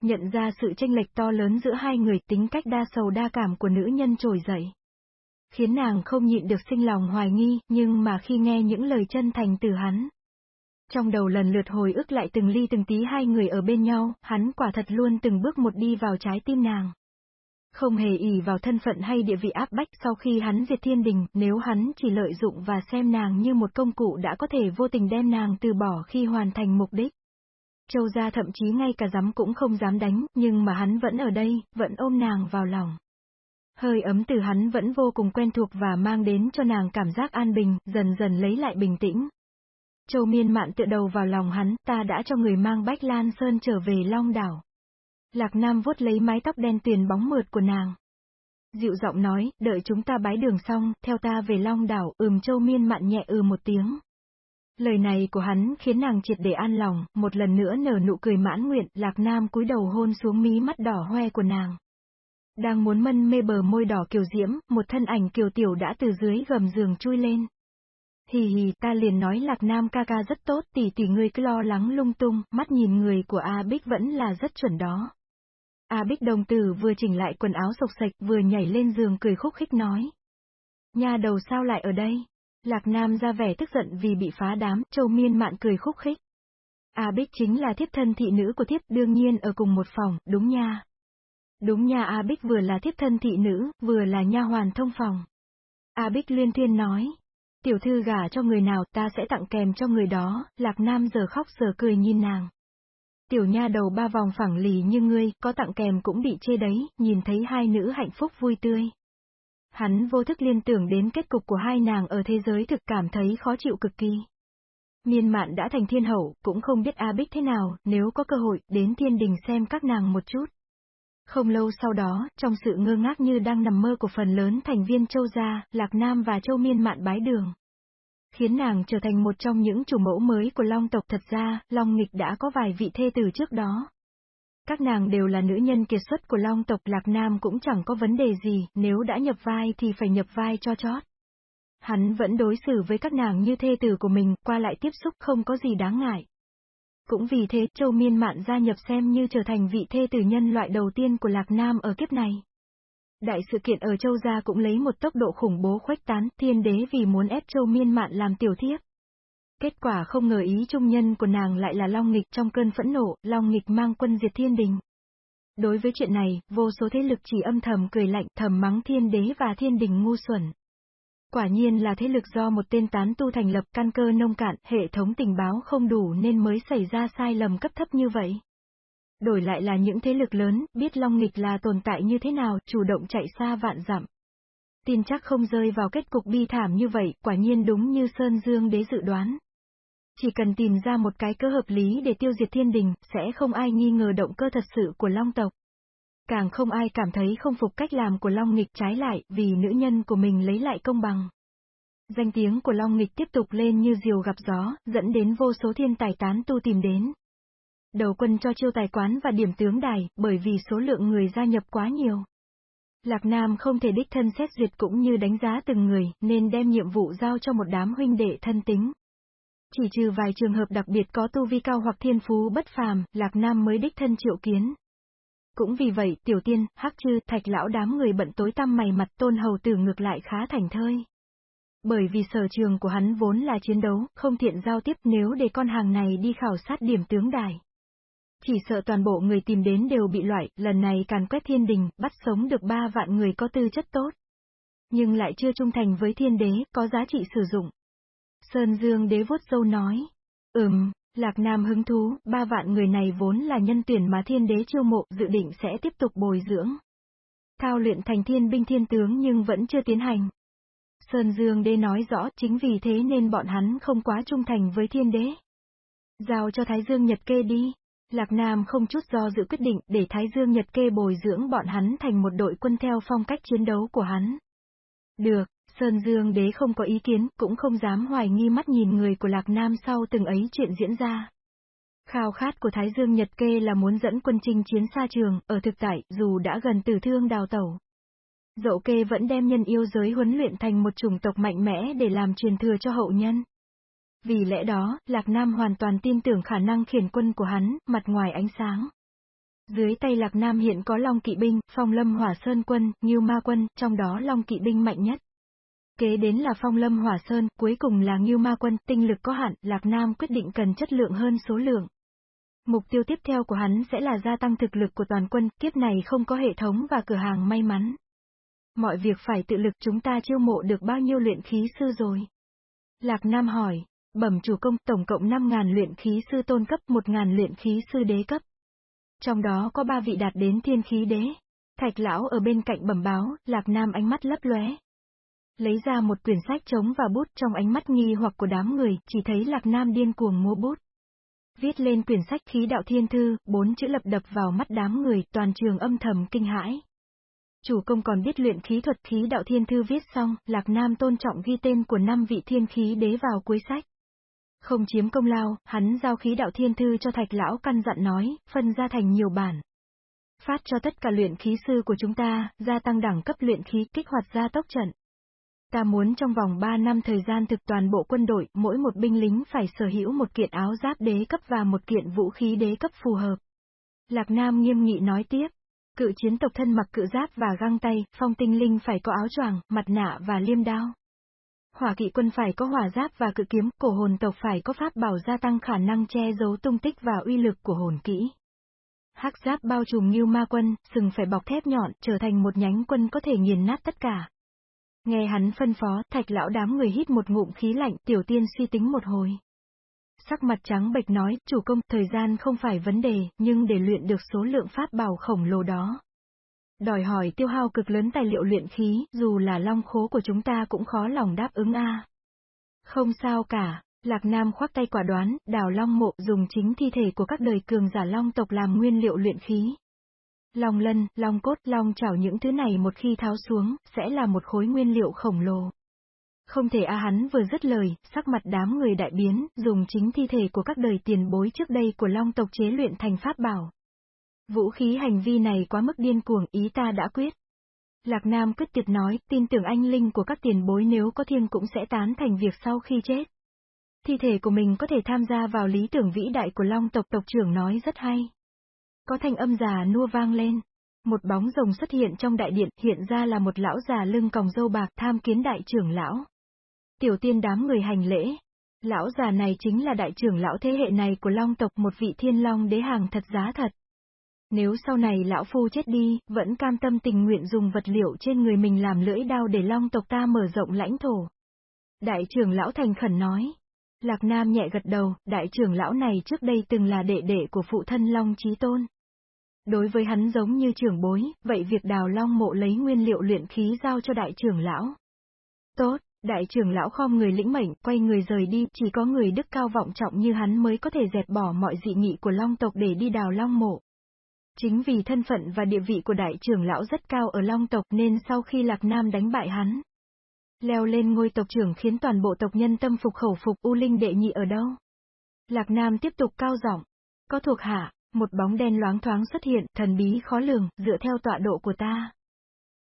Nhận ra sự tranh lệch to lớn giữa hai người tính cách đa sầu đa cảm của nữ nhân trồi dậy. Khiến nàng không nhịn được sinh lòng hoài nghi, nhưng mà khi nghe những lời chân thành từ hắn. Trong đầu lần lượt hồi ức lại từng ly từng tí hai người ở bên nhau, hắn quả thật luôn từng bước một đi vào trái tim nàng. Không hề ỷ vào thân phận hay địa vị áp bách sau khi hắn diệt thiên đình, nếu hắn chỉ lợi dụng và xem nàng như một công cụ đã có thể vô tình đem nàng từ bỏ khi hoàn thành mục đích. Châu gia thậm chí ngay cả dám cũng không dám đánh, nhưng mà hắn vẫn ở đây, vẫn ôm nàng vào lòng. Hơi ấm từ hắn vẫn vô cùng quen thuộc và mang đến cho nàng cảm giác an bình, dần dần lấy lại bình tĩnh. Châu miên mạn tựa đầu vào lòng hắn, ta đã cho người mang bách lan sơn trở về Long đảo. Lạc Nam vuốt lấy mái tóc đen tuyền bóng mượt của nàng. Dịu giọng nói, đợi chúng ta bái đường xong, theo ta về Long đảo, ừm châu miên mạn nhẹ ừ một tiếng. Lời này của hắn khiến nàng triệt để an lòng, một lần nữa nở nụ cười mãn nguyện, Lạc Nam cúi đầu hôn xuống mí mắt đỏ hoe của nàng. Đang muốn mân mê bờ môi đỏ kiều diễm, một thân ảnh kiều tiểu đã từ dưới gầm giường chui lên. Hì hì, ta liền nói Lạc Nam ca ca rất tốt, tỷ tỷ ngươi cứ lo lắng lung tung, mắt nhìn người của A Bích vẫn là rất chuẩn đó. A Bích đồng tử vừa chỉnh lại quần áo sộc sạch vừa nhảy lên giường cười khúc khích nói. Nha đầu sao lại ở đây? Lạc Nam ra vẻ tức giận vì bị phá đám, châu miên mạn cười khúc khích. A Bích chính là thiếp thân thị nữ của thiếp đương nhiên ở cùng một phòng, đúng nha. Đúng nha A Bích vừa là thiếp thân thị nữ, vừa là nha hoàn thông phòng. A Bích liên thiên nói. Tiểu thư gả cho người nào ta sẽ tặng kèm cho người đó, Lạc Nam giờ khóc giờ cười nhìn nàng. Tiểu nha đầu ba vòng phẳng lì như ngươi, có tặng kèm cũng bị chê đấy, nhìn thấy hai nữ hạnh phúc vui tươi. Hắn vô thức liên tưởng đến kết cục của hai nàng ở thế giới thực cảm thấy khó chịu cực kỳ. Miên mạn đã thành thiên hậu, cũng không biết A Bích thế nào, nếu có cơ hội, đến thiên đình xem các nàng một chút. Không lâu sau đó, trong sự ngơ ngác như đang nằm mơ của phần lớn thành viên châu gia, Lạc Nam và châu miên mạn bái đường. Khiến nàng trở thành một trong những chủ mẫu mới của Long tộc thật ra, Long nghịch đã có vài vị thê tử trước đó. Các nàng đều là nữ nhân kiệt xuất của Long tộc Lạc Nam cũng chẳng có vấn đề gì, nếu đã nhập vai thì phải nhập vai cho chót. Hắn vẫn đối xử với các nàng như thê tử của mình, qua lại tiếp xúc không có gì đáng ngại. Cũng vì thế, Châu Miên Mạn gia nhập xem như trở thành vị thê tử nhân loại đầu tiên của Lạc Nam ở kiếp này. Đại sự kiện ở Châu Gia cũng lấy một tốc độ khủng bố khuếch tán, thiên đế vì muốn ép Châu Miên Mạn làm tiểu thiếp. Kết quả không ngờ ý trung nhân của nàng lại là Long Nghịch trong cơn phẫn nộ, Long Nghịch mang quân diệt thiên đình. Đối với chuyện này, vô số thế lực chỉ âm thầm cười lạnh thầm mắng thiên đế và thiên đình ngu xuẩn. Quả nhiên là thế lực do một tên tán tu thành lập căn cơ nông cạn, hệ thống tình báo không đủ nên mới xảy ra sai lầm cấp thấp như vậy. Đổi lại là những thế lực lớn, biết Long Nghịch là tồn tại như thế nào, chủ động chạy xa vạn dặm. Tin chắc không rơi vào kết cục bi thảm như vậy, quả nhiên đúng như Sơn Dương đế dự đoán. Chỉ cần tìm ra một cái cơ hợp lý để tiêu diệt thiên đình, sẽ không ai nghi ngờ động cơ thật sự của Long tộc. Càng không ai cảm thấy không phục cách làm của Long Nghịch trái lại, vì nữ nhân của mình lấy lại công bằng. Danh tiếng của Long Nghịch tiếp tục lên như diều gặp gió, dẫn đến vô số thiên tài tán tu tìm đến. Đầu quân cho chiêu tài quán và điểm tướng đài, bởi vì số lượng người gia nhập quá nhiều. Lạc Nam không thể đích thân xét duyệt cũng như đánh giá từng người, nên đem nhiệm vụ giao cho một đám huynh đệ thân tính. Chỉ trừ vài trường hợp đặc biệt có tu vi cao hoặc thiên phú bất phàm, Lạc Nam mới đích thân triệu kiến. Cũng vì vậy, tiểu tiên, hắc chư, thạch lão đám người bận tối tăm mày mặt tôn hầu tử ngược lại khá thành thơi. Bởi vì sở trường của hắn vốn là chiến đấu, không thiện giao tiếp nếu để con hàng này đi khảo sát điểm tướng đài. Chỉ sợ toàn bộ người tìm đến đều bị loại, lần này càn quét thiên đình, bắt sống được ba vạn người có tư chất tốt. Nhưng lại chưa trung thành với thiên đế, có giá trị sử dụng. Sơn Dương đế vuốt dâu nói. Ừm, Lạc Nam hứng thú, ba vạn người này vốn là nhân tuyển mà thiên đế chiêu mộ, dự định sẽ tiếp tục bồi dưỡng. Thao luyện thành thiên binh thiên tướng nhưng vẫn chưa tiến hành. Sơn Dương đế nói rõ chính vì thế nên bọn hắn không quá trung thành với thiên đế. Giao cho Thái Dương Nhật kê đi. Lạc Nam không chút do dự quyết định để Thái Dương Nhật kê bồi dưỡng bọn hắn thành một đội quân theo phong cách chiến đấu của hắn. Được, Sơn Dương đế không có ý kiến, cũng không dám hoài nghi mắt nhìn người của Lạc Nam sau từng ấy chuyện diễn ra. Khao khát của Thái Dương Nhật Kê là muốn dẫn quân chinh chiến xa trường, ở thực tại, dù đã gần tử thương đào tẩu. Dậu kê vẫn đem nhân yêu giới huấn luyện thành một chủng tộc mạnh mẽ để làm truyền thừa cho hậu nhân. Vì lẽ đó, Lạc Nam hoàn toàn tin tưởng khả năng khiển quân của hắn, mặt ngoài ánh sáng. Dưới tay Lạc Nam hiện có Long Kỵ binh, Phong Lâm Hỏa Sơn quân, Ngưu Ma quân, trong đó Long Kỵ binh mạnh nhất. Kế đến là Phong Lâm Hỏa Sơn, cuối cùng là Ngưu Ma quân, tinh lực có hạn, Lạc Nam quyết định cần chất lượng hơn số lượng. Mục tiêu tiếp theo của hắn sẽ là gia tăng thực lực của toàn quân, kiếp này không có hệ thống và cửa hàng may mắn. Mọi việc phải tự lực chúng ta chiêu mộ được bao nhiêu luyện khí sư rồi? Lạc Nam hỏi, bẩm chủ công tổng cộng 5.000 luyện khí sư tôn cấp 1.000 luyện khí sư đế cấp. Trong đó có ba vị đạt đến thiên khí đế. Thạch lão ở bên cạnh bẩm báo, Lạc Nam ánh mắt lấp lóe. Lấy ra một quyển sách trống và bút trong ánh mắt nghi hoặc của đám người, chỉ thấy Lạc Nam điên cuồng mua bút. Viết lên quyển sách khí đạo thiên thư, bốn chữ lập đập vào mắt đám người, toàn trường âm thầm kinh hãi. Chủ công còn biết luyện khí thuật khí đạo thiên thư viết xong, Lạc Nam tôn trọng ghi tên của năm vị thiên khí đế vào cuối sách. Không chiếm công lao, hắn giao khí đạo thiên thư cho thạch lão căn dặn nói, phân ra thành nhiều bản. Phát cho tất cả luyện khí sư của chúng ta, gia tăng đẳng cấp luyện khí kích hoạt gia tốc trận. Ta muốn trong vòng 3 năm thời gian thực toàn bộ quân đội, mỗi một binh lính phải sở hữu một kiện áo giáp đế cấp và một kiện vũ khí đế cấp phù hợp. Lạc Nam nghiêm nghị nói tiếp. Cự chiến tộc thân mặc cự giáp và găng tay, phong tinh linh phải có áo choàng, mặt nạ và liêm đao. Hỏa kỵ quân phải có hỏa giáp và cự kiếm, cổ hồn tộc phải có pháp bảo gia tăng khả năng che giấu tung tích và uy lực của hồn kỹ. Hắc giáp bao trùm như ma quân, sừng phải bọc thép nhọn, trở thành một nhánh quân có thể nghiền nát tất cả. Nghe hắn phân phó, thạch lão đám người hít một ngụm khí lạnh, tiểu tiên suy tính một hồi. Sắc mặt trắng bệch nói, chủ công, thời gian không phải vấn đề, nhưng để luyện được số lượng pháp bảo khổng lồ đó. Đòi hỏi tiêu hao cực lớn tài liệu luyện khí, dù là long khố của chúng ta cũng khó lòng đáp ứng a. Không sao cả, Lạc Nam khoác tay quả đoán, đào long mộ dùng chính thi thể của các đời cường giả long tộc làm nguyên liệu luyện khí. Long lân, long cốt, long chảo những thứ này một khi tháo xuống, sẽ là một khối nguyên liệu khổng lồ. Không thể a hắn vừa dứt lời, sắc mặt đám người đại biến, dùng chính thi thể của các đời tiền bối trước đây của long tộc chế luyện thành pháp bảo. Vũ khí hành vi này quá mức điên cuồng, ý ta đã quyết. Lạc Nam quyết tuyệt nói, tin tưởng anh linh của các tiền bối nếu có thiên cũng sẽ tán thành việc sau khi chết. Thi thể của mình có thể tham gia vào lý tưởng vĩ đại của Long tộc tộc trưởng nói rất hay. Có thanh âm già nua vang lên. Một bóng rồng xuất hiện trong đại điện, hiện ra là một lão già lưng còng dâu bạc tham kiến đại trưởng lão. Tiểu tiên đám người hành lễ. Lão già này chính là đại trưởng lão thế hệ này của Long tộc một vị thiên long đế hàng thật giá thật. Nếu sau này lão phu chết đi, vẫn cam tâm tình nguyện dùng vật liệu trên người mình làm lưỡi đao để long tộc ta mở rộng lãnh thổ. Đại trưởng lão thành khẩn nói. Lạc Nam nhẹ gật đầu, đại trưởng lão này trước đây từng là đệ đệ của phụ thân Long Chí Tôn. Đối với hắn giống như trưởng bối, vậy việc đào long mộ lấy nguyên liệu luyện khí giao cho đại trưởng lão. Tốt, đại trưởng lão khom người lĩnh mệnh, quay người rời đi, chỉ có người đức cao vọng trọng như hắn mới có thể dẹp bỏ mọi dị nghị của long tộc để đi đào long mộ. Chính vì thân phận và địa vị của đại trưởng lão rất cao ở Long tộc nên sau khi Lạc Nam đánh bại hắn, leo lên ngôi tộc trưởng khiến toàn bộ tộc nhân tâm phục khẩu phục U Linh đệ nhị ở đâu. Lạc Nam tiếp tục cao giọng, có thuộc hạ, một bóng đen loáng thoáng xuất hiện, thần bí khó lường, dựa theo tọa độ của ta.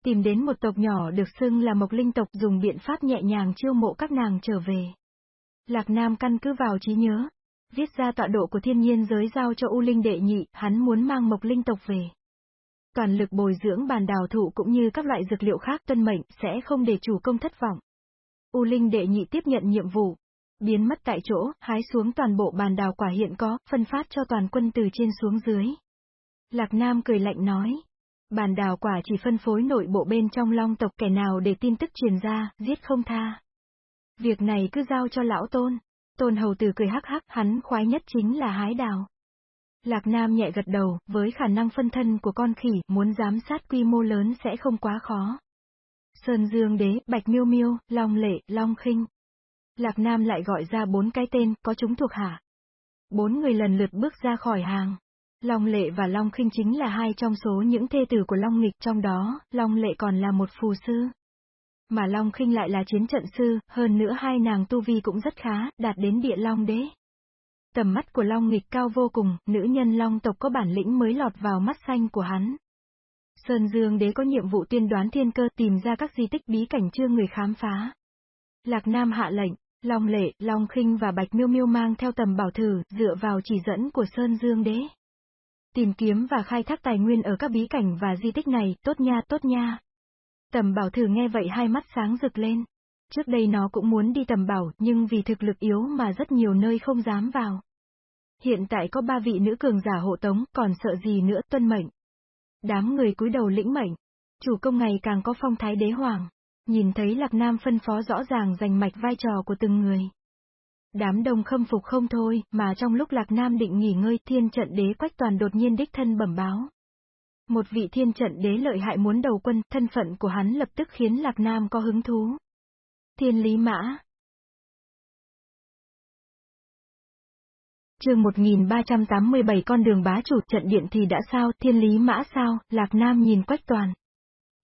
Tìm đến một tộc nhỏ được xưng là Mộc Linh tộc dùng biện pháp nhẹ nhàng chiêu mộ các nàng trở về. Lạc Nam căn cứ vào trí nhớ, Viết ra tọa độ của thiên nhiên giới giao cho U Linh đệ nhị, hắn muốn mang mộc linh tộc về. Toàn lực bồi dưỡng bàn đào thụ cũng như các loại dược liệu khác tuân mệnh, sẽ không để chủ công thất vọng. U Linh đệ nhị tiếp nhận nhiệm vụ. Biến mất tại chỗ, hái xuống toàn bộ bàn đào quả hiện có, phân phát cho toàn quân từ trên xuống dưới. Lạc Nam cười lạnh nói. Bàn đào quả chỉ phân phối nội bộ bên trong long tộc kẻ nào để tin tức truyền ra, giết không tha. Việc này cứ giao cho lão tôn. Tôn hầu tử cười hắc hắc, hắn khoái nhất chính là hái đào. Lạc Nam nhẹ gật đầu, với khả năng phân thân của con khỉ, muốn giám sát quy mô lớn sẽ không quá khó. Sơn Dương Đế, Bạch Miêu Miêu, Long Lệ, Long Khinh. Lạc Nam lại gọi ra bốn cái tên, có chúng thuộc hạ. Bốn người lần lượt bước ra khỏi hàng. Long Lệ và Long Khinh chính là hai trong số những thê tử của Long Nghịch trong đó, Long Lệ còn là một phù sư. Mà Long khinh lại là chiến trận sư, hơn nữa hai nàng tu vi cũng rất khá, đạt đến địa Long đế. Tầm mắt của Long nghịch cao vô cùng, nữ nhân Long tộc có bản lĩnh mới lọt vào mắt xanh của hắn. Sơn Dương đế có nhiệm vụ tiên đoán thiên cơ tìm ra các di tích bí cảnh chưa người khám phá. Lạc Nam hạ lệnh, Long Lệ, Long Khinh và Bạch Miêu Miêu mang theo tầm bảo thử, dựa vào chỉ dẫn của Sơn Dương Đế. Tìm kiếm và khai thác tài nguyên ở các bí cảnh và di tích này, tốt nha, tốt nha. Tầm bảo thử nghe vậy hai mắt sáng rực lên. Trước đây nó cũng muốn đi tầm bảo, nhưng vì thực lực yếu mà rất nhiều nơi không dám vào. Hiện tại có ba vị nữ cường giả hộ tống, còn sợ gì nữa, tuân mệnh. Đám người cúi đầu lĩnh mệnh. Chủ công ngày càng có phong thái đế hoàng. Nhìn thấy Lạc Nam phân phó rõ ràng giành mạch vai trò của từng người. Đám đông khâm phục không thôi, mà trong lúc Lạc Nam định nghỉ ngơi, thiên trận đế quách toàn đột nhiên đích thân bẩm báo. Một vị thiên trận đế lợi hại muốn đầu quân, thân phận của hắn lập tức khiến Lạc Nam có hứng thú. Thiên lý mã. chương 1387 con đường bá chủ trận điện thì đã sao, thiên lý mã sao, Lạc Nam nhìn quách toàn.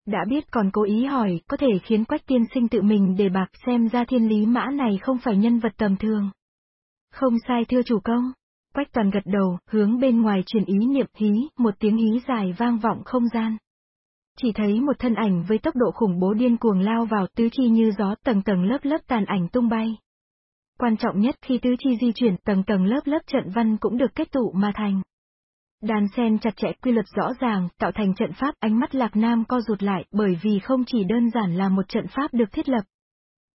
Đã biết còn cố ý hỏi, có thể khiến quách tiên sinh tự mình để bạc xem ra thiên lý mã này không phải nhân vật tầm thường. Không sai thưa chủ công. Quách toàn gật đầu, hướng bên ngoài truyền ý niệm hí, một tiếng hí dài vang vọng không gian. Chỉ thấy một thân ảnh với tốc độ khủng bố điên cuồng lao vào tứ chi như gió tầng tầng lớp lớp tàn ảnh tung bay. Quan trọng nhất khi tứ chi di chuyển tầng tầng lớp lớp trận văn cũng được kết tụ mà thành. Đàn sen chặt chẽ quy luật rõ ràng, tạo thành trận pháp ánh mắt lạc nam co rụt lại bởi vì không chỉ đơn giản là một trận pháp được thiết lập.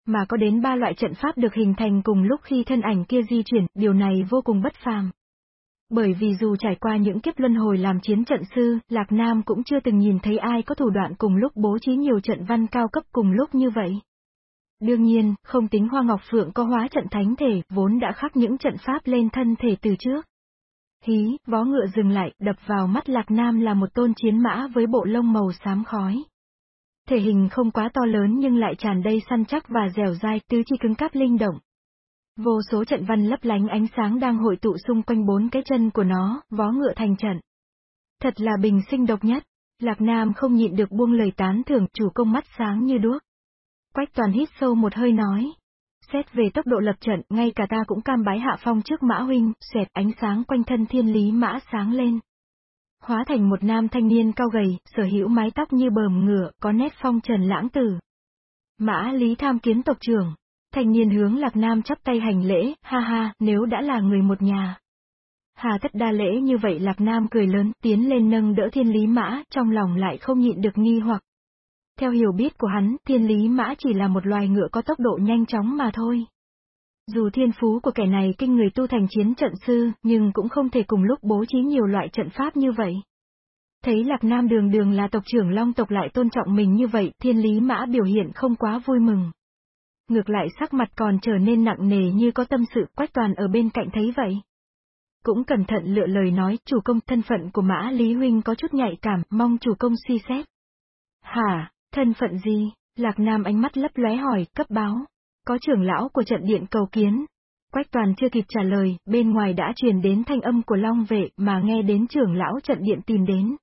Mà có đến ba loại trận pháp được hình thành cùng lúc khi thân ảnh kia di chuyển, điều này vô cùng bất phàm. Bởi vì dù trải qua những kiếp luân hồi làm chiến trận sư, Lạc Nam cũng chưa từng nhìn thấy ai có thủ đoạn cùng lúc bố trí nhiều trận văn cao cấp cùng lúc như vậy. Đương nhiên, không tính Hoa Ngọc Phượng có hóa trận thánh thể, vốn đã khắc những trận pháp lên thân thể từ trước. Hí, vó ngựa dừng lại, đập vào mắt Lạc Nam là một tôn chiến mã với bộ lông màu xám khói. Thể hình không quá to lớn nhưng lại tràn đầy săn chắc và dẻo dai, tứ chi cứng cáp linh động. Vô số trận văn lấp lánh ánh sáng đang hội tụ xung quanh bốn cái chân của nó, vó ngựa thành trận. Thật là bình sinh độc nhất. Lạc Nam không nhịn được buông lời tán thưởng, chủ công mắt sáng như đuốc. Quách toàn hít sâu một hơi nói. Xét về tốc độ lập trận, ngay cả ta cũng cam bái hạ phong trước mã huynh, xẹt ánh sáng quanh thân thiên lý mã sáng lên. Hóa thành một nam thanh niên cao gầy, sở hữu mái tóc như bờm ngựa, có nét phong trần lãng tử. Mã lý tham kiến tộc trưởng. Thanh niên hướng lạc nam chắp tay hành lễ, ha ha, nếu đã là người một nhà. Hà tất đa lễ như vậy lạc nam cười lớn, tiến lên nâng đỡ thiên lý mã, trong lòng lại không nhịn được nghi hoặc. Theo hiểu biết của hắn, thiên lý mã chỉ là một loài ngựa có tốc độ nhanh chóng mà thôi. Dù thiên phú của kẻ này kinh người tu thành chiến trận sư, nhưng cũng không thể cùng lúc bố trí nhiều loại trận pháp như vậy. Thấy Lạc Nam đường đường là tộc trưởng Long tộc lại tôn trọng mình như vậy, thiên lý mã biểu hiện không quá vui mừng. Ngược lại sắc mặt còn trở nên nặng nề như có tâm sự, quách toàn ở bên cạnh thấy vậy. Cũng cẩn thận lựa lời nói, chủ công thân phận của mã Lý Huynh có chút nhạy cảm, mong chủ công suy xét. Hả, Thân phận gì? Lạc Nam ánh mắt lấp lóe hỏi, cấp báo. Có trưởng lão của trận điện cầu kiến. Quách toàn chưa kịp trả lời, bên ngoài đã truyền đến thanh âm của Long vệ mà nghe đến trưởng lão trận điện tìm đến.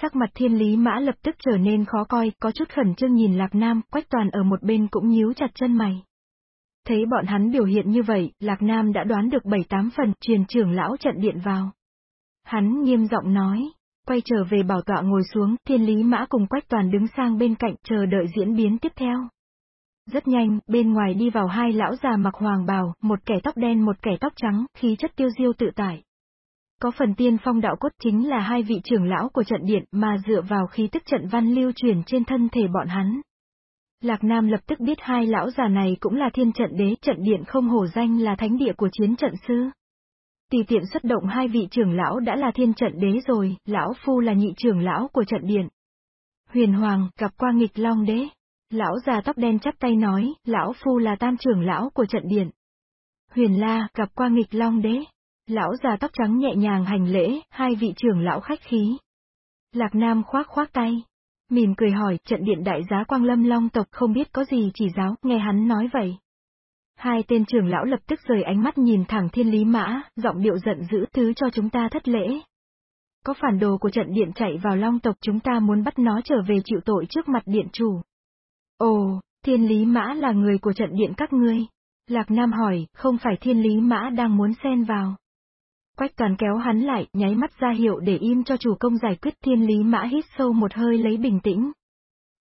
Sắc mặt thiên lý mã lập tức trở nên khó coi, có chút khẩn trương nhìn Lạc Nam, Quách toàn ở một bên cũng nhíu chặt chân mày. Thấy bọn hắn biểu hiện như vậy, Lạc Nam đã đoán được bảy tám phần, truyền trưởng lão trận điện vào. Hắn nghiêm giọng nói, Quay trở về bảo tọa ngồi xuống, thiên lý mã cùng quách toàn đứng sang bên cạnh chờ đợi diễn biến tiếp theo. Rất nhanh, bên ngoài đi vào hai lão già mặc hoàng bào, một kẻ tóc đen một kẻ tóc trắng, khí chất tiêu diêu tự tại. Có phần tiên phong đạo cốt chính là hai vị trưởng lão của trận điện mà dựa vào khí tức trận văn lưu truyền trên thân thể bọn hắn. Lạc Nam lập tức biết hai lão già này cũng là thiên trận đế, trận điện không hổ danh là thánh địa của chiến trận sư. Tùy tiện xuất động hai vị trưởng lão đã là thiên trận đế rồi, lão phu là nhị trưởng lão của trận điện. Huyền Hoàng, gặp qua nghịch long đế. Lão già tóc đen chắp tay nói, lão phu là tam trưởng lão của trận điện. Huyền La, gặp qua nghịch long đế. Lão già tóc trắng nhẹ nhàng hành lễ, hai vị trưởng lão khách khí. Lạc Nam khoác khoác tay. Mỉm cười hỏi, trận điện đại giá Quang Lâm Long tộc không biết có gì chỉ giáo, nghe hắn nói vậy. Hai tên trưởng lão lập tức rời ánh mắt nhìn thẳng thiên lý mã, giọng điệu giận dữ thứ cho chúng ta thất lễ. Có phản đồ của trận điện chạy vào long tộc chúng ta muốn bắt nó trở về chịu tội trước mặt điện chủ. Ồ, thiên lý mã là người của trận điện các ngươi. Lạc Nam hỏi, không phải thiên lý mã đang muốn xen vào. Quách toàn kéo hắn lại, nháy mắt ra hiệu để im cho chủ công giải quyết thiên lý mã hít sâu một hơi lấy bình tĩnh.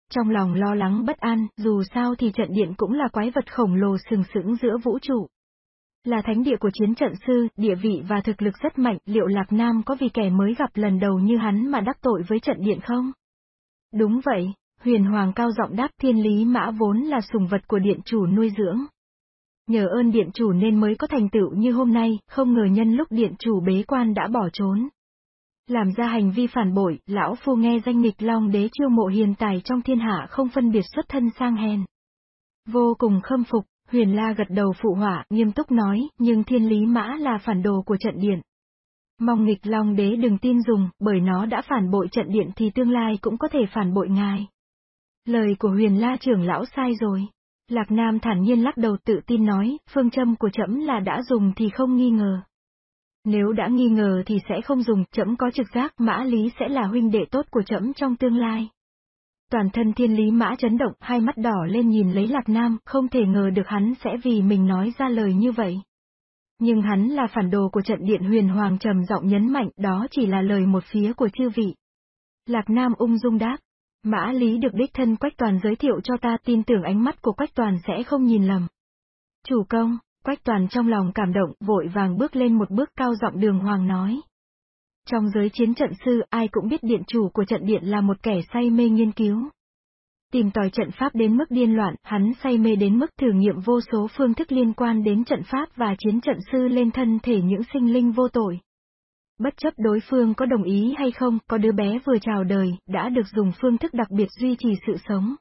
Trong lòng lo lắng bất an, dù sao thì trận điện cũng là quái vật khổng lồ sừng sững giữa vũ trụ. Là thánh địa của chiến trận sư, địa vị và thực lực rất mạnh, liệu Lạc Nam có vì kẻ mới gặp lần đầu như hắn mà đắc tội với trận điện không? Đúng vậy, huyền hoàng cao giọng đáp thiên lý mã vốn là sùng vật của điện chủ nuôi dưỡng. Nhờ ơn điện chủ nên mới có thành tựu như hôm nay, không ngờ nhân lúc điện chủ bế quan đã bỏ trốn. Làm ra hành vi phản bội, lão phu nghe danh nghịch long đế chiêu mộ hiền tài trong thiên hạ không phân biệt xuất thân sang hèn. Vô cùng khâm phục, huyền la gật đầu phụ hỏa, nghiêm túc nói, nhưng thiên lý mã là phản đồ của trận điện. Mong nghịch long đế đừng tin dùng, bởi nó đã phản bội trận điện thì tương lai cũng có thể phản bội ngài. Lời của huyền la trưởng lão sai rồi. Lạc Nam thản nhiên lắc đầu tự tin nói, phương châm của trẫm là đã dùng thì không nghi ngờ. Nếu đã nghi ngờ thì sẽ không dùng, trẫm có trực giác mã lý sẽ là huynh đệ tốt của trẫm trong tương lai. Toàn thân thiên lý mã chấn động, hai mắt đỏ lên nhìn lấy lạc nam, không thể ngờ được hắn sẽ vì mình nói ra lời như vậy. Nhưng hắn là phản đồ của trận điện huyền hoàng trầm giọng nhấn mạnh, đó chỉ là lời một phía của chư vị. Lạc nam ung dung đáp, mã lý được đích thân quách toàn giới thiệu cho ta tin tưởng ánh mắt của quách toàn sẽ không nhìn lầm. Chủ công, Quách toàn trong lòng cảm động, vội vàng bước lên một bước cao giọng đường hoàng nói. Trong giới chiến trận sư, ai cũng biết điện chủ của trận điện là một kẻ say mê nghiên cứu. Tìm tòi trận pháp đến mức điên loạn, hắn say mê đến mức thử nghiệm vô số phương thức liên quan đến trận pháp và chiến trận sư lên thân thể những sinh linh vô tội. Bất chấp đối phương có đồng ý hay không, có đứa bé vừa chào đời, đã được dùng phương thức đặc biệt duy trì sự sống.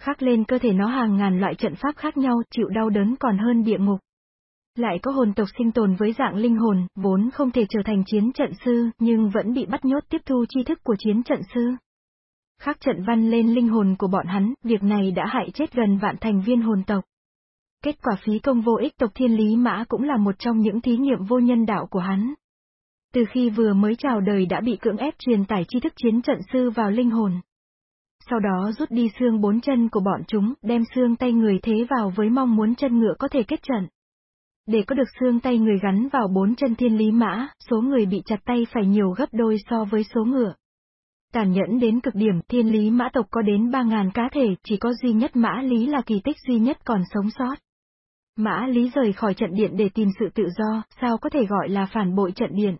Khắc lên cơ thể nó hàng ngàn loại trận pháp khác nhau, chịu đau đớn còn hơn địa ngục. Lại có hồn tộc sinh tồn với dạng linh hồn, vốn không thể trở thành chiến trận sư, nhưng vẫn bị bắt nhốt tiếp thu tri thức của chiến trận sư. Khắc trận văn lên linh hồn của bọn hắn, việc này đã hại chết gần vạn thành viên hồn tộc. Kết quả phí công vô ích tộc thiên lý mã cũng là một trong những thí nghiệm vô nhân đạo của hắn. Từ khi vừa mới chào đời đã bị cưỡng ép truyền tải tri thức chiến trận sư vào linh hồn sau đó rút đi xương bốn chân của bọn chúng, đem xương tay người thế vào với mong muốn chân ngựa có thể kết trận. Để có được xương tay người gắn vào bốn chân thiên lý mã, số người bị chặt tay phải nhiều gấp đôi so với số ngựa. Tàn nhẫn đến cực điểm, thiên lý mã tộc có đến 3.000 cá thể, chỉ có duy nhất mã lý là kỳ tích duy nhất còn sống sót. Mã lý rời khỏi trận điện để tìm sự tự do, sao có thể gọi là phản bội trận điện.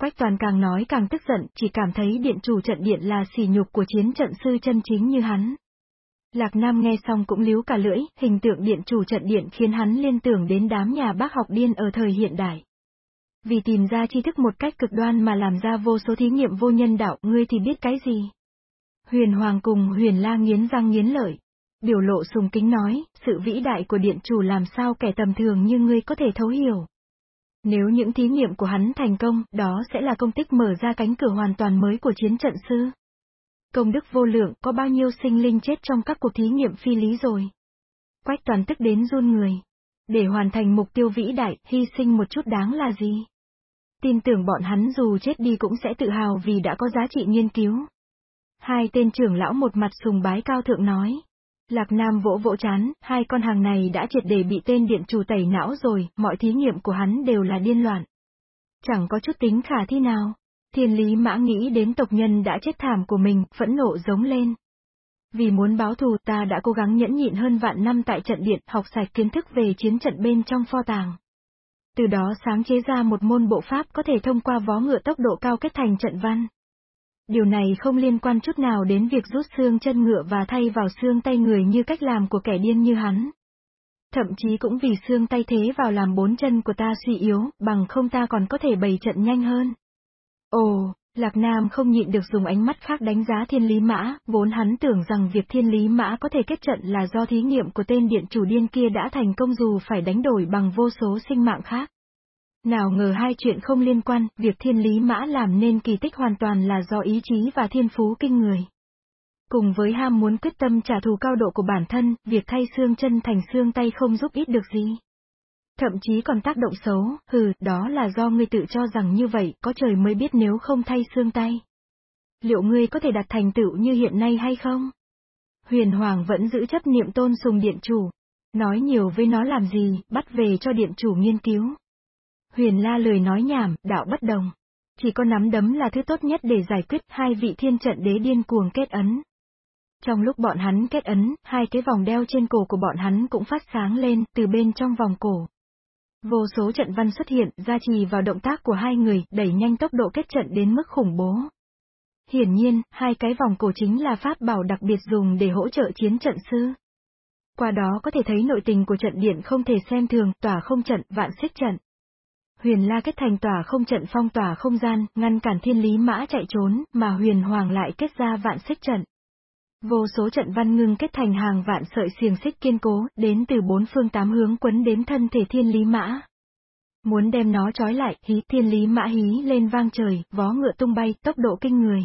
Quách toàn càng nói càng tức giận, chỉ cảm thấy điện chủ trận điện là sỉ nhục của chiến trận sư chân chính như hắn. Lạc Nam nghe xong cũng líu cả lưỡi, hình tượng điện chủ trận điện khiến hắn liên tưởng đến đám nhà bác học điên ở thời hiện đại. Vì tìm ra tri thức một cách cực đoan mà làm ra vô số thí nghiệm vô nhân đạo, ngươi thì biết cái gì? Huyền Hoàng cùng Huyền La nghiến răng nghiến lợi. Biểu lộ sùng kính nói, sự vĩ đại của điện chủ làm sao kẻ tầm thường như ngươi có thể thấu hiểu. Nếu những thí nghiệm của hắn thành công, đó sẽ là công tích mở ra cánh cửa hoàn toàn mới của chiến trận sư. Công đức vô lượng, có bao nhiêu sinh linh chết trong các cuộc thí nghiệm phi lý rồi. Quách toàn tức đến run người. Để hoàn thành mục tiêu vĩ đại, hy sinh một chút đáng là gì? Tin tưởng bọn hắn dù chết đi cũng sẽ tự hào vì đã có giá trị nghiên cứu. Hai tên trưởng lão một mặt sùng bái cao thượng nói. Lạc Nam vỗ vỗ chán, hai con hàng này đã triệt để bị tên điện chủ tẩy não rồi, mọi thí nghiệm của hắn đều là điên loạn. Chẳng có chút tính khả thi nào. Thiên lý mã nghĩ đến tộc nhân đã chết thảm của mình, phẫn nộ giống lên. Vì muốn báo thù ta đã cố gắng nhẫn nhịn hơn vạn năm tại trận điện, học sạch kiến thức về chiến trận bên trong pho tàng. Từ đó sáng chế ra một môn bộ pháp có thể thông qua vó ngựa tốc độ cao kết thành trận văn. Điều này không liên quan chút nào đến việc rút xương chân ngựa và thay vào xương tay người như cách làm của kẻ điên như hắn. Thậm chí cũng vì xương tay thế vào làm bốn chân của ta suy yếu, bằng không ta còn có thể bày trận nhanh hơn. Ồ, Lạc Nam không nhịn được dùng ánh mắt khác đánh giá thiên lý mã, vốn hắn tưởng rằng việc thiên lý mã có thể kết trận là do thí nghiệm của tên điện chủ điên kia đã thành công dù phải đánh đổi bằng vô số sinh mạng khác. Nào ngờ hai chuyện không liên quan, việc thiên lý mã làm nên kỳ tích hoàn toàn là do ý chí và thiên phú kinh người. Cùng với ham muốn quyết tâm trả thù cao độ của bản thân, việc thay xương chân thành xương tay không giúp ích được gì. Thậm chí còn tác động xấu, hừ, đó là do ngươi tự cho rằng như vậy, có trời mới biết nếu không thay xương tay. Liệu ngươi có thể đạt thành tựu như hiện nay hay không? Huyền Hoàng vẫn giữ chấp niệm tôn sùng điện chủ. Nói nhiều với nó làm gì, bắt về cho điện chủ nghiên cứu. Huyền la lời nói nhảm, đạo bất đồng. Chỉ có nắm đấm là thứ tốt nhất để giải quyết hai vị thiên trận đế điên cuồng kết ấn. Trong lúc bọn hắn kết ấn, hai cái vòng đeo trên cổ của bọn hắn cũng phát sáng lên, từ bên trong vòng cổ. Vô số trận văn xuất hiện, gia trì vào động tác của hai người, đẩy nhanh tốc độ kết trận đến mức khủng bố. Hiển nhiên, hai cái vòng cổ chính là pháp bảo đặc biệt dùng để hỗ trợ chiến trận sư. Qua đó có thể thấy nội tình của trận điện không thể xem thường, tỏa không trận, vạn xích trận. Huyền La kết thành tỏa không trận phong tỏa không gian, ngăn cản thiên lý mã chạy trốn, mà huyền hoàng lại kết ra vạn xích trận. Vô số trận văn ngưng kết thành hàng vạn sợi xiềng xích kiên cố, đến từ bốn phương tám hướng quấn đến thân thể thiên lý mã. Muốn đem nó trói lại, hí thiên lý mã hí lên vang trời, vó ngựa tung bay, tốc độ kinh người.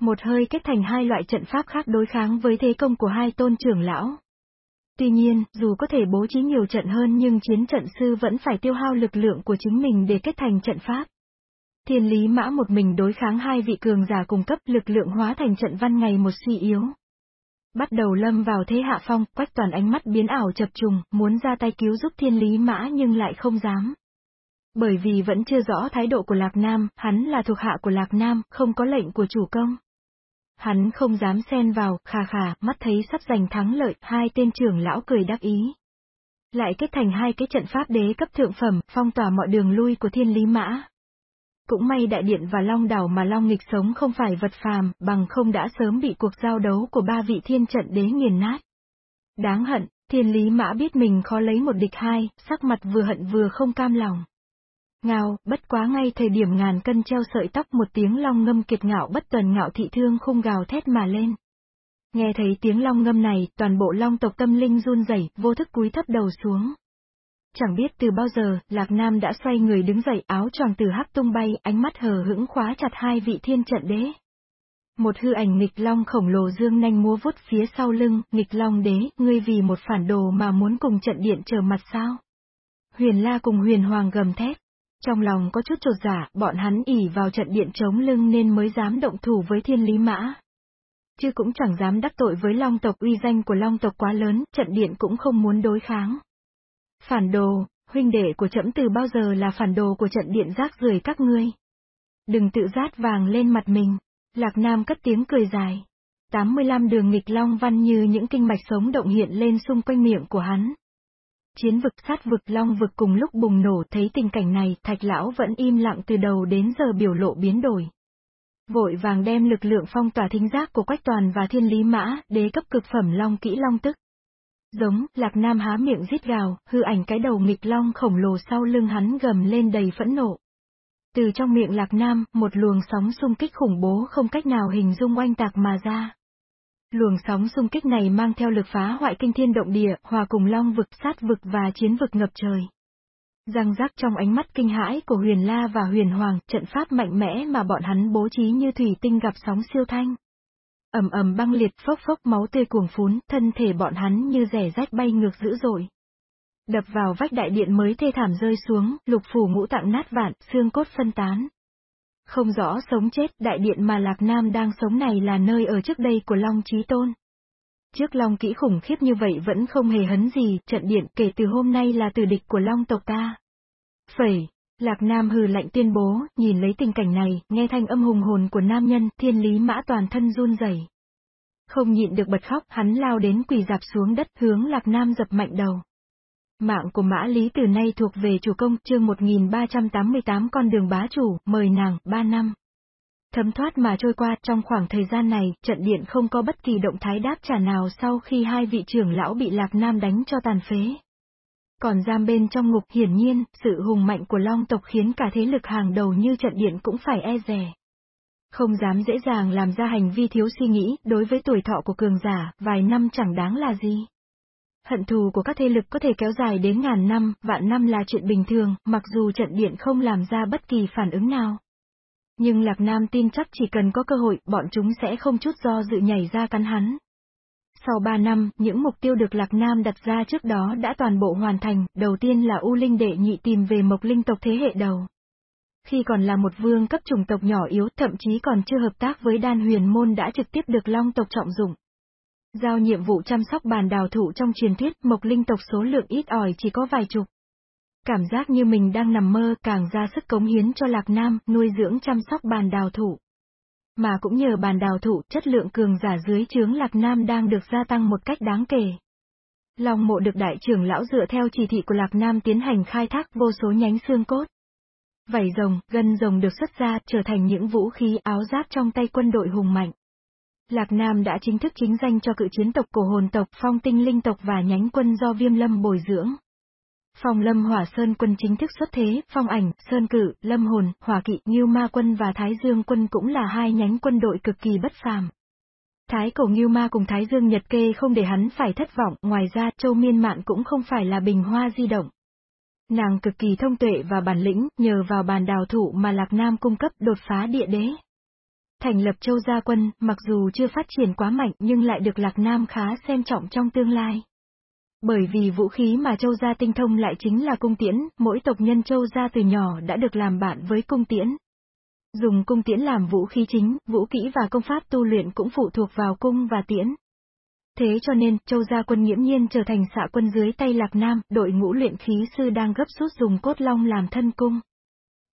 Một hơi kết thành hai loại trận pháp khác đối kháng với thế công của hai tôn trưởng lão. Tuy nhiên, dù có thể bố trí nhiều trận hơn nhưng chiến trận sư vẫn phải tiêu hao lực lượng của chính mình để kết thành trận pháp. Thiên lý mã một mình đối kháng hai vị cường giả cung cấp lực lượng hóa thành trận văn ngày một suy yếu. Bắt đầu lâm vào thế hạ phong, quách toàn ánh mắt biến ảo chập trùng, muốn ra tay cứu giúp thiên lý mã nhưng lại không dám. Bởi vì vẫn chưa rõ thái độ của Lạc Nam, hắn là thuộc hạ của Lạc Nam, không có lệnh của chủ công. Hắn không dám xen vào, khà khà, mắt thấy sắp giành thắng lợi, hai tên trưởng lão cười đắc ý. Lại kết thành hai cái trận pháp đế cấp thượng phẩm, phong tỏa mọi đường lui của thiên lý mã. Cũng may đại điện và long đảo mà long nghịch sống không phải vật phàm, bằng không đã sớm bị cuộc giao đấu của ba vị thiên trận đế nghiền nát. Đáng hận, thiên lý mã biết mình khó lấy một địch hai, sắc mặt vừa hận vừa không cam lòng. Ngao, bất quá ngay thời điểm ngàn cân treo sợi tóc một tiếng long ngâm kiệt ngạo bất tuần ngạo thị thương khung gào thét mà lên. Nghe thấy tiếng long ngâm này, toàn bộ long tộc tâm linh run rẩy, vô thức cúi thấp đầu xuống. Chẳng biết từ bao giờ, Lạc Nam đã xoay người đứng dậy, áo choàng từ hắc tung bay, ánh mắt hờ hững khóa chặt hai vị thiên trận đế. Một hư ảnh nghịch long khổng lồ dương nanh múa vút phía sau lưng, nghịch long đế, ngươi vì một phản đồ mà muốn cùng trận điện trở mặt sao? Huyền La cùng huyền hoàng gầm thét. Trong lòng có chút trột giả, bọn hắn ỉ vào trận điện chống lưng nên mới dám động thủ với thiên lý mã. Chứ cũng chẳng dám đắc tội với long tộc uy danh của long tộc quá lớn, trận điện cũng không muốn đối kháng. Phản đồ, huynh đệ của trẫm từ bao giờ là phản đồ của trận điện rác rưởi các ngươi. Đừng tự rát vàng lên mặt mình. Lạc Nam cất tiếng cười dài. 85 đường nghịch long văn như những kinh mạch sống động hiện lên xung quanh miệng của hắn. Chiến vực sát vực long vực cùng lúc bùng nổ thấy tình cảnh này, thạch lão vẫn im lặng từ đầu đến giờ biểu lộ biến đổi. Vội vàng đem lực lượng phong tỏa thính giác của Quách Toàn và Thiên Lý Mã, đế cấp cực phẩm long kỹ long tức. Giống, Lạc Nam há miệng rít gào, hư ảnh cái đầu nghịch long khổng lồ sau lưng hắn gầm lên đầy phẫn nộ. Từ trong miệng Lạc Nam, một luồng sóng xung kích khủng bố không cách nào hình dung oanh tạc mà ra. Luồng sóng xung kích này mang theo lực phá hoại kinh thiên động địa, hòa cùng long vực, sát vực và chiến vực ngập trời. Răng rác trong ánh mắt kinh hãi của huyền la và huyền hoàng, trận pháp mạnh mẽ mà bọn hắn bố trí như thủy tinh gặp sóng siêu thanh ầm ầm băng liệt phốc phốc máu tươi cuồng phún, thân thể bọn hắn như rẻ rách bay ngược dữ dội. Đập vào vách đại điện mới thê thảm rơi xuống, lục phủ ngũ tạng nát vạn, xương cốt phân tán. Không rõ sống chết, đại điện mà Lạc Nam đang sống này là nơi ở trước đây của Long Chí Tôn. Trước Long kỹ khủng khiếp như vậy vẫn không hề hấn gì, trận điện kể từ hôm nay là từ địch của Long tộc ta. Phẩy, Lạc Nam hừ lạnh tuyên bố, nhìn lấy tình cảnh này, nghe thanh âm hùng hồn của nam nhân, thiên lý mã toàn thân run rẩy. Không nhịn được bật khóc, hắn lao đến quỳ dạp xuống đất, hướng Lạc Nam dập mạnh đầu. Mạng của mã lý từ nay thuộc về chủ công, chương 1388 con đường bá chủ, mời nàng, 3 năm. Thấm thoát mà trôi qua, trong khoảng thời gian này, trận điện không có bất kỳ động thái đáp trả nào sau khi hai vị trưởng lão bị Lạc Nam đánh cho tàn phế. Còn giam bên trong ngục hiển nhiên, sự hùng mạnh của long tộc khiến cả thế lực hàng đầu như trận điện cũng phải e rè. Không dám dễ dàng làm ra hành vi thiếu suy nghĩ, đối với tuổi thọ của cường giả, vài năm chẳng đáng là gì. Hận thù của các thế lực có thể kéo dài đến ngàn năm, vạn năm là chuyện bình thường, mặc dù trận điện không làm ra bất kỳ phản ứng nào. Nhưng Lạc Nam tin chắc chỉ cần có cơ hội, bọn chúng sẽ không chút do dự nhảy ra cắn hắn. Sau 3 năm, những mục tiêu được Lạc Nam đặt ra trước đó đã toàn bộ hoàn thành, đầu tiên là U Linh đệ nhị tìm về Mộc Linh tộc thế hệ đầu. Khi còn là một vương cấp chủng tộc nhỏ yếu, thậm chí còn chưa hợp tác với đan huyền môn đã trực tiếp được Long tộc trọng dụng. Giao nhiệm vụ chăm sóc bàn đào thụ trong truyền thuyết, Mộc Linh tộc số lượng ít ỏi chỉ có vài chục. Cảm giác như mình đang nằm mơ, càng ra sức cống hiến cho Lạc Nam, nuôi dưỡng chăm sóc bàn đào thụ. Mà cũng nhờ bàn đào thụ, chất lượng cường giả dưới chướng Lạc Nam đang được gia tăng một cách đáng kể. Long mộ được đại trưởng lão dựa theo chỉ thị của Lạc Nam tiến hành khai thác vô số nhánh xương cốt. Vảy rồng, gân rồng được xuất ra, trở thành những vũ khí áo giáp trong tay quân đội hùng mạnh. Lạc Nam đã chính thức chính danh cho cự chiến tộc cổ hồn tộc, phong tinh linh tộc và nhánh quân do viêm lâm bồi dưỡng. Phong lâm hỏa sơn quân chính thức xuất thế, phong ảnh, sơn cử, lâm hồn, hỏa kỵ, nghiêu ma quân và thái dương quân cũng là hai nhánh quân đội cực kỳ bất phàm. Thái cổ nghiêu ma cùng thái dương nhật kê không để hắn phải thất vọng, ngoài ra châu miên mạn cũng không phải là bình hoa di động. Nàng cực kỳ thông tuệ và bản lĩnh, nhờ vào bàn đào thụ mà Lạc Nam cung cấp đột phá địa đế. Thành lập châu gia quân, mặc dù chưa phát triển quá mạnh nhưng lại được Lạc Nam khá xem trọng trong tương lai. Bởi vì vũ khí mà châu gia tinh thông lại chính là cung tiễn, mỗi tộc nhân châu gia từ nhỏ đã được làm bạn với cung tiễn. Dùng cung tiễn làm vũ khí chính, vũ kỹ và công pháp tu luyện cũng phụ thuộc vào cung và tiễn. Thế cho nên, châu gia quân nghiễm nhiên trở thành xạ quân dưới tay Lạc Nam, đội ngũ luyện khí sư đang gấp rút dùng cốt long làm thân cung.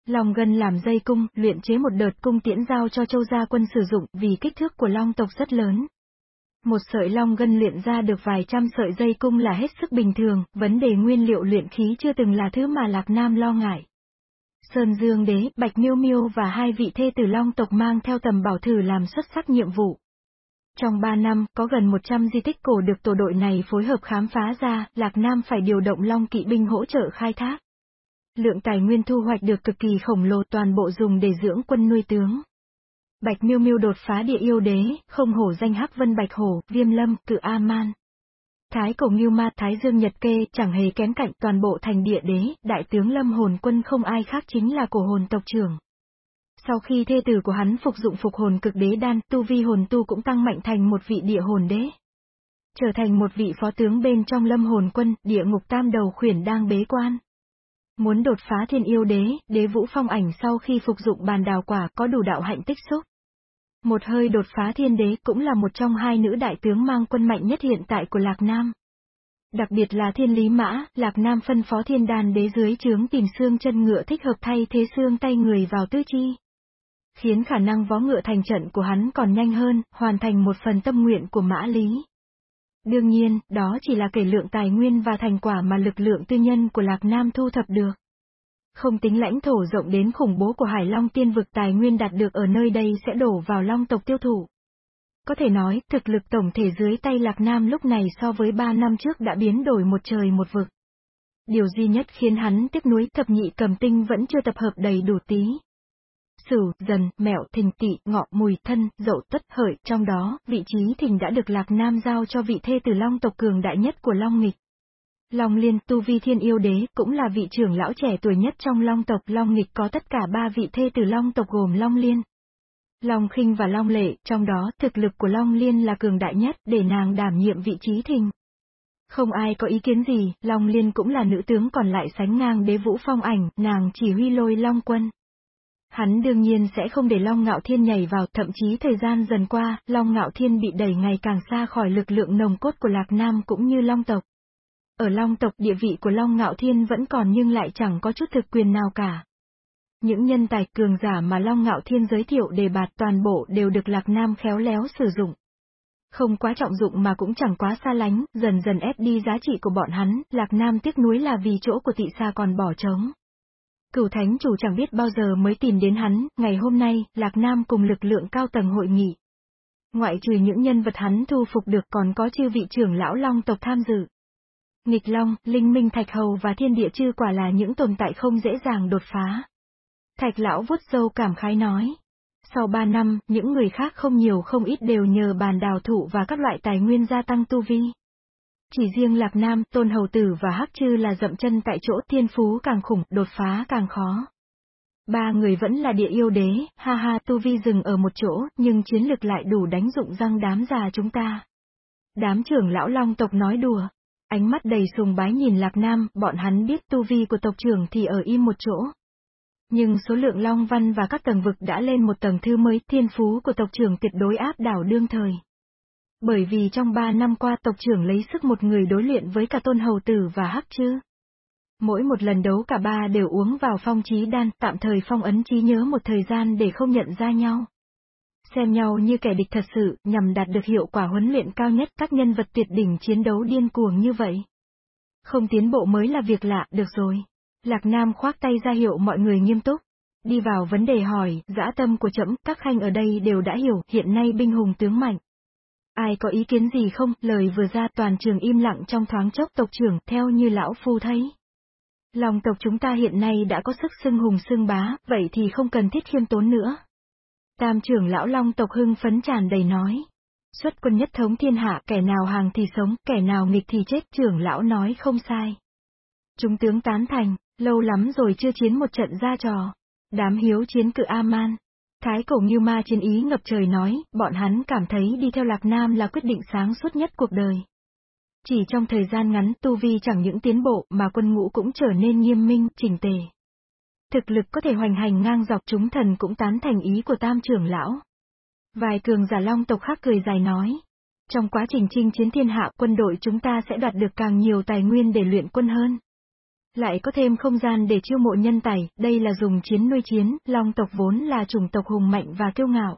Long gân làm dây cung, luyện chế một đợt cung tiễn giao cho châu gia quân sử dụng vì kích thước của long tộc rất lớn. Một sợi long gân luyện ra được vài trăm sợi dây cung là hết sức bình thường, vấn đề nguyên liệu luyện khí chưa từng là thứ mà Lạc Nam lo ngại. Sơn Dương Đế, Bạch Miêu Miêu và hai vị thê tử Long tộc mang theo tầm bảo thử làm xuất sắc nhiệm vụ. Trong 3 năm, có gần 100 di tích cổ được tổ đội này phối hợp khám phá ra, Lạc Nam phải điều động Long kỵ binh hỗ trợ khai thác. Lượng tài nguyên thu hoạch được cực kỳ khổng lồ toàn bộ dùng để dưỡng quân nuôi tướng. Bạch Miêu Miêu đột phá địa yêu đế, không hổ danh Hắc Vân Bạch Hổ, Viêm Lâm, Cự A-man. Thái Cổ Ngưu Ma, Thái Dương Nhật Kê, chẳng hề kém cạnh toàn bộ thành địa đế, đại tướng Lâm Hồn Quân không ai khác chính là cổ hồn tộc trưởng. Sau khi thê tử của hắn phục dụng phục hồn cực đế đan, tu vi hồn tu cũng tăng mạnh thành một vị địa hồn đế. Trở thành một vị phó tướng bên trong lâm hồn quân, địa ngục tam đầu khuyển đang bế quan. Muốn đột phá thiên yêu đế, đế vũ phong ảnh sau khi phục dụng bàn đào quả có đủ đạo hạnh tích xúc. Một hơi đột phá thiên đế cũng là một trong hai nữ đại tướng mang quân mạnh nhất hiện tại của Lạc Nam. Đặc biệt là thiên lý mã, Lạc Nam phân phó thiên đàn đế dưới chướng tìm xương chân ngựa thích hợp thay thế xương tay người vào tư chi. Khiến khả năng vó ngựa thành trận của hắn còn nhanh hơn, hoàn thành một phần tâm nguyện của mã lý. Đương nhiên, đó chỉ là kể lượng tài nguyên và thành quả mà lực lượng tư nhân của Lạc Nam thu thập được. Không tính lãnh thổ rộng đến khủng bố của Hải Long tiên vực tài nguyên đạt được ở nơi đây sẽ đổ vào Long tộc tiêu thụ. Có thể nói, thực lực tổng thể dưới tay Lạc Nam lúc này so với 3 năm trước đã biến đổi một trời một vực. Điều duy nhất khiến hắn tiếc nuối thập nhị cầm tinh vẫn chưa tập hợp đầy đủ tí. Sửu, dần, mẹo, thình tị, ngọ, mùi, thân, dậu, tất, hợi, trong đó, vị trí thình đã được Lạc Nam giao cho vị thê tử Long tộc cường đại nhất của Long Nghịch. Long Liên, tu vi thiên yêu đế, cũng là vị trưởng lão trẻ tuổi nhất trong Long tộc. Long Nghịch có tất cả ba vị thê tử Long tộc gồm Long Liên, Long khinh và Long lệ, trong đó, thực lực của Long Liên là cường đại nhất, để nàng đảm nhiệm vị trí thình. Không ai có ý kiến gì, Long Liên cũng là nữ tướng còn lại sánh ngang đế vũ phong ảnh, nàng chỉ huy lôi Long quân. Hắn đương nhiên sẽ không để Long Ngạo Thiên nhảy vào, thậm chí thời gian dần qua, Long Ngạo Thiên bị đẩy ngày càng xa khỏi lực lượng nồng cốt của Lạc Nam cũng như Long tộc. Ở Long tộc địa vị của Long Ngạo Thiên vẫn còn nhưng lại chẳng có chút thực quyền nào cả. Những nhân tài cường giả mà Long Ngạo Thiên giới thiệu đề bạt toàn bộ đều được Lạc Nam khéo léo sử dụng. Không quá trọng dụng mà cũng chẳng quá xa lánh, dần dần ép đi giá trị của bọn hắn, Lạc Nam tiếc nuối là vì chỗ của tị xa còn bỏ trống. Cửu thánh chủ chẳng biết bao giờ mới tìm đến hắn, ngày hôm nay, Lạc Nam cùng lực lượng cao tầng hội nghị. Ngoại trừ những nhân vật hắn thu phục được còn có chư vị trưởng lão long tộc tham dự. Nghịch Long, Linh Minh Thạch Hầu và Thiên Địa Chư quả là những tồn tại không dễ dàng đột phá. Thạch lão vuốt dâu cảm khái nói. Sau ba năm, những người khác không nhiều không ít đều nhờ bàn đào thụ và các loại tài nguyên gia tăng tu vi. Chỉ riêng Lạc Nam, Tôn Hầu Tử và Hắc Trư là dậm chân tại chỗ thiên phú càng khủng, đột phá càng khó. Ba người vẫn là địa yêu đế, ha ha tu vi dừng ở một chỗ, nhưng chiến lực lại đủ đánh dụng răng đám già chúng ta. Đám trưởng lão long tộc nói đùa. Ánh mắt đầy sùng bái nhìn Lạc Nam, bọn hắn biết tu vi của tộc trưởng thì ở im một chỗ. Nhưng số lượng long văn và các tầng vực đã lên một tầng thứ mới, thiên phú của tộc trưởng tuyệt đối áp đảo đương thời. Bởi vì trong ba năm qua tộc trưởng lấy sức một người đối luyện với cả tôn hầu tử và hắc chư. Mỗi một lần đấu cả ba đều uống vào phong trí đan, tạm thời phong ấn trí nhớ một thời gian để không nhận ra nhau. xem nhau như kẻ địch thật sự, nhằm đạt được hiệu quả huấn luyện cao nhất các nhân vật tuyệt đỉnh chiến đấu điên cuồng như vậy. Không tiến bộ mới là việc lạ, được rồi. Lạc Nam khoác tay ra hiệu mọi người nghiêm túc. Đi vào vấn đề hỏi, dã tâm của trẫm các khanh ở đây đều đã hiểu, hiện nay binh hùng tướng mạnh. Ai có ý kiến gì không, lời vừa ra toàn trường im lặng trong thoáng chốc tộc trưởng, theo như lão phu thấy. Lòng tộc chúng ta hiện nay đã có sức xưng hùng xưng bá, vậy thì không cần thiết khiêm tốn nữa. Tam trưởng lão long tộc hưng phấn tràn đầy nói. Xuất quân nhất thống thiên hạ, kẻ nào hàng thì sống, kẻ nào nghịch thì chết, trưởng lão nói không sai. Chúng tướng tán thành, lâu lắm rồi chưa chiến một trận ra trò. Đám hiếu chiến cự A-man. Thái cổ như ma chiến ý ngập trời nói, bọn hắn cảm thấy đi theo Lạc Nam là quyết định sáng suốt nhất cuộc đời. Chỉ trong thời gian ngắn tu vi chẳng những tiến bộ mà quân ngũ cũng trở nên nghiêm minh, chỉnh tề. Thực lực có thể hoành hành ngang dọc chúng thần cũng tán thành ý của tam trưởng lão. Vài cường giả long tộc khác cười dài nói. Trong quá trình chinh chiến thiên hạ quân đội chúng ta sẽ đoạt được càng nhiều tài nguyên để luyện quân hơn. Lại có thêm không gian để chiêu mộ nhân tài, đây là dùng chiến nuôi chiến, long tộc vốn là chủng tộc hùng mạnh và kiêu ngạo.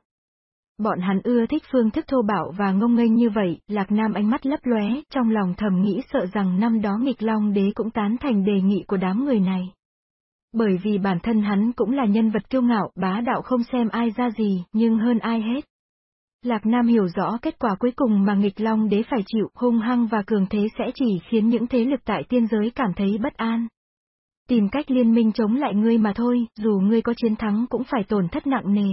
Bọn hắn ưa thích phương thức thô bạo và ngông nghênh như vậy, Lạc Nam ánh mắt lấp lóe, trong lòng thầm nghĩ sợ rằng năm đó nghịch long đế cũng tán thành đề nghị của đám người này. Bởi vì bản thân hắn cũng là nhân vật kiêu ngạo, bá đạo không xem ai ra gì, nhưng hơn ai hết. Lạc Nam hiểu rõ kết quả cuối cùng mà nghịch long đế phải chịu, hung hăng và cường thế sẽ chỉ khiến những thế lực tại tiên giới cảm thấy bất an. Tìm cách liên minh chống lại ngươi mà thôi, dù ngươi có chiến thắng cũng phải tổn thất nặng nề.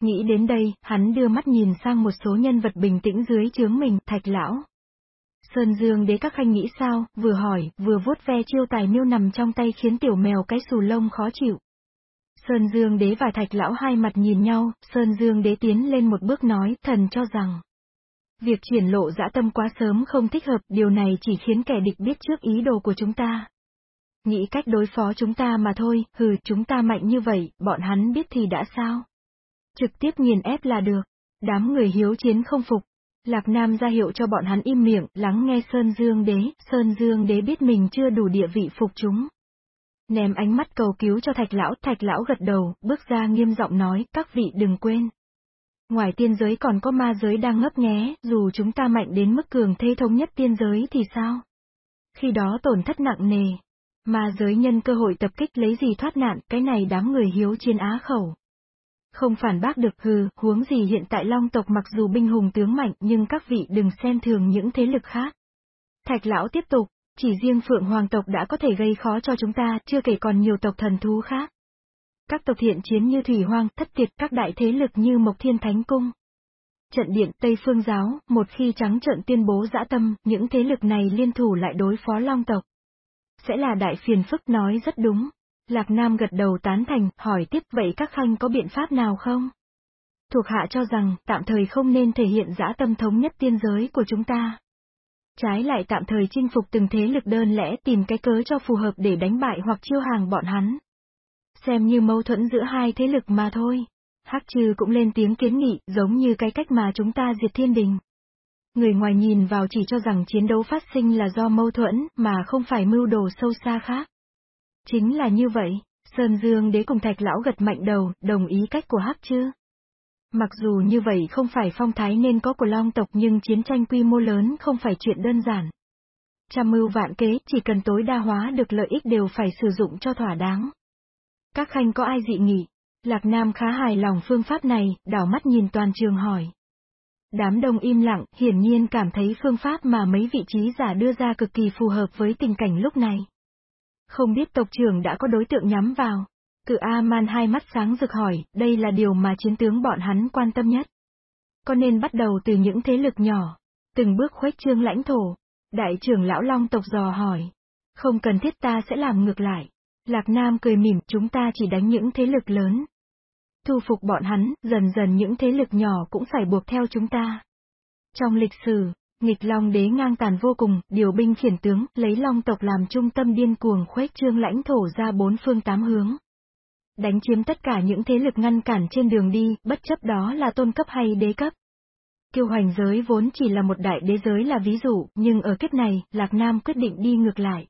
Nghĩ đến đây, hắn đưa mắt nhìn sang một số nhân vật bình tĩnh dưới chướng mình, thạch lão. Sơn Dương đế các khanh nghĩ sao, vừa hỏi, vừa vuốt ve chiêu tài miêu nằm trong tay khiến tiểu mèo cái xù lông khó chịu. Sơn Dương đế và thạch lão hai mặt nhìn nhau, Sơn Dương đế tiến lên một bước nói, thần cho rằng. Việc triển lộ dã tâm quá sớm không thích hợp, điều này chỉ khiến kẻ địch biết trước ý đồ của chúng ta. Nghĩ cách đối phó chúng ta mà thôi, hừ, chúng ta mạnh như vậy, bọn hắn biết thì đã sao? Trực tiếp nghiền ép là được. Đám người hiếu chiến không phục. Lạc Nam ra hiệu cho bọn hắn im miệng, lắng nghe Sơn Dương Đế, Sơn Dương Đế biết mình chưa đủ địa vị phục chúng. Ném ánh mắt cầu cứu cho thạch lão, thạch lão gật đầu, bước ra nghiêm giọng nói, các vị đừng quên. Ngoài tiên giới còn có ma giới đang ngấp nghé, dù chúng ta mạnh đến mức cường thế thống nhất tiên giới thì sao? Khi đó tổn thất nặng nề. Ma giới nhân cơ hội tập kích lấy gì thoát nạn, cái này đám người hiếu chiến á khẩu. Không phản bác được hừ, huống gì hiện tại long tộc mặc dù binh hùng tướng mạnh nhưng các vị đừng xem thường những thế lực khác. Thạch lão tiếp tục, chỉ riêng phượng hoàng tộc đã có thể gây khó cho chúng ta, chưa kể còn nhiều tộc thần thú khác. Các tộc thiện chiến như thủy hoang, thất tiệt các đại thế lực như mộc thiên thánh cung. Trận điện Tây Phương Giáo, một khi trắng trận tuyên bố dã tâm, những thế lực này liên thủ lại đối phó long tộc. Sẽ là đại phiền phức nói rất đúng. Lạc Nam gật đầu tán thành, hỏi tiếp vậy các khanh có biện pháp nào không? Thuộc hạ cho rằng, tạm thời không nên thể hiện dã tâm thống nhất tiên giới của chúng ta. Trái lại tạm thời chinh phục từng thế lực đơn lẽ tìm cái cớ cho phù hợp để đánh bại hoặc chiêu hàng bọn hắn. Xem như mâu thuẫn giữa hai thế lực mà thôi. Hắc trừ cũng lên tiếng kiến nghị, giống như cái cách mà chúng ta diệt thiên đình. Người ngoài nhìn vào chỉ cho rằng chiến đấu phát sinh là do mâu thuẫn, mà không phải mưu đồ sâu xa khác. Chính là như vậy, Sơn Dương đế cùng thạch lão gật mạnh đầu, đồng ý cách của Hắc chưa? Mặc dù như vậy không phải phong thái nên có của long tộc nhưng chiến tranh quy mô lớn không phải chuyện đơn giản. Trăm mưu vạn kế, chỉ cần tối đa hóa được lợi ích đều phải sử dụng cho thỏa đáng. Các khanh có ai dị nghị? Lạc Nam khá hài lòng phương pháp này, đảo mắt nhìn toàn trường hỏi. Đám đông im lặng, hiển nhiên cảm thấy phương pháp mà mấy vị trí giả đưa ra cực kỳ phù hợp với tình cảnh lúc này. Không biết tộc trưởng đã có đối tượng nhắm vào. Cự A-man hai mắt sáng rực hỏi, đây là điều mà chiến tướng bọn hắn quan tâm nhất. Có nên bắt đầu từ những thế lực nhỏ, từng bước khuếch trương lãnh thổ. Đại trưởng lão long tộc dò hỏi. Không cần thiết ta sẽ làm ngược lại. Lạc Nam cười mỉm, chúng ta chỉ đánh những thế lực lớn. Thu phục bọn hắn, dần dần những thế lực nhỏ cũng phải buộc theo chúng ta. Trong lịch sử, Nghịch Long đế ngang tàn vô cùng, điều binh khiển tướng, lấy Long tộc làm trung tâm điên cuồng khuếch trương lãnh thổ ra bốn phương tám hướng. Đánh chiếm tất cả những thế lực ngăn cản trên đường đi, bất chấp đó là tôn cấp hay đế cấp. Kiêu hoành giới vốn chỉ là một đại đế giới là ví dụ, nhưng ở kiếp này, Lạc Nam quyết định đi ngược lại.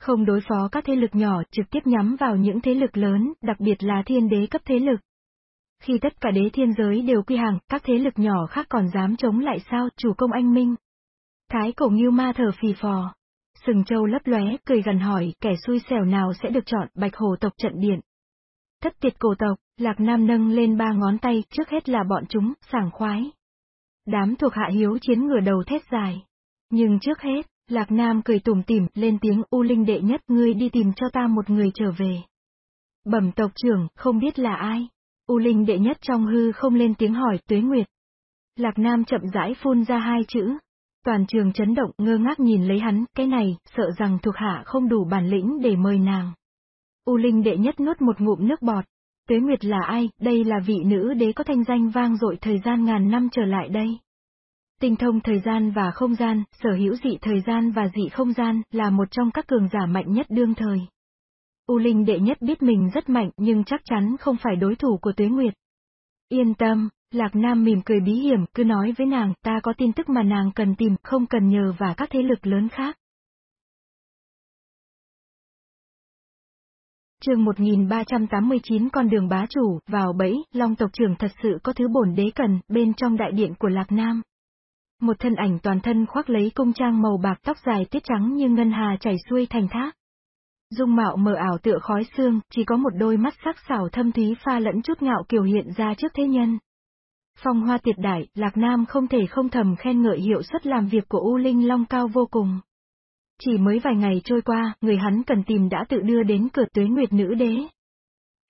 Không đối phó các thế lực nhỏ, trực tiếp nhắm vào những thế lực lớn, đặc biệt là thiên đế cấp thế lực. Khi tất cả đế thiên giới đều quy hàng, các thế lực nhỏ khác còn dám chống lại sao, chủ công anh minh. Thái cổ nghiêu ma thở phì phò. Sừng châu lấp lóe, cười gần hỏi, kẻ xui xẻo nào sẽ được chọn, bạch hồ tộc trận điện. Thất tiệt cổ tộc, Lạc Nam nâng lên ba ngón tay, trước hết là bọn chúng, sảng khoái. Đám thuộc hạ hiếu chiến ngửa đầu thét dài. Nhưng trước hết, Lạc Nam cười tủm tỉm, lên tiếng U Linh đệ nhất ngươi đi tìm cho ta một người trở về. Bẩm tộc trưởng, không biết là ai. U Linh đệ nhất trong hư không lên tiếng hỏi Tuế Nguyệt. Lạc Nam chậm rãi phun ra hai chữ. Toàn trường chấn động ngơ ngác nhìn lấy hắn, cái này, sợ rằng thuộc hạ không đủ bản lĩnh để mời nàng. U Linh đệ nhất nuốt một ngụm nước bọt. Tuế Nguyệt là ai, đây là vị nữ đế có thanh danh vang dội thời gian ngàn năm trở lại đây. Tinh thông thời gian và không gian, sở hữu dị thời gian và dị không gian, là một trong các cường giả mạnh nhất đương thời. U Linh đệ nhất biết mình rất mạnh nhưng chắc chắn không phải đối thủ của Tuế Nguyệt. Yên tâm, Lạc Nam mỉm cười bí hiểm, cứ nói với nàng, ta có tin tức mà nàng cần tìm, không cần nhờ và các thế lực lớn khác. Chương 1389 con đường bá chủ, vào bẫy, Long tộc trưởng thật sự có thứ bổn đế cần, bên trong đại điện của Lạc Nam. Một thân ảnh toàn thân khoác lấy cung trang màu bạc tóc dài tiết trắng như ngân hà chảy xuôi thành thác. Dung mạo mờ ảo tựa khói xương, chỉ có một đôi mắt sắc sảo thâm thúy pha lẫn chút ngạo kiều hiện ra trước thế nhân. Phong hoa tiệt đại, Lạc Nam không thể không thầm khen ngợi hiệu suất làm việc của U Linh Long cao vô cùng. Chỉ mới vài ngày trôi qua, người hắn cần tìm đã tự đưa đến cửa tuế nguyệt nữ đế.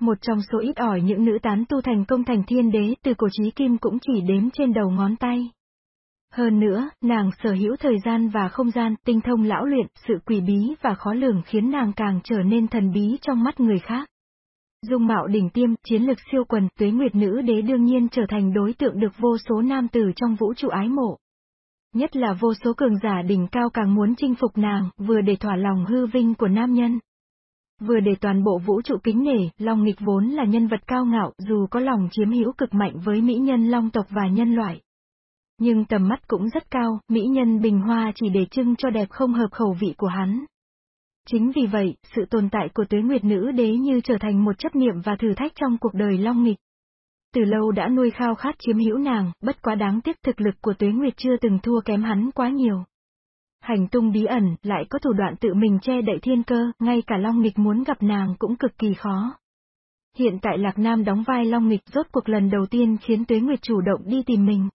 Một trong số ít ỏi những nữ tán tu thành công thành thiên đế từ cổ trí kim cũng chỉ đếm trên đầu ngón tay. Hơn nữa, nàng sở hữu thời gian và không gian, tinh thông lão luyện, sự quỷ bí và khó lường khiến nàng càng trở nên thần bí trong mắt người khác. Dung mạo đỉnh tiêm, chiến lực siêu quần, tuế nguyệt nữ đế đương nhiên trở thành đối tượng được vô số nam tử trong vũ trụ ái mộ. Nhất là vô số cường giả đỉnh cao càng muốn chinh phục nàng, vừa để thỏa lòng hư vinh của nam nhân. Vừa để toàn bộ vũ trụ kính nể, Long nghịch vốn là nhân vật cao ngạo, dù có lòng chiếm hữu cực mạnh với mỹ nhân Long tộc và nhân loại. Nhưng tầm mắt cũng rất cao, mỹ nhân bình hoa chỉ để trưng cho đẹp không hợp khẩu vị của hắn. Chính vì vậy, sự tồn tại của tuế nguyệt nữ đế như trở thành một chấp niệm và thử thách trong cuộc đời long nghịch. Từ lâu đã nuôi khao khát chiếm hữu nàng, bất quá đáng tiếc thực lực của tuế nguyệt chưa từng thua kém hắn quá nhiều. Hành tung bí ẩn, lại có thủ đoạn tự mình che đậy thiên cơ, ngay cả long nghịch muốn gặp nàng cũng cực kỳ khó. Hiện tại Lạc Nam đóng vai Long Nghịch rốt cuộc lần đầu tiên khiến Tuế Nguyệt chủ động đi tìm mình.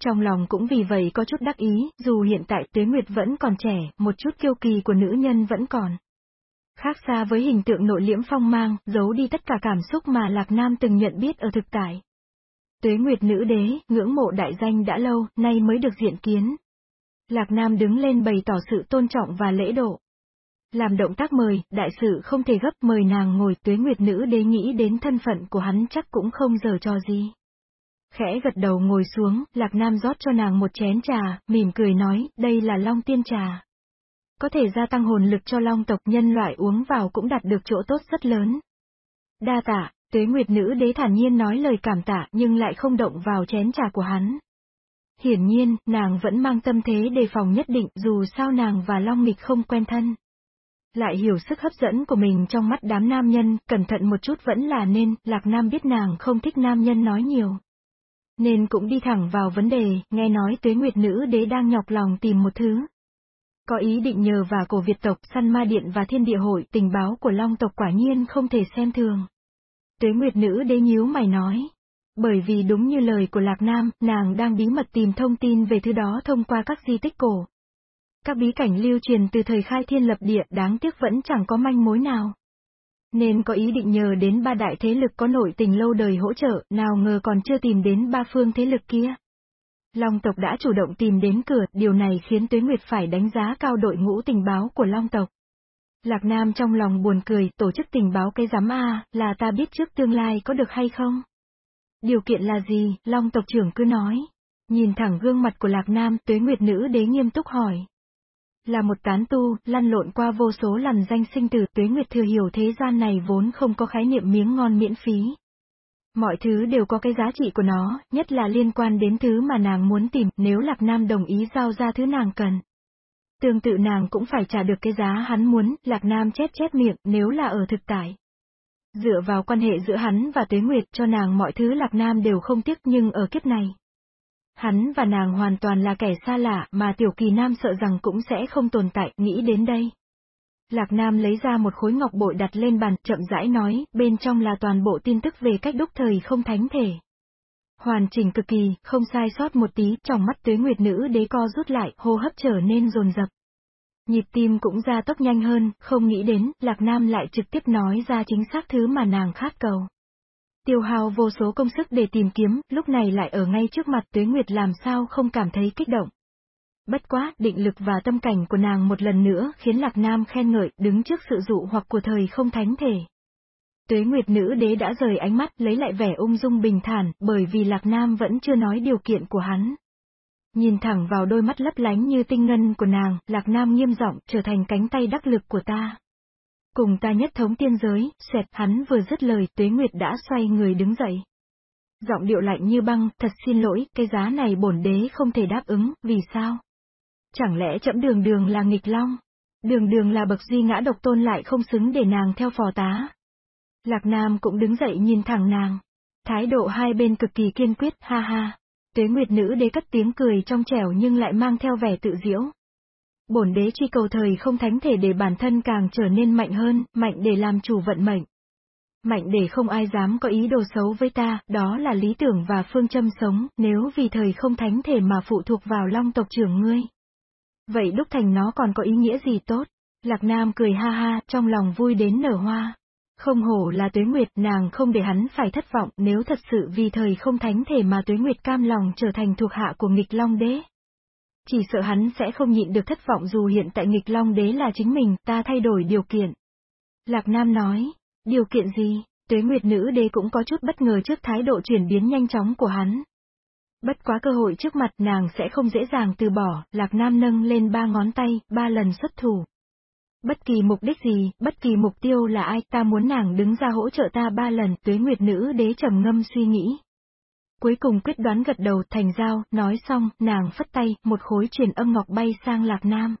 Trong lòng cũng vì vậy có chút đắc ý, dù hiện tại Tuế Nguyệt vẫn còn trẻ, một chút kiêu kỳ của nữ nhân vẫn còn. Khác xa với hình tượng nội liễm phong mang, giấu đi tất cả cảm xúc mà Lạc Nam từng nhận biết ở thực tại. Tuế Nguyệt nữ đế, ngưỡng mộ đại danh đã lâu, nay mới được diện kiến. Lạc Nam đứng lên bày tỏ sự tôn trọng và lễ độ. Làm động tác mời, đại sự không thể gấp mời nàng ngồi tuế nguyệt nữ đế nghĩ đến thân phận của hắn chắc cũng không giờ cho gì. Khẽ gật đầu ngồi xuống, Lạc Nam rót cho nàng một chén trà, mỉm cười nói, đây là long tiên trà. Có thể gia tăng hồn lực cho long tộc nhân loại uống vào cũng đạt được chỗ tốt rất lớn. Đa tạ, tuế nguyệt nữ đế thản nhiên nói lời cảm tạ nhưng lại không động vào chén trà của hắn. Hiển nhiên, nàng vẫn mang tâm thế đề phòng nhất định dù sao nàng và Long Nghịch không quen thân. Lại hiểu sức hấp dẫn của mình trong mắt đám nam nhân, cẩn thận một chút vẫn là nên, Lạc Nam biết nàng không thích nam nhân nói nhiều. Nên cũng đi thẳng vào vấn đề, nghe nói tuế nguyệt nữ đế đang nhọc lòng tìm một thứ. Có ý định nhờ và cổ Việt tộc, săn ma điện và thiên địa hội, tình báo của long tộc quả nhiên không thể xem thường. Tuế nguyệt nữ đế nhíu mày nói. Bởi vì đúng như lời của Lạc Nam, nàng đang bí mật tìm thông tin về thứ đó thông qua các di tích cổ. Các bí cảnh lưu truyền từ thời khai thiên lập địa đáng tiếc vẫn chẳng có manh mối nào nên có ý định nhờ đến ba đại thế lực có nội tình lâu đời hỗ trợ, nào ngờ còn chưa tìm đến ba phương thế lực kia. Long tộc đã chủ động tìm đến cửa, điều này khiến Tuế Nguyệt phải đánh giá cao đội ngũ tình báo của Long tộc. Lạc Nam trong lòng buồn cười, tổ chức tình báo cái giám A, là ta biết trước tương lai có được hay không? Điều kiện là gì, Long tộc trưởng cứ nói. Nhìn thẳng gương mặt của Lạc Nam, Tuế Nguyệt nữ đế nghiêm túc hỏi. Là một tán tu, lăn lộn qua vô số lần danh sinh tử, tuế nguyệt thừa hiểu thế gian này vốn không có khái niệm miếng ngon miễn phí. Mọi thứ đều có cái giá trị của nó, nhất là liên quan đến thứ mà nàng muốn tìm, nếu Lạc Nam đồng ý giao ra thứ nàng cần. Tương tự nàng cũng phải trả được cái giá hắn muốn, Lạc Nam chép chép miệng, nếu là ở thực tại. Dựa vào quan hệ giữa hắn và Tuế Nguyệt cho nàng mọi thứ Lạc Nam đều không tiếc nhưng ở kiếp này. Hắn và nàng hoàn toàn là kẻ xa lạ mà Tiểu Kỳ Nam sợ rằng cũng sẽ không tồn tại, nghĩ đến đây. Lạc Nam lấy ra một khối ngọc bội đặt lên bàn, chậm rãi nói, bên trong là toàn bộ tin tức về cách đúc thời không thánh thể. Hoàn chỉnh cực kỳ, không sai sót một tí, trong mắt tuế nguyệt nữ đế co rút lại, hô hấp trở nên rồn rập. Nhịp tim cũng ra tốc nhanh hơn, không nghĩ đến, Lạc Nam lại trực tiếp nói ra chính xác thứ mà nàng khát cầu. Tiêu hao vô số công sức để tìm kiếm, lúc này lại ở ngay trước mặt tuế nguyệt làm sao không cảm thấy kích động. Bất quá, định lực và tâm cảnh của nàng một lần nữa khiến Lạc Nam khen ngợi, đứng trước sự dụ hoặc của thời không thánh thể. Tuế Nguyệt Nữ Đế đã rời ánh mắt lấy lại vẻ ung dung bình thản, bởi vì Lạc Nam vẫn chưa nói điều kiện của hắn. Nhìn thẳng vào đôi mắt lấp lánh như tinh ngân của nàng, Lạc Nam nghiêm giọng trở thành cánh tay đắc lực của ta. Cùng ta nhất thống tiên giới, xẹt hắn vừa dứt lời, Tuế Nguyệt đã xoay người đứng dậy. Giọng điệu lạnh như băng, thật xin lỗi, cái giá này bổn đế không thể đáp ứng, vì sao? Chẳng lẽ chậm đường đường là nghịch long? Đường đường là bậc duy ngã độc tôn lại không xứng để nàng theo phò tá. Lạc Nam cũng đứng dậy nhìn thẳng nàng. Thái độ hai bên cực kỳ kiên quyết, ha ha. Tuế Nguyệt Nữ đế cất tiếng cười trong trẻo nhưng lại mang theo vẻ tự diễu. Bổn đế truy cầu thời không thánh thể để bản thân càng trở nên mạnh hơn, mạnh để làm chủ vận mệnh. Mạnh để không ai dám có ý đồ xấu với ta, đó là lý tưởng và phương châm sống, nếu vì thời không thánh thể mà phụ thuộc vào long tộc trưởng ngươi. Vậy đúc thành nó còn có ý nghĩa gì tốt? Lạc Nam cười ha ha, trong lòng vui đến nở hoa. Không hổ là tuế nguyệt, nàng không để hắn phải thất vọng nếu thật sự vì thời không thánh thể mà tuế nguyệt cam lòng trở thành thuộc hạ của nghịch long đế. Chỉ sợ hắn sẽ không nhịn được thất vọng dù hiện tại nghịch long đế là chính mình, ta thay đổi điều kiện. Lạc Nam nói, điều kiện gì? Tuế Nguyệt nữ đế cũng có chút bất ngờ trước thái độ chuyển biến nhanh chóng của hắn. Bất quá cơ hội trước mặt nàng sẽ không dễ dàng từ bỏ, Lạc Nam nâng lên ba ngón tay, ba lần xuất thủ. Bất kỳ mục đích gì, bất kỳ mục tiêu là ai, ta muốn nàng đứng ra hỗ trợ ta ba lần, tuế nguyệt nữ đế trầm ngâm suy nghĩ. Cuối cùng quyết đoán gật đầu thành giao, nói xong, nàng phất tay, một khối truyền âm ngọc bay sang Lạc Nam.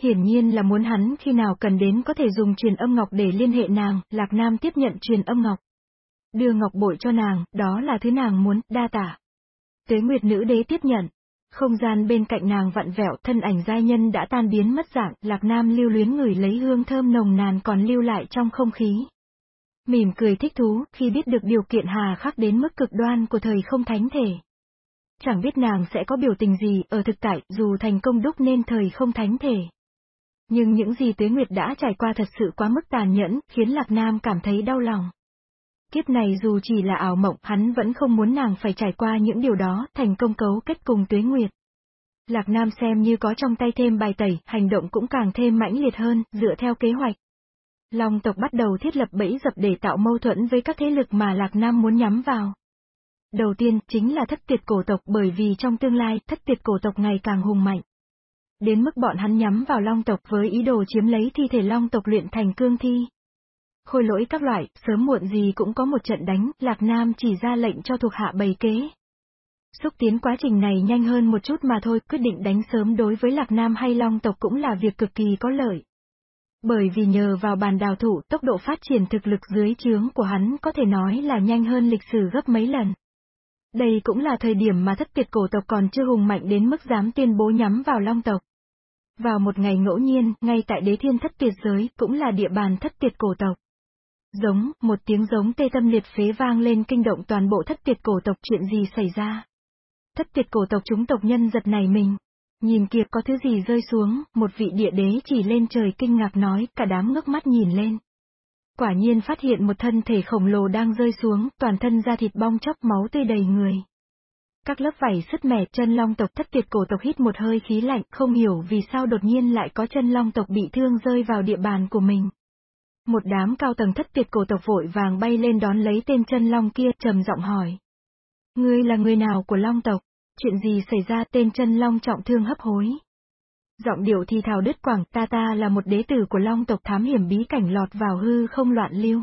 Hiển nhiên là muốn hắn khi nào cần đến có thể dùng truyền âm ngọc để liên hệ nàng, Lạc Nam tiếp nhận truyền âm ngọc. Đưa ngọc bội cho nàng, đó là thứ nàng muốn, đa tả. Tuế Nguyệt nữ đế tiếp nhận. Không gian bên cạnh nàng vặn vẹo, thân ảnh giai nhân đã tan biến mất dạng, Lạc Nam lưu luyến người lấy hương thơm nồng nàn còn lưu lại trong không khí. Mỉm cười thích thú, khi biết được điều kiện hà khắc đến mức cực đoan của thời không thánh thể. Chẳng biết nàng sẽ có biểu tình gì, ở thực tại, dù thành công đúc nên thời không thánh thể. Nhưng những gì Tuế Nguyệt đã trải qua thật sự quá mức tàn nhẫn, khiến Lạc Nam cảm thấy đau lòng. Kiếp này dù chỉ là ảo mộng, hắn vẫn không muốn nàng phải trải qua những điều đó, thành công cấu kết cùng tuế nguyệt. Lạc Nam xem như có trong tay thêm bài tẩy, hành động cũng càng thêm mãnh liệt hơn, dựa theo kế hoạch. Long tộc bắt đầu thiết lập bẫy dập để tạo mâu thuẫn với các thế lực mà Lạc Nam muốn nhắm vào. Đầu tiên, chính là thất tiệt cổ tộc bởi vì trong tương lai, thất tiệt cổ tộc ngày càng hùng mạnh. Đến mức bọn hắn nhắm vào long tộc với ý đồ chiếm lấy thi thể long tộc luyện thành cương thi khôi lỗi các loại, sớm muộn gì cũng có một trận đánh, Lạc Nam chỉ ra lệnh cho thuộc hạ bày kế. Xúc tiến quá trình này nhanh hơn một chút mà thôi, quyết định đánh sớm đối với Lạc Nam hay Long tộc cũng là việc cực kỳ có lợi. Bởi vì nhờ vào bàn đào thủ, tốc độ phát triển thực lực dưới chướng của hắn có thể nói là nhanh hơn lịch sử gấp mấy lần. Đây cũng là thời điểm mà thất tiệt cổ tộc còn chưa hùng mạnh đến mức dám tuyên bố nhắm vào Long tộc. Vào một ngày ngẫu nhiên, ngay tại đế thiên thất tiệt giới, cũng là địa bàn thất tiệt cổ tộc. Giống, một tiếng giống tê tâm liệt phế vang lên kinh động toàn bộ thất tiệt cổ tộc chuyện gì xảy ra. Thất tiệt cổ tộc chúng tộc nhân giật này mình. Nhìn kìa có thứ gì rơi xuống, một vị địa đế chỉ lên trời kinh ngạc nói, cả đám ngước mắt nhìn lên. Quả nhiên phát hiện một thân thể khổng lồ đang rơi xuống, toàn thân da thịt bong chóc máu tươi đầy người. Các lớp vảy sứt mẻ chân long tộc thất tiệt cổ tộc hít một hơi khí lạnh, không hiểu vì sao đột nhiên lại có chân long tộc bị thương rơi vào địa bàn của mình. Một đám cao tầng thất tiệt cổ tộc vội vàng bay lên đón lấy tên chân long kia, trầm giọng hỏi. Ngươi là người nào của long tộc? Chuyện gì xảy ra tên chân long trọng thương hấp hối? Giọng điệu thì thào đứt quảng, ta ta là một đế tử của long tộc thám hiểm bí cảnh lọt vào hư không loạn lưu.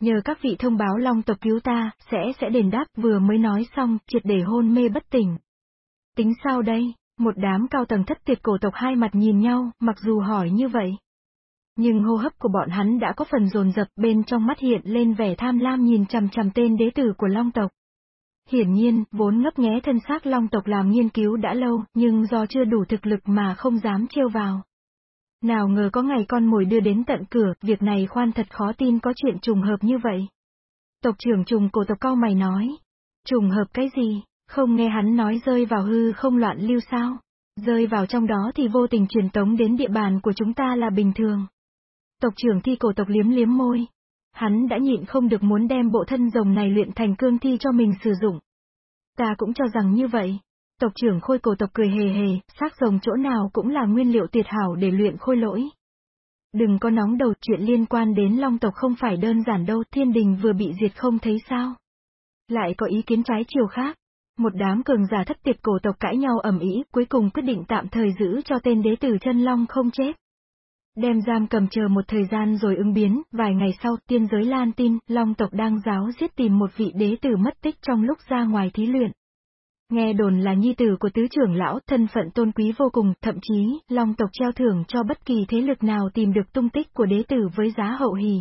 Nhờ các vị thông báo long tộc cứu ta, sẽ sẽ đền đáp vừa mới nói xong, triệt để hôn mê bất tỉnh. Tính sao đây? Một đám cao tầng thất tiệt cổ tộc hai mặt nhìn nhau, mặc dù hỏi như vậy. Nhưng hô hấp của bọn hắn đã có phần dồn dập bên trong mắt hiện lên vẻ tham lam nhìn chằm chằm tên đế tử của Long tộc. Hiển nhiên, vốn ngấp nghé thân xác Long tộc làm nghiên cứu đã lâu, nhưng do chưa đủ thực lực mà không dám trêu vào. Nào ngờ có ngày con mồi đưa đến tận cửa, việc này khoan thật khó tin có chuyện trùng hợp như vậy. Tộc trưởng trùng cổ tộc cao mày nói. Trùng hợp cái gì, không nghe hắn nói rơi vào hư không loạn lưu sao? Rơi vào trong đó thì vô tình truyền tống đến địa bàn của chúng ta là bình thường. Tộc trưởng thi cổ tộc liếm liếm môi. Hắn đã nhịn không được muốn đem bộ thân rồng này luyện thành cương thi cho mình sử dụng. Ta cũng cho rằng như vậy. Tộc trưởng khôi cổ tộc cười hề hề, xác rồng chỗ nào cũng là nguyên liệu tuyệt hảo để luyện khôi lỗi. Đừng có nóng đầu, chuyện liên quan đến long tộc không phải đơn giản đâu, thiên đình vừa bị diệt không thấy sao. Lại có ý kiến trái chiều khác. Một đám cường giả thất tiệt cổ tộc cãi nhau ẩm ý, cuối cùng quyết định tạm thời giữ cho tên đế tử chân long không chết. Đem giam cầm chờ một thời gian rồi ứng biến, vài ngày sau, tiên giới lan tin, long tộc đang giáo giết tìm một vị đế tử mất tích trong lúc ra ngoài thí luyện. Nghe đồn là nhi tử của tứ trưởng lão, thân phận tôn quý vô cùng, thậm chí, long tộc treo thưởng cho bất kỳ thế lực nào tìm được tung tích của đế tử với giá hậu hì.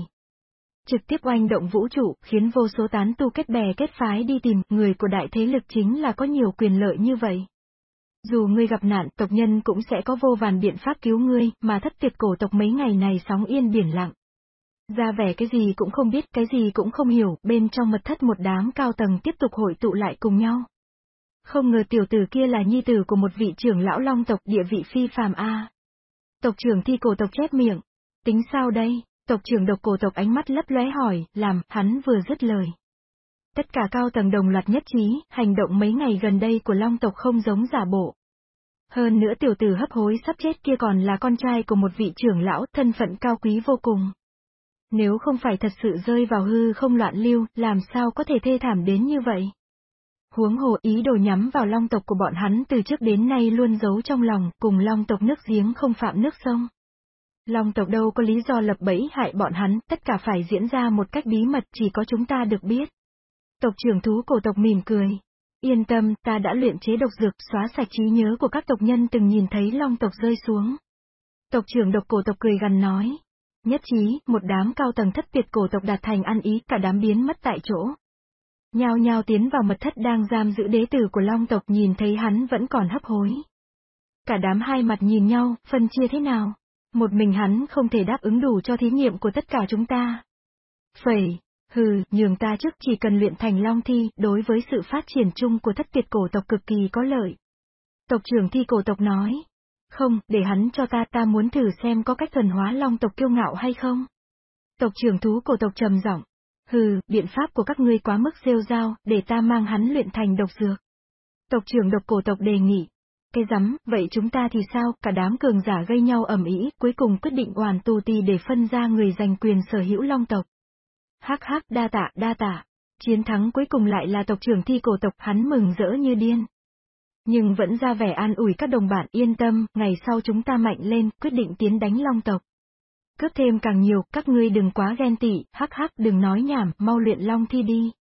Trực tiếp oanh động vũ trụ, khiến vô số tán tu kết bè kết phái đi tìm, người của đại thế lực chính là có nhiều quyền lợi như vậy. Dù ngươi gặp nạn, tộc nhân cũng sẽ có vô vàn biện pháp cứu ngươi, mà thất tiệt cổ tộc mấy ngày này sóng yên biển lặng. Ra vẻ cái gì cũng không biết, cái gì cũng không hiểu, bên trong mật thất một đám cao tầng tiếp tục hội tụ lại cùng nhau. Không ngờ tiểu tử kia là nhi tử của một vị trưởng lão long tộc địa vị phi phàm A. Tộc trưởng thi cổ tộc chép miệng. Tính sao đây? Tộc trưởng độc cổ tộc ánh mắt lấp lóe hỏi, làm, hắn vừa dứt lời. Tất cả cao tầng đồng loạt nhất trí, hành động mấy ngày gần đây của long tộc không giống giả bộ. Hơn nữa tiểu tử hấp hối sắp chết kia còn là con trai của một vị trưởng lão thân phận cao quý vô cùng. Nếu không phải thật sự rơi vào hư không loạn lưu, làm sao có thể thê thảm đến như vậy? Huống hồ ý đồ nhắm vào long tộc của bọn hắn từ trước đến nay luôn giấu trong lòng, cùng long tộc nước giếng không phạm nước sông. Long tộc đâu có lý do lập bẫy hại bọn hắn, tất cả phải diễn ra một cách bí mật chỉ có chúng ta được biết. Tộc trưởng thú cổ tộc mỉm cười. Yên tâm, ta đã luyện chế độc dược xóa sạch trí nhớ của các tộc nhân từng nhìn thấy long tộc rơi xuống. Tộc trưởng độc cổ tộc cười gần nói. Nhất trí, một đám cao tầng thất tuyệt cổ tộc đạt thành ăn ý, cả đám biến mất tại chỗ. Nhao nhao tiến vào mật thất đang giam giữ đế tử của long tộc nhìn thấy hắn vẫn còn hấp hối. Cả đám hai mặt nhìn nhau, phân chia thế nào? Một mình hắn không thể đáp ứng đủ cho thí nghiệm của tất cả chúng ta. Phẩy, hừ, nhường ta trước chỉ cần luyện thành long thi, đối với sự phát triển chung của thất tiệt cổ tộc cực kỳ có lợi. Tộc trưởng thi cổ tộc nói. Không, để hắn cho ta ta muốn thử xem có cách thuần hóa long tộc kiêu ngạo hay không. Tộc trưởng thú cổ tộc trầm giọng. Hừ, biện pháp của các ngươi quá mức rêu rao, để ta mang hắn luyện thành độc dược. Tộc trưởng độc cổ tộc đề nghị. Cái rắm, vậy chúng ta thì sao, cả đám cường giả gây nhau ẩm ý, cuối cùng quyết định hoàn tu ti để phân ra người giành quyền sở hữu long tộc. Hắc hắc, đa tạ, đa tạ. Chiến thắng cuối cùng lại là tộc trưởng thi cổ tộc, hắn mừng rỡ như điên. Nhưng vẫn ra vẻ an ủi các đồng bạn yên tâm, ngày sau chúng ta mạnh lên, quyết định tiến đánh long tộc. Cướp thêm càng nhiều, các ngươi đừng quá ghen tị, hắc hắc đừng nói nhảm, mau luyện long thi đi.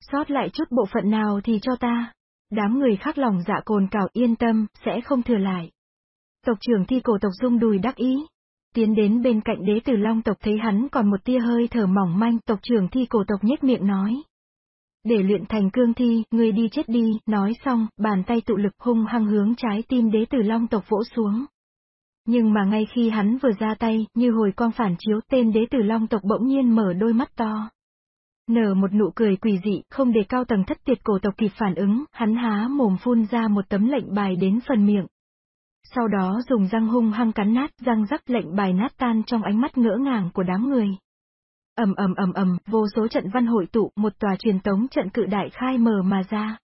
Sót lại chút bộ phận nào thì cho ta. Đám người khác lòng dạ cồn cào yên tâm, sẽ không thừa lại. Tộc trưởng thi cổ tộc dung đùi đắc ý. Tiến đến bên cạnh đế tử long tộc thấy hắn còn một tia hơi thở mỏng manh, tộc trưởng thi cổ tộc nhếch miệng nói. Để luyện thành cương thi, người đi chết đi, nói xong, bàn tay tụ lực hung hăng hướng trái tim đế tử long tộc vỗ xuống. Nhưng mà ngay khi hắn vừa ra tay, như hồi con phản chiếu tên đế tử long tộc bỗng nhiên mở đôi mắt to. Nở một nụ cười quỷ dị, không để cao tầng thất tiệt cổ tộc kịp phản ứng, hắn há mồm phun ra một tấm lệnh bài đến phần miệng. Sau đó dùng răng hung hăng cắn nát, răng rắc lệnh bài nát tan trong ánh mắt ngỡ ngàng của đám người. ầm ầm ầm ầm, vô số trận văn hội tụ, một tòa truyền tống trận cự đại khai mở mà ra.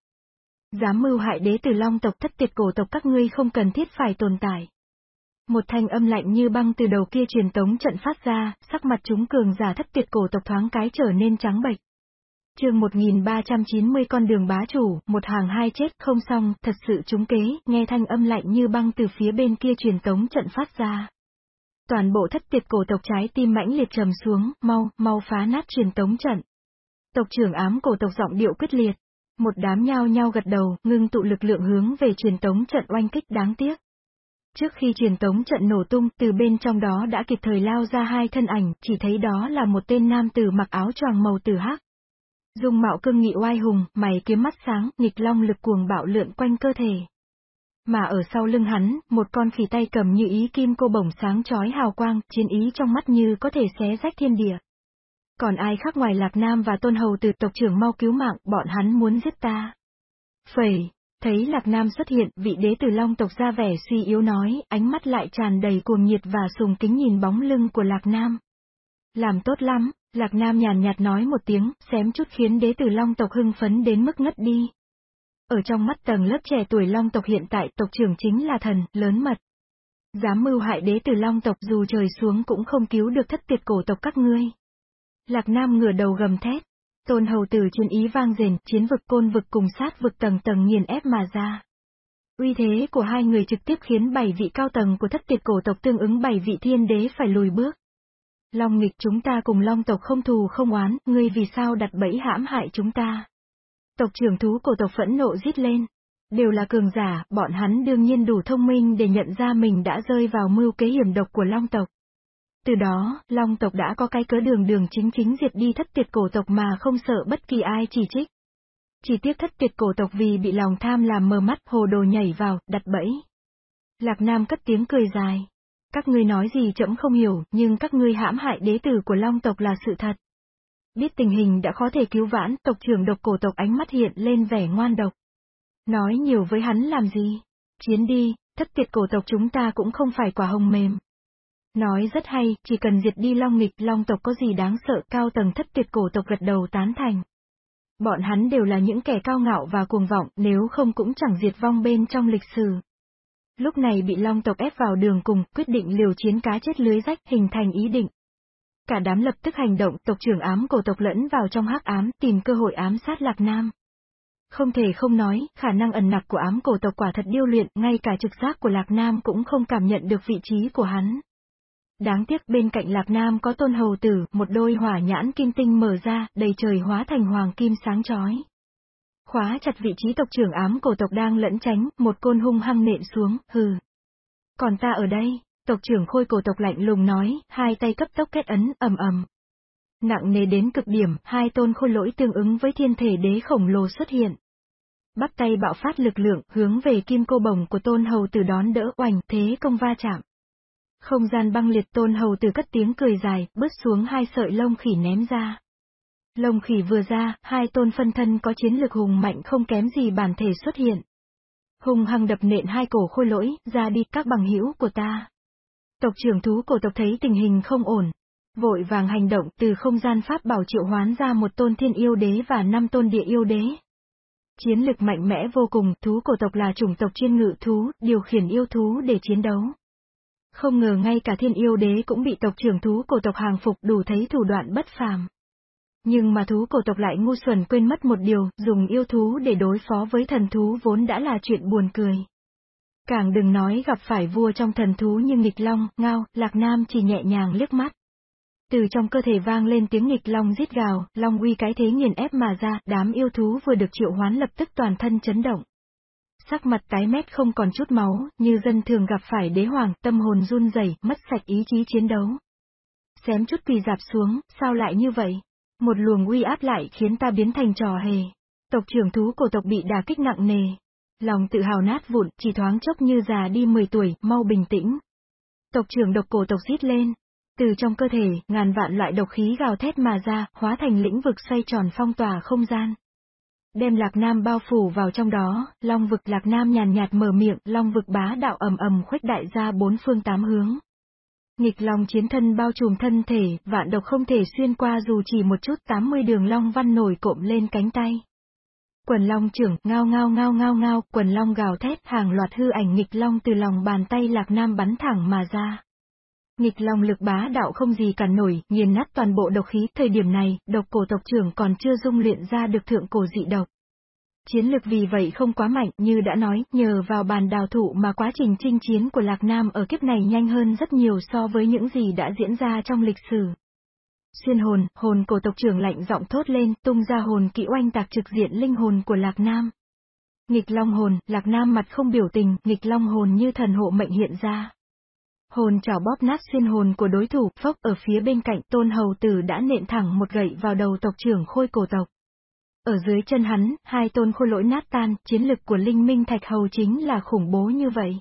Dám mưu hại đế tử long tộc thất tiệt cổ tộc các ngươi không cần thiết phải tồn tại. Một thanh âm lạnh như băng từ đầu kia truyền tống trận phát ra, sắc mặt chúng cường giả thất tuyệt cổ tộc thoáng cái trở nên trắng bệch chương 1390 con đường bá chủ, một hàng hai chết không xong, thật sự trúng kế, nghe thanh âm lạnh như băng từ phía bên kia truyền tống trận phát ra. Toàn bộ thất tiệt cổ tộc trái tim mãnh liệt trầm xuống, mau, mau phá nát truyền tống trận. Tộc trưởng ám cổ tộc giọng điệu quyết liệt. Một đám nhao nhao gật đầu, ngưng tụ lực lượng hướng về truyền tống trận oanh kích đáng tiếc. Trước khi truyền tống trận nổ tung, từ bên trong đó đã kịp thời lao ra hai thân ảnh, chỉ thấy đó là một tên nam tử mặc áo choàng màu tử hắc. Dung mạo cương nghị oai hùng, mày kiếm mắt sáng, nghịch long lực cuồng bạo lượn quanh cơ thể. Mà ở sau lưng hắn, một con phỉ tay cầm như ý kim cô bổng sáng chói hào quang, chiến ý trong mắt như có thể xé rách thiên địa. Còn ai khác ngoài Lạc Nam và Tôn Hầu từ tộc trưởng mau cứu mạng, bọn hắn muốn giết ta. Phẩy, thấy Lạc Nam xuất hiện, vị đế tử Long tộc ra vẻ suy yếu nói, ánh mắt lại tràn đầy cuồng nhiệt và sùng kính nhìn bóng lưng của Lạc Nam. Làm tốt lắm, Lạc Nam nhàn nhạt nói một tiếng, xém chút khiến đế tử Long tộc hưng phấn đến mức ngất đi. Ở trong mắt tầng lớp trẻ tuổi Long tộc hiện tại tộc trưởng chính là thần, lớn mật. Dám mưu hại đế tử Long tộc dù trời xuống cũng không cứu được thất tiệt cổ tộc các ngươi. Lạc Nam ngửa đầu gầm thét. Tôn hầu tử chiến ý vang rền, chiến vực côn vực cùng sát vực tầng tầng nghiền ép mà ra. Uy thế của hai người trực tiếp khiến bảy vị cao tầng của thất tiệt cổ tộc tương ứng bảy vị thiên đế phải lùi bước. Long nghịch chúng ta cùng long tộc không thù không oán, ngươi vì sao đặt bẫy hãm hại chúng ta? Tộc trưởng thú cổ tộc phẫn nộ rít lên. Đều là cường giả, bọn hắn đương nhiên đủ thông minh để nhận ra mình đã rơi vào mưu kế hiểm độc của long tộc. Từ đó, long tộc đã có cái cớ đường đường chính chính diệt đi thất tiệt cổ tộc mà không sợ bất kỳ ai chỉ trích. Chỉ tiếc thất tiệt cổ tộc vì bị lòng tham làm mờ mắt hồ đồ nhảy vào, đặt bẫy. Lạc Nam cất tiếng cười dài. Các ngươi nói gì chậm không hiểu, nhưng các ngươi hãm hại đế tử của long tộc là sự thật. Biết tình hình đã khó thể cứu vãn, tộc trưởng độc cổ tộc ánh mắt hiện lên vẻ ngoan độc. Nói nhiều với hắn làm gì? Chiến đi, thất tiệt cổ tộc chúng ta cũng không phải quả hồng mềm. Nói rất hay, chỉ cần diệt đi long nghịch, long tộc có gì đáng sợ, cao tầng thất tiệt cổ tộc gật đầu tán thành. Bọn hắn đều là những kẻ cao ngạo và cuồng vọng, nếu không cũng chẳng diệt vong bên trong lịch sử. Lúc này bị long tộc ép vào đường cùng, quyết định liều chiến cá chết lưới rách, hình thành ý định. Cả đám lập tức hành động, tộc trưởng ám cổ tộc lẫn vào trong hắc ám, tìm cơ hội ám sát Lạc Nam. Không thể không nói, khả năng ẩn nặc của ám cổ tộc quả thật điêu luyện, ngay cả trực giác của Lạc Nam cũng không cảm nhận được vị trí của hắn. Đáng tiếc bên cạnh Lạc Nam có tôn hầu tử, một đôi hỏa nhãn kim tinh mở ra, đầy trời hóa thành hoàng kim sáng chói. Khóa chặt vị trí tộc trưởng ám cổ tộc đang lẫn tránh, một côn hung hăng nện xuống, hừ. Còn ta ở đây, tộc trưởng khôi cổ tộc lạnh lùng nói, hai tay cấp tốc kết ấn, ầm ầm. Nặng nề đến cực điểm, hai tôn khôi lỗi tương ứng với thiên thể đế khổng lồ xuất hiện. Bắt tay bạo phát lực lượng, hướng về kim cô bồng của tôn hầu tử đón đỡ oành, thế công va chạm. Không gian băng liệt tôn hầu tử cất tiếng cười dài, bứt xuống hai sợi lông khỉ ném ra. Lông khỉ vừa ra, hai tôn phân thân có chiến lực hùng mạnh không kém gì bản thể xuất hiện. Hùng hăng đập nện hai cổ khôi lỗi, ra đi các bằng hữu của ta. Tộc trưởng thú cổ tộc thấy tình hình không ổn. Vội vàng hành động từ không gian pháp bảo triệu hoán ra một tôn thiên yêu đế và năm tôn địa yêu đế. Chiến lực mạnh mẽ vô cùng, thú cổ tộc là chủng tộc chuyên ngự thú, điều khiển yêu thú để chiến đấu. Không ngờ ngay cả thiên yêu đế cũng bị tộc trưởng thú cổ tộc hàng phục đủ thấy thủ đoạn bất phàm. Nhưng mà thú cổ tộc lại ngu xuẩn quên mất một điều, dùng yêu thú để đối phó với thần thú vốn đã là chuyện buồn cười. Càng đừng nói gặp phải vua trong thần thú như nghịch long, ngao, lạc nam chỉ nhẹ nhàng liếc mắt. Từ trong cơ thể vang lên tiếng nghịch long rít gào, long uy cái thế nghiền ép mà ra, đám yêu thú vừa được triệu hoán lập tức toàn thân chấn động sắc mặt tái mét không còn chút máu, như dân thường gặp phải đế hoàng, tâm hồn run rẩy, mất sạch ý chí chiến đấu. Xém chút kỳ dạp xuống, sao lại như vậy? Một luồng uy áp lại khiến ta biến thành trò hề. Tộc trưởng thú cổ tộc bị đả kích nặng nề. Lòng tự hào nát vụn, chỉ thoáng chốc như già đi 10 tuổi, mau bình tĩnh. Tộc trưởng độc cổ tộc rít lên. Từ trong cơ thể, ngàn vạn loại độc khí gào thét mà ra, hóa thành lĩnh vực xoay tròn phong tỏa không gian đem Lạc Nam bao phủ vào trong đó, Long vực Lạc Nam nhàn nhạt mở miệng, Long vực bá đạo ầm ầm khuếch đại ra bốn phương tám hướng. Nghịch Long chiến thân bao trùm thân thể, vạn độc không thể xuyên qua dù chỉ một chút 80 đường Long văn nổi cộm lên cánh tay. Quần Long trưởng, ngao ngao ngao ngao ngao, quần Long gào thét, hàng loạt hư ảnh nghịch Long từ lòng bàn tay Lạc Nam bắn thẳng mà ra. Nghịch Long lực bá đạo không gì cản nổi, nghiền nát toàn bộ độc khí, thời điểm này, độc cổ tộc trưởng còn chưa dung luyện ra được thượng cổ dị độc. Chiến lực vì vậy không quá mạnh, như đã nói, nhờ vào bàn đào thụ mà quá trình chinh chiến của Lạc Nam ở kiếp này nhanh hơn rất nhiều so với những gì đã diễn ra trong lịch sử. Xuyên hồn, hồn cổ tộc trưởng lạnh giọng thốt lên, tung ra hồn kỹ oanh tạc trực diện linh hồn của Lạc Nam. Nghịch long hồn, Lạc Nam mặt không biểu tình, nghịch long hồn như thần hộ mệnh hiện ra. Hồn chảo bóp nát xuyên hồn của đối thủ, phốc ở phía bên cạnh tôn hầu tử đã nện thẳng một gậy vào đầu tộc trưởng khôi cổ tộc. Ở dưới chân hắn, hai tôn khôi lỗi nát tan, chiến lực của linh minh thạch hầu chính là khủng bố như vậy.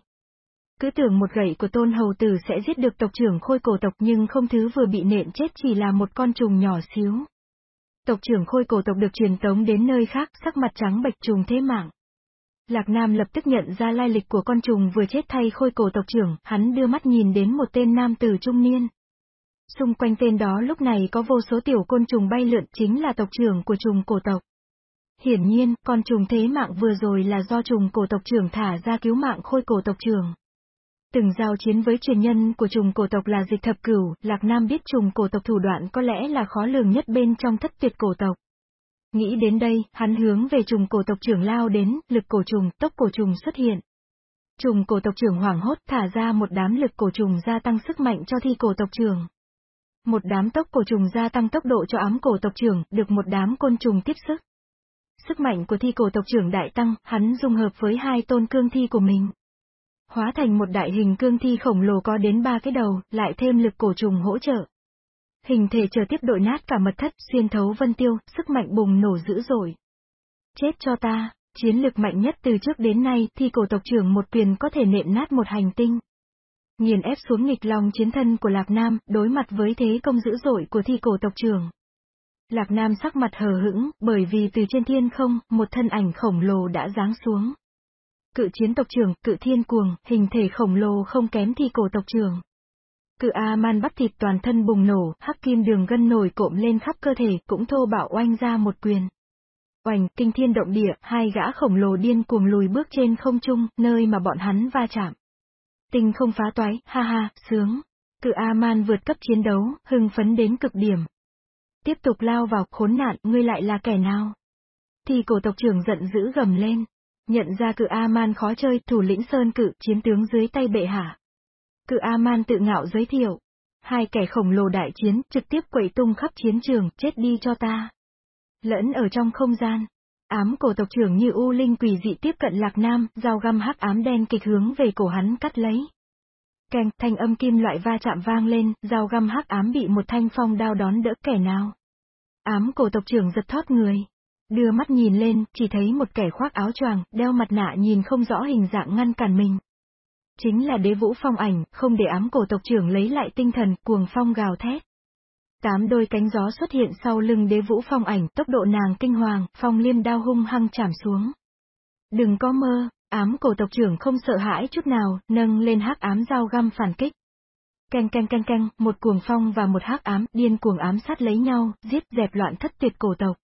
Cứ tưởng một gậy của tôn hầu tử sẽ giết được tộc trưởng khôi cổ tộc nhưng không thứ vừa bị nện chết chỉ là một con trùng nhỏ xíu. Tộc trưởng khôi cổ tộc được truyền tống đến nơi khác, sắc mặt trắng bệch trùng thế mạng. Lạc Nam lập tức nhận ra lai lịch của con trùng vừa chết thay khôi cổ tộc trưởng, hắn đưa mắt nhìn đến một tên nam tử trung niên. Xung quanh tên đó lúc này có vô số tiểu côn trùng bay lượn chính là tộc trưởng của trùng cổ tộc. Hiển nhiên, con trùng thế mạng vừa rồi là do trùng cổ tộc trưởng thả ra cứu mạng khôi cổ tộc trưởng. Từng giao chiến với truyền nhân của trùng cổ tộc là dịch thập cửu, Lạc Nam biết trùng cổ tộc thủ đoạn có lẽ là khó lường nhất bên trong thất tuyệt cổ tộc. Nghĩ đến đây, hắn hướng về trùng cổ tộc trưởng lao đến, lực cổ trùng, tốc cổ trùng xuất hiện. Trùng cổ tộc trưởng hoảng hốt thả ra một đám lực cổ trùng gia tăng sức mạnh cho thi cổ tộc trưởng. Một đám tốc cổ trùng gia tăng tốc độ cho ám cổ tộc trưởng, được một đám côn trùng tiếp sức. Sức mạnh của thi cổ tộc trưởng đại tăng, hắn dung hợp với hai tôn cương thi của mình. Hóa thành một đại hình cương thi khổng lồ có đến ba cái đầu, lại thêm lực cổ trùng hỗ trợ. Hình thể chờ tiếp đội nát cả mật thất, xuyên thấu vân tiêu, sức mạnh bùng nổ dữ dội. Chết cho ta, chiến lực mạnh nhất từ trước đến nay, thi cổ tộc trưởng một quyền có thể nện nát một hành tinh. Nghiền ép xuống nghịch lòng chiến thân của Lạc Nam, đối mặt với thế công dữ dội của thi cổ tộc trưởng. Lạc Nam sắc mặt hờ hững, bởi vì từ trên thiên không, một thân ảnh khổng lồ đã giáng xuống. Cự chiến tộc trưởng, cự thiên cuồng, hình thể khổng lồ không kém thi cổ tộc trưởng. Cự A-man bắp thịt toàn thân bùng nổ, hắc kim đường gân nổi cộm lên khắp cơ thể, cũng thô bạo oanh ra một quyền. Oanh, kinh thiên động địa, hai gã khổng lồ điên cuồng lùi bước trên không trung, nơi mà bọn hắn va chạm. Tình không phá toái, ha ha, sướng. Cự A-man vượt cấp chiến đấu, hưng phấn đến cực điểm. Tiếp tục lao vào, khốn nạn, ngươi lại là kẻ nào? Thì cổ tộc trưởng giận dữ gầm lên. Nhận ra cự A-man khó chơi, thủ lĩnh sơn cự, chiến tướng dưới tay bệ hạ. Cự A-man tự ngạo giới thiệu. Hai kẻ khổng lồ đại chiến, trực tiếp quậy tung khắp chiến trường, chết đi cho ta. Lẫn ở trong không gian. Ám cổ tộc trưởng như U Linh quỷ dị tiếp cận Lạc Nam, dao găm hắc ám đen kịch hướng về cổ hắn cắt lấy. Keng, thanh âm kim loại va chạm vang lên, dao găm hắc ám bị một thanh phong đao đón đỡ kẻ nào. Ám cổ tộc trưởng giật thoát người. Đưa mắt nhìn lên, chỉ thấy một kẻ khoác áo choàng, đeo mặt nạ nhìn không rõ hình dạng ngăn cản mình. Chính là đế vũ phong ảnh, không để ám cổ tộc trưởng lấy lại tinh thần, cuồng phong gào thét. Tám đôi cánh gió xuất hiện sau lưng đế vũ phong ảnh, tốc độ nàng kinh hoàng, phong liêm đao hung hăng chảm xuống. Đừng có mơ, ám cổ tộc trưởng không sợ hãi chút nào, nâng lên hắc ám dao găm phản kích. Canh canh canh canh, một cuồng phong và một hắc ám, điên cuồng ám sát lấy nhau, giết dẹp loạn thất tuyệt cổ tộc.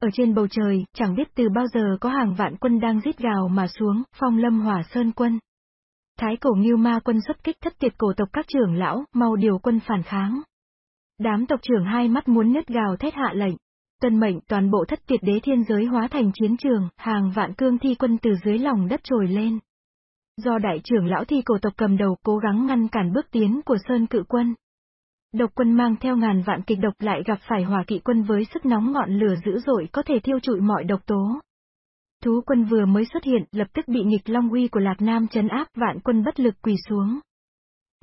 Ở trên bầu trời, chẳng biết từ bao giờ có hàng vạn quân đang giết gào mà xuống, phong lâm hỏa sơn quân. Thái cổ nghiêu ma quân xuất kích thất tiệt cổ tộc các trưởng lão, mau điều quân phản kháng. Đám tộc trưởng hai mắt muốn nứt gào thét hạ lệnh. Tuân mệnh toàn bộ thất tuyệt đế thiên giới hóa thành chiến trường, hàng vạn cương thi quân từ dưới lòng đất trồi lên. Do đại trưởng lão thi cổ tộc cầm đầu cố gắng ngăn cản bước tiến của Sơn cự quân. Độc quân mang theo ngàn vạn kịch độc lại gặp phải hỏa kỵ quân với sức nóng ngọn lửa dữ dội có thể thiêu trụi mọi độc tố. Thú quân vừa mới xuất hiện, lập tức bị nghịch long uy của Lạc Nam chấn áp, vạn quân bất lực quỳ xuống.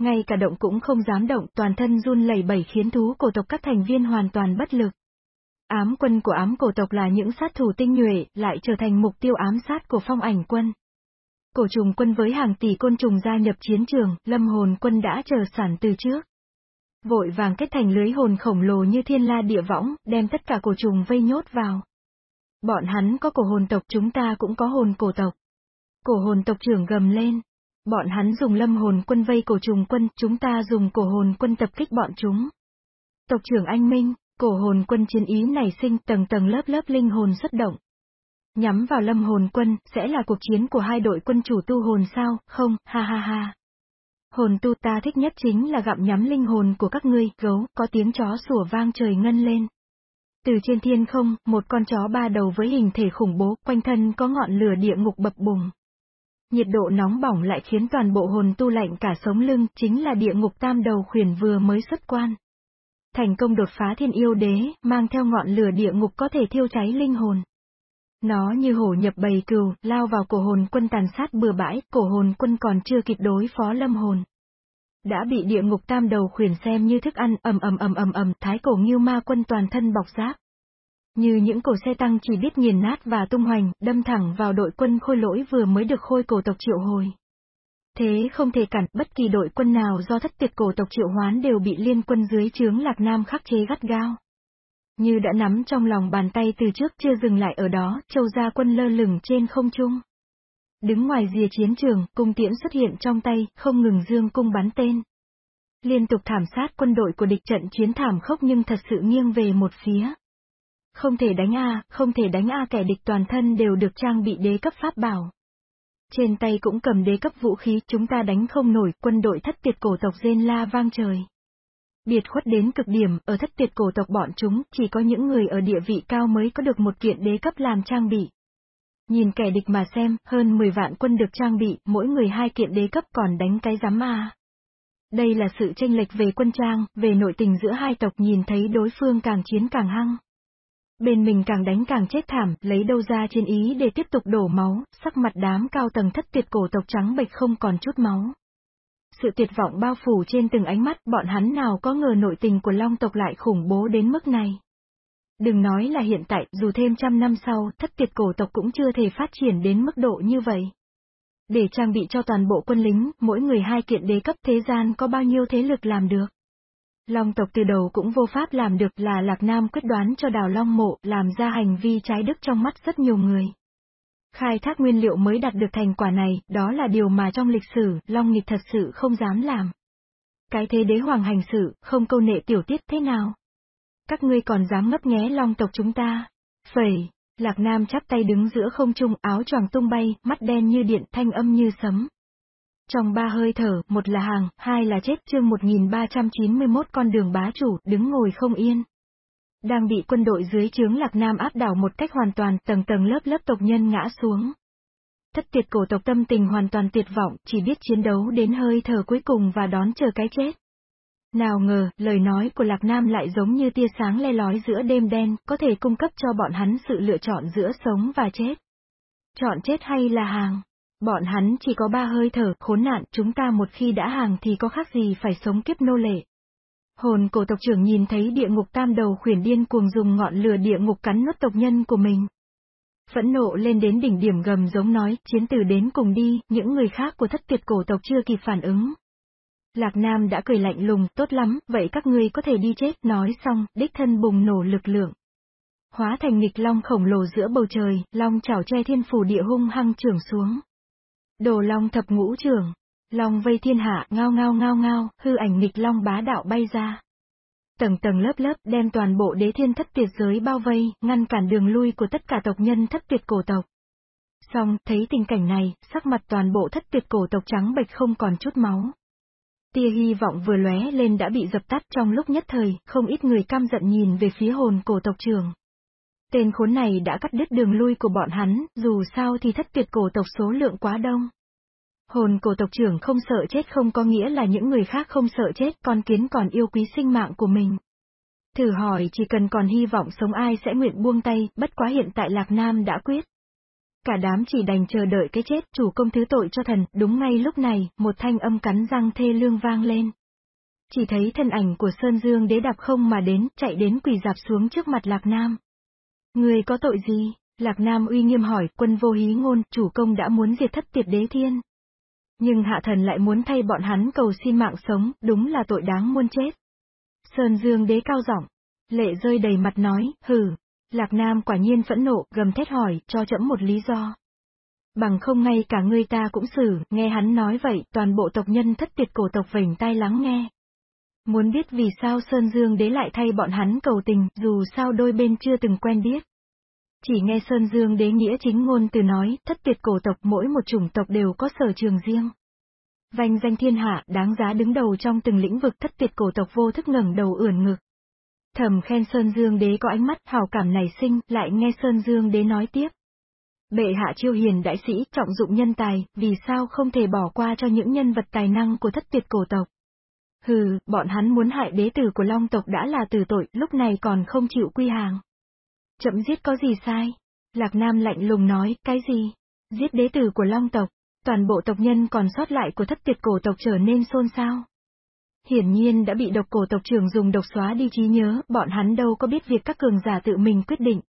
Ngay cả động cũng không dám động, toàn thân run lẩy bẩy khiến thú cổ tộc các thành viên hoàn toàn bất lực. Ám quân của ám cổ tộc là những sát thủ tinh nhuệ, lại trở thành mục tiêu ám sát của phong ảnh quân. Cổ trùng quân với hàng tỷ côn trùng gia nhập chiến trường, lâm hồn quân đã chờ sản từ trước. Vội vàng kết thành lưới hồn khổng lồ như thiên la địa võng, đem tất cả cổ trùng vây nhốt vào. Bọn hắn có cổ hồn tộc chúng ta cũng có hồn cổ tộc. Cổ hồn tộc trưởng gầm lên. Bọn hắn dùng lâm hồn quân vây cổ trùng quân, chúng ta dùng cổ hồn quân tập kích bọn chúng. Tộc trưởng anh Minh, cổ hồn quân chiến ý nảy sinh tầng tầng lớp lớp linh hồn xuất động. Nhắm vào lâm hồn quân, sẽ là cuộc chiến của hai đội quân chủ tu hồn sao, không, ha ha ha. Hồn tu ta thích nhất chính là gặm nhắm linh hồn của các ngươi, gấu, có tiếng chó sủa vang trời ngân lên. Từ trên thiên không, một con chó ba đầu với hình thể khủng bố, quanh thân có ngọn lửa địa ngục bập bùng. Nhiệt độ nóng bỏng lại khiến toàn bộ hồn tu lạnh cả sống lưng, chính là địa ngục tam đầu khuyển vừa mới xuất quan. Thành công đột phá thiên yêu đế, mang theo ngọn lửa địa ngục có thể thiêu cháy linh hồn. Nó như hổ nhập bầy cừu, lao vào cổ hồn quân tàn sát bừa bãi, cổ hồn quân còn chưa kịp đối phó lâm hồn. Đã bị địa ngục tam đầu khuyển xem như thức ăn, ầm ầm ầm ầm ầm, thái cổ nghiêu ma quân toàn thân bọc giáp. Như những cổ xe tăng chỉ biết nghiền nát và tung hoành, đâm thẳng vào đội quân khôi lỗi vừa mới được khôi cổ tộc triệu hồi. Thế không thể cản, bất kỳ đội quân nào do thất tiệt cổ tộc triệu hoán đều bị liên quân dưới chướng Lạc Nam khắc chế gắt gao. Như đã nắm trong lòng bàn tay từ trước chưa dừng lại ở đó, châu gia quân lơ lửng trên không trung. Đứng ngoài rìa chiến trường, cung tiễn xuất hiện trong tay, không ngừng dương cung bắn tên. Liên tục thảm sát quân đội của địch trận chiến thảm khốc nhưng thật sự nghiêng về một phía. Không thể đánh A, không thể đánh A kẻ địch toàn thân đều được trang bị đế cấp pháp bảo. Trên tay cũng cầm đế cấp vũ khí, chúng ta đánh không nổi, quân đội thất tiệt cổ tộc rên la vang trời. Biệt khuất đến cực điểm, ở thất tiệt cổ tộc bọn chúng, chỉ có những người ở địa vị cao mới có được một kiện đế cấp làm trang bị. Nhìn kẻ địch mà xem, hơn 10 vạn quân được trang bị, mỗi người hai kiện đế cấp còn đánh cái giám ma. Đây là sự tranh lệch về quân trang, về nội tình giữa hai tộc nhìn thấy đối phương càng chiến càng hăng. Bên mình càng đánh càng chết thảm, lấy đâu ra chiến ý để tiếp tục đổ máu, sắc mặt đám cao tầng thất tuyệt cổ tộc trắng bệch không còn chút máu. Sự tuyệt vọng bao phủ trên từng ánh mắt, bọn hắn nào có ngờ nội tình của Long tộc lại khủng bố đến mức này. Đừng nói là hiện tại, dù thêm trăm năm sau, thất tuyệt cổ tộc cũng chưa thể phát triển đến mức độ như vậy. Để trang bị cho toàn bộ quân lính, mỗi người hai kiện đế cấp thế gian có bao nhiêu thế lực làm được. Long tộc từ đầu cũng vô pháp làm được là Lạc Nam quyết đoán cho đào Long mộ làm ra hành vi trái đức trong mắt rất nhiều người. Khai thác nguyên liệu mới đạt được thành quả này, đó là điều mà trong lịch sử, Long nghịch thật sự không dám làm. Cái thế đế hoàng hành sự, không câu nệ tiểu tiết thế nào? Các ngươi còn dám ngấp nghé Long tộc chúng ta? Phẩy, Lạc Nam chắp tay đứng giữa không trung, áo choàng tung bay, mắt đen như điện, thanh âm như sấm. Trong ba hơi thở, một là hàng, hai là chết chương 1391 con đường bá chủ, đứng ngồi không yên. Đang bị quân đội dưới chướng Lạc Nam áp đảo một cách hoàn toàn, tầng tầng lớp lớp tộc nhân ngã xuống. Thất tiệt cổ tộc tâm tình hoàn toàn tuyệt vọng, chỉ biết chiến đấu đến hơi thở cuối cùng và đón chờ cái chết. Nào ngờ, lời nói của Lạc Nam lại giống như tia sáng le lói giữa đêm đen, có thể cung cấp cho bọn hắn sự lựa chọn giữa sống và chết. Chọn chết hay là hàng? Bọn hắn chỉ có ba hơi thở, khốn nạn, chúng ta một khi đã hàng thì có khác gì phải sống kiếp nô lệ. Hồn cổ tộc trưởng nhìn thấy địa ngục tam đầu khuyển điên cuồng dùng ngọn lửa địa ngục cắn nuốt tộc nhân của mình. Phẫn nộ lên đến đỉnh điểm gầm giống nói, chiến tử đến cùng đi, những người khác của thất tuyệt cổ tộc chưa kịp phản ứng. Lạc Nam đã cười lạnh lùng, tốt lắm, vậy các ngươi có thể đi chết, nói xong, đích thân bùng nổ lực lượng. Hóa thành nghịch long khổng lồ giữa bầu trời, long chảo che thiên phủ địa hung hăng trưởng xuống. Đồ long thập ngũ trưởng. Long vây thiên hạ, ngao ngao ngao ngao, hư ảnh nghịch long bá đạo bay ra. Tầng tầng lớp lớp đem toàn bộ đế thiên thất tuyệt giới bao vây, ngăn cản đường lui của tất cả tộc nhân thất tuyệt cổ tộc. Xong, thấy tình cảnh này, sắc mặt toàn bộ thất tuyệt cổ tộc trắng bệch không còn chút máu. Tia hy vọng vừa lóe lên đã bị dập tắt trong lúc nhất thời, không ít người cam giận nhìn về phía hồn cổ tộc trường. Tên khốn này đã cắt đứt đường lui của bọn hắn, dù sao thì thất tuyệt cổ tộc số lượng quá đông. Hồn cổ tộc trưởng không sợ chết không có nghĩa là những người khác không sợ chết, con kiến còn yêu quý sinh mạng của mình. Thử hỏi chỉ cần còn hy vọng sống ai sẽ nguyện buông tay, bất quá hiện tại Lạc Nam đã quyết. Cả đám chỉ đành chờ đợi cái chết, chủ công thứ tội cho thần, đúng ngay lúc này, một thanh âm cắn răng thê lương vang lên. Chỉ thấy thân ảnh của Sơn Dương đế đạp không mà đến, chạy đến quỳ dạp xuống trước mặt Lạc Nam. Người có tội gì? Lạc Nam uy nghiêm hỏi, quân vô hí ngôn, chủ công đã muốn diệt thất tiệt đế thiên. Nhưng hạ thần lại muốn thay bọn hắn cầu xin mạng sống, đúng là tội đáng muôn chết. Sơn Dương đế cao giọng, lệ rơi đầy mặt nói, hừ. Lạc Nam quả nhiên phẫn nộ, gầm thét hỏi, cho chậm một lý do. Bằng không ngay cả ngươi ta cũng xử, nghe hắn nói vậy, toàn bộ tộc nhân thất tiệt cổ tộc vỉnh tai lắng nghe. Muốn biết vì sao Sơn Dương đế lại thay bọn hắn cầu tình, dù sao đôi bên chưa từng quen biết. Chỉ nghe Sơn Dương đế nghĩa chính ngôn từ nói, thất tuyệt cổ tộc mỗi một chủng tộc đều có sở trường riêng. Vành danh thiên hạ, đáng giá đứng đầu trong từng lĩnh vực thất tuyệt cổ tộc vô thức ngẩng đầu ưỡn ngực. Thầm khen Sơn Dương đế có ánh mắt hào cảm nảy sinh, lại nghe Sơn Dương đế nói tiếp. Bệ hạ chiêu hiền đại sĩ trọng dụng nhân tài, vì sao không thể bỏ qua cho những nhân vật tài năng của thất tuyệt cổ tộc. Hừ, bọn hắn muốn hại đế tử của Long tộc đã là tử tội, lúc này còn không chịu quy hàng. Chậm giết có gì sai? Lạc Nam lạnh lùng nói, cái gì? Giết đế tử của Long tộc, toàn bộ tộc nhân còn sót lại của thất tuyệt cổ tộc trở nên xôn xao. Hiển nhiên đã bị độc cổ tộc trưởng dùng độc xóa đi trí nhớ, bọn hắn đâu có biết việc các cường giả tự mình quyết định.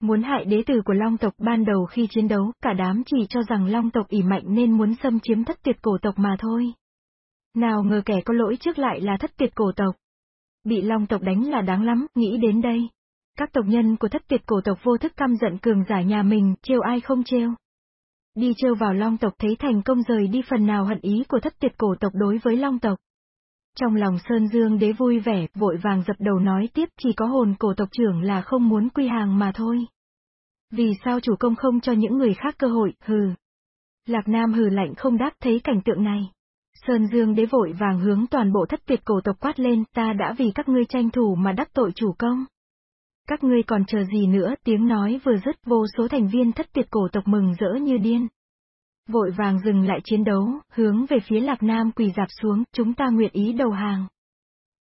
Muốn hại đế tử của Long tộc ban đầu khi chiến đấu, cả đám chỉ cho rằng Long tộc ỉ mạnh nên muốn xâm chiếm thất tuyệt cổ tộc mà thôi. Nào ngờ kẻ có lỗi trước lại là thất tiệt cổ tộc. Bị Long tộc đánh là đáng lắm, nghĩ đến đây. Các tộc nhân của thất tiệt cổ tộc vô thức căm giận cường giả nhà mình, trêu ai không trêu. Đi trêu vào Long tộc thấy thành công rời đi phần nào hận ý của thất tiệt cổ tộc đối với Long tộc. Trong lòng Sơn Dương đế vui vẻ, vội vàng dập đầu nói tiếp chỉ có hồn cổ tộc trưởng là không muốn quy hàng mà thôi. Vì sao chủ công không cho những người khác cơ hội, hừ. Lạc Nam hừ lạnh không đáp thấy cảnh tượng này. Sơn Dương đế vội vàng hướng toàn bộ thất tuyệt cổ tộc quát lên, ta đã vì các ngươi tranh thủ mà đắc tội chủ công. Các ngươi còn chờ gì nữa, tiếng nói vừa dứt vô số thành viên thất tuyệt cổ tộc mừng rỡ như điên. Vội vàng dừng lại chiến đấu, hướng về phía Lạc Nam quỳ dạp xuống, chúng ta nguyện ý đầu hàng.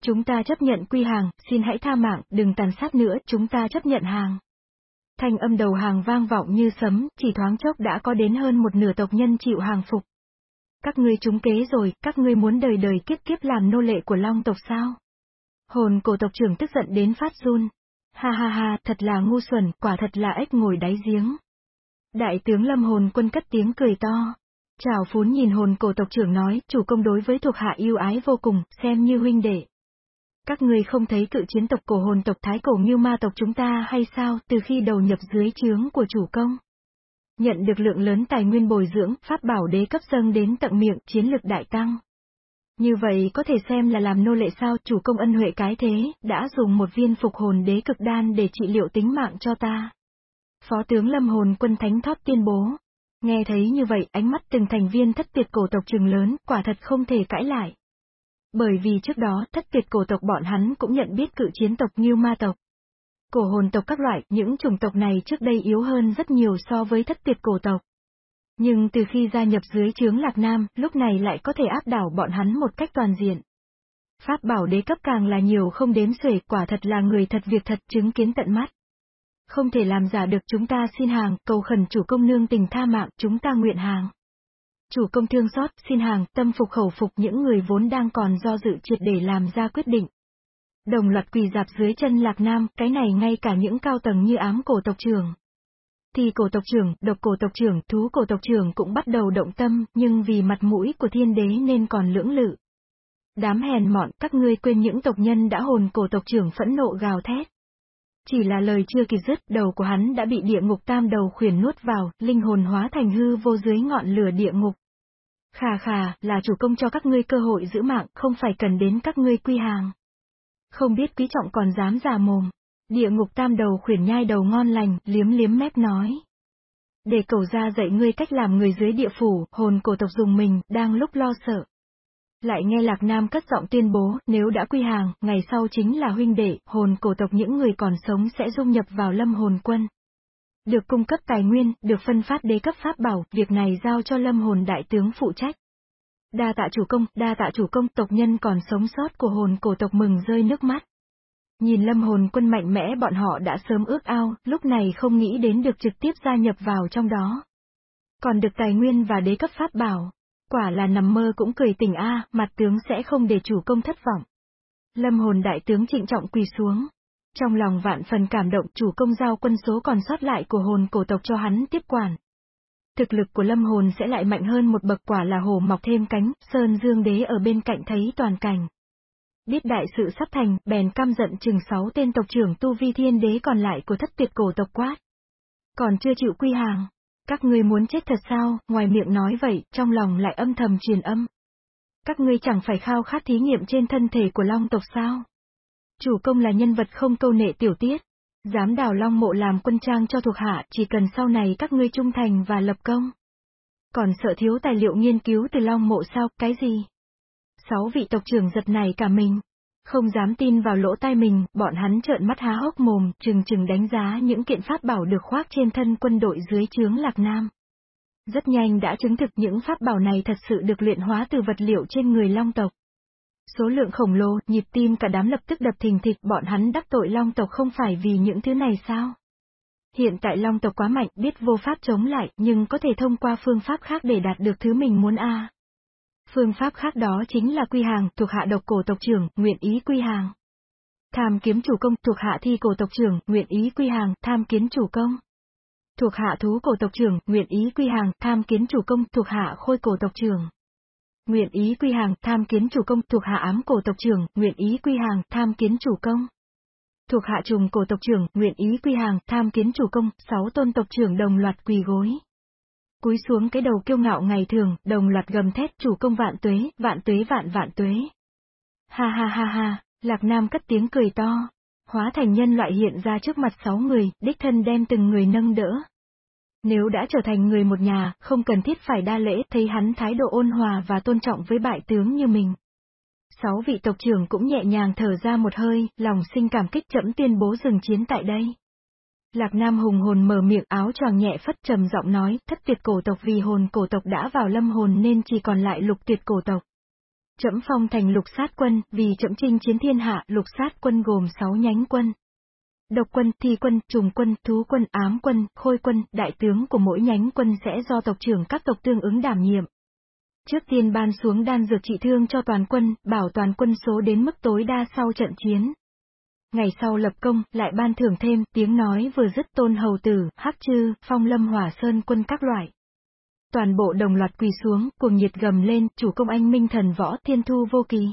Chúng ta chấp nhận quy hàng, xin hãy tha mạng, đừng tàn sát nữa, chúng ta chấp nhận hàng. Thanh âm đầu hàng vang vọng như sấm, chỉ thoáng chốc đã có đến hơn một nửa tộc nhân chịu hàng phục. Các ngươi trúng kế rồi, các ngươi muốn đời đời kiếp kiếp làm nô lệ của long tộc sao? Hồn cổ tộc trưởng tức giận đến phát run. Ha ha ha, thật là ngu xuẩn, quả thật là ếch ngồi đáy giếng. Đại tướng lâm hồn quân cất tiếng cười to. Chào phún nhìn hồn cổ tộc trưởng nói, chủ công đối với thuộc hạ yêu ái vô cùng, xem như huynh đệ. Các ngươi không thấy cự chiến tộc cổ hồn tộc thái cổ như ma tộc chúng ta hay sao, từ khi đầu nhập dưới trướng của chủ công. Nhận được lượng lớn tài nguyên bồi dưỡng, pháp bảo đế cấp dâng đến tận miệng, chiến lực đại tăng. Như vậy có thể xem là làm nô lệ sao, chủ công ân huệ cái thế, đã dùng một viên phục hồn đế cực đan để trị liệu tính mạng cho ta. Phó tướng lâm hồn quân thánh thoát tuyên bố. Nghe thấy như vậy, ánh mắt từng thành viên thất tuyệt cổ tộc trường lớn, quả thật không thể cãi lại. Bởi vì trước đó, thất tuyệt cổ tộc bọn hắn cũng nhận biết cự chiến tộc như ma tộc. Cổ hồn tộc các loại, những chủng tộc này trước đây yếu hơn rất nhiều so với thất tiệt cổ tộc. Nhưng từ khi gia nhập dưới chướng Lạc Nam, lúc này lại có thể áp đảo bọn hắn một cách toàn diện. Pháp bảo đế cấp càng là nhiều không đếm xuể, quả thật là người thật việc thật chứng kiến tận mắt. Không thể làm giả được chúng ta xin hàng, cầu khẩn chủ công nương tình tha mạng, chúng ta nguyện hàng. Chủ công thương xót, xin hàng, tâm phục khẩu phục những người vốn đang còn do dự triệt để làm ra quyết định. Đồng loạt quỳ dạp dưới chân Lạc Nam, cái này ngay cả những cao tầng như ám cổ tộc trưởng. Thì cổ tộc trưởng, độc cổ tộc trưởng, thú cổ tộc trưởng cũng bắt đầu động tâm, nhưng vì mặt mũi của thiên đế nên còn lưỡng lự. Đám hèn mọn, các ngươi quên những tộc nhân đã hồn cổ tộc trưởng phẫn nộ gào thét. Chỉ là lời chưa kịp dứt, đầu của hắn đã bị địa ngục tam đầu khuyển nuốt vào, linh hồn hóa thành hư vô dưới ngọn lửa địa ngục. Khà khà, là chủ công cho các ngươi cơ hội giữ mạng, không phải cần đến các ngươi quy hàng. Không biết quý trọng còn dám giả mồm. Địa ngục tam đầu khuyển nhai đầu ngon lành, liếm liếm mép nói. Để cầu ra dạy ngươi cách làm người dưới địa phủ, hồn cổ tộc dùng mình, đang lúc lo sợ. Lại nghe Lạc Nam cất giọng tuyên bố, nếu đã quy hàng, ngày sau chính là huynh đệ, hồn cổ tộc những người còn sống sẽ dung nhập vào lâm hồn quân. Được cung cấp tài nguyên, được phân phát đế cấp pháp bảo, việc này giao cho lâm hồn đại tướng phụ trách. Đa tạ chủ công, đa tạ chủ công, tộc nhân còn sống sót của hồn cổ tộc mừng rơi nước mắt. Nhìn lâm hồn quân mạnh mẽ bọn họ đã sớm ước ao, lúc này không nghĩ đến được trực tiếp gia nhập vào trong đó. Còn được tài nguyên và đế cấp pháp bảo. Quả là nằm mơ cũng cười tỉnh a, mặt tướng sẽ không để chủ công thất vọng. Lâm hồn đại tướng trịnh trọng quỳ xuống. Trong lòng vạn phần cảm động chủ công giao quân số còn sót lại của hồn cổ tộc cho hắn tiếp quản. Thực lực của lâm hồn sẽ lại mạnh hơn một bậc quả là hồ mọc thêm cánh, Sơn Dương Đế ở bên cạnh thấy toàn cảnh. Biết đại sự sắp thành, bèn căm giận chừng sáu tên tộc trưởng tu vi thiên đế còn lại của thất tuyệt cổ tộc quát. Còn chưa chịu quy hàng. Các ngươi muốn chết thật sao, ngoài miệng nói vậy, trong lòng lại âm thầm truyền âm. Các ngươi chẳng phải khao khát thí nghiệm trên thân thể của long tộc sao? Chủ công là nhân vật không câu nệ tiểu tiết. Dám đào long mộ làm quân trang cho thuộc hạ, chỉ cần sau này các ngươi trung thành và lập công. Còn sợ thiếu tài liệu nghiên cứu từ long mộ sao, cái gì? Sáu vị tộc trưởng giật này cả mình. Không dám tin vào lỗ tai mình, bọn hắn trợn mắt há hốc mồm, chừng chừng đánh giá những kiện pháp bảo được khoác trên thân quân đội dưới chướng Lạc Nam. Rất nhanh đã chứng thực những pháp bảo này thật sự được luyện hóa từ vật liệu trên người long tộc. Số lượng khổng lồ, nhịp tim cả đám lập tức đập thình thịch bọn hắn đắc tội long tộc không phải vì những thứ này sao? Hiện tại long tộc quá mạnh, biết vô pháp chống lại, nhưng có thể thông qua phương pháp khác để đạt được thứ mình muốn a. Phương pháp khác đó chính là quy hàng, thuộc hạ độc cổ tộc trưởng, nguyện ý quy hàng. Tham kiếm chủ công, thuộc hạ thi cổ tộc trưởng, nguyện ý quy hàng, tham kiến chủ công. Thuộc hạ thú cổ tộc trưởng, nguyện ý quy hàng, tham kiến chủ công, thuộc hạ khôi cổ tộc trưởng. Nguyện ý quy hàng, tham kiến chủ công, thuộc hạ ám cổ tộc trưởng, nguyện ý quy hàng, tham kiến chủ công. Thuộc hạ trùng cổ tộc trưởng, nguyện ý quy hàng, tham kiến chủ công, sáu tôn tộc trưởng đồng loạt quỳ gối. Cúi xuống cái đầu kiêu ngạo ngày thường, đồng loạt gầm thét chủ công vạn tuế, vạn tuế vạn vạn tuế. Ha ha ha ha, Lạc Nam cất tiếng cười to. Hóa thành nhân loại hiện ra trước mặt sáu người, đích thân đem từng người nâng đỡ. Nếu đã trở thành người một nhà, không cần thiết phải đa lễ, thấy hắn thái độ ôn hòa và tôn trọng với bại tướng như mình. Sáu vị tộc trưởng cũng nhẹ nhàng thở ra một hơi, lòng sinh cảm kích chậm tuyên bố dừng chiến tại đây. Lạc Nam hùng hồn mở miệng áo choàng nhẹ phất trầm giọng nói, thất tuyệt cổ tộc vì hồn cổ tộc đã vào lâm hồn nên chỉ còn lại lục tuyệt cổ tộc. Chậm phong thành lục sát quân, vì chậm trinh chiến thiên hạ, lục sát quân gồm sáu nhánh quân. Độc quân, thi quân, trùng quân, thú quân, ám quân, khôi quân, đại tướng của mỗi nhánh quân sẽ do tộc trưởng các tộc tương ứng đảm nhiệm. Trước tiên ban xuống đan dược trị thương cho toàn quân, bảo toàn quân số đến mức tối đa sau trận chiến. Ngày sau lập công, lại ban thưởng thêm, tiếng nói vừa dứt tôn hầu tử, hắc chư, phong lâm hỏa sơn quân các loại. Toàn bộ đồng loạt quỳ xuống, cuồng nhiệt gầm lên, chủ công anh minh thần võ thiên thu vô kỳ.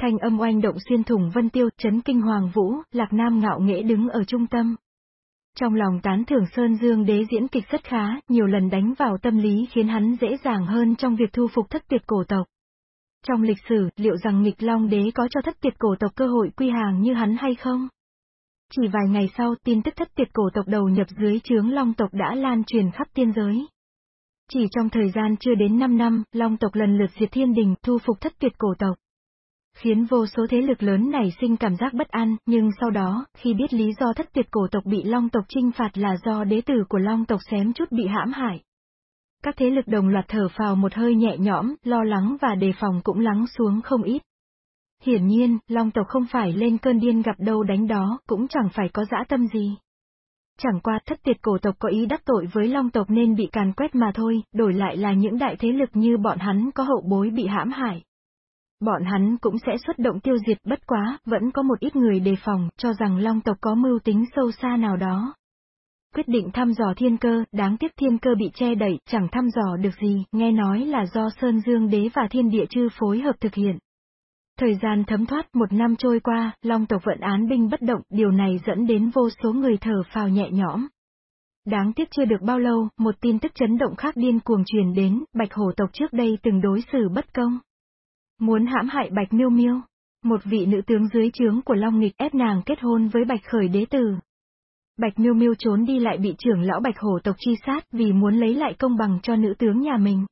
Thanh âm oanh động xuyên thủng vân tiêu, chấn kinh hoàng vũ, lạc nam ngạo nghễ đứng ở trung tâm. Trong lòng tán thưởng Sơn Dương đế diễn kịch rất khá, nhiều lần đánh vào tâm lý khiến hắn dễ dàng hơn trong việc thu phục thất tuyệt cổ tộc. Trong lịch sử, liệu rằng nghịch long đế có cho thất tuyệt cổ tộc cơ hội quy hàng như hắn hay không? Chỉ vài ngày sau, tin tức thất tuyệt cổ tộc đầu nhập dưới chướng long tộc đã lan truyền khắp tiên giới. Chỉ trong thời gian chưa đến 5 năm, long tộc lần lượt diệt thiên đình, thu phục thất tuyệt cổ tộc khiến vô số thế lực lớn này sinh cảm giác bất an, nhưng sau đó, khi biết lý do thất tuyệt cổ tộc bị long tộc trinh phạt là do đế tử của long tộc xém chút bị hãm hại. Các thế lực đồng loạt thở phào một hơi nhẹ nhõm, lo lắng và đề phòng cũng lắng xuống không ít. Hiển nhiên, long tộc không phải lên cơn điên gặp đâu đánh đó, cũng chẳng phải có dã tâm gì. Chẳng qua thất tuyệt cổ tộc có ý đắc tội với long tộc nên bị càn quét mà thôi, đổi lại là những đại thế lực như bọn hắn có hậu bối bị hãm hại. Bọn hắn cũng sẽ xuất động tiêu diệt bất quá, vẫn có một ít người đề phòng, cho rằng long tộc có mưu tính sâu xa nào đó. Quyết định thăm dò thiên cơ, đáng tiếc thiên cơ bị che đẩy, chẳng thăm dò được gì, nghe nói là do Sơn Dương Đế và Thiên Địa Chư phối hợp thực hiện. Thời gian thấm thoát một năm trôi qua, Long tộc vận án binh bất động, điều này dẫn đến vô số người thở phào nhẹ nhõm. Đáng tiếc chưa được bao lâu, một tin tức chấn động khác điên cuồng truyền đến, Bạch Hổ tộc trước đây từng đối xử bất công. Muốn hãm hại Bạch Miêu Miêu. Một vị nữ tướng dưới trướng của Long Nghịch ép nàng kết hôn với Bạch Khởi đế tử. Bạch Miêu Miêu trốn đi lại bị trưởng lão Bạch Hổ tộc truy sát vì muốn lấy lại công bằng cho nữ tướng nhà mình.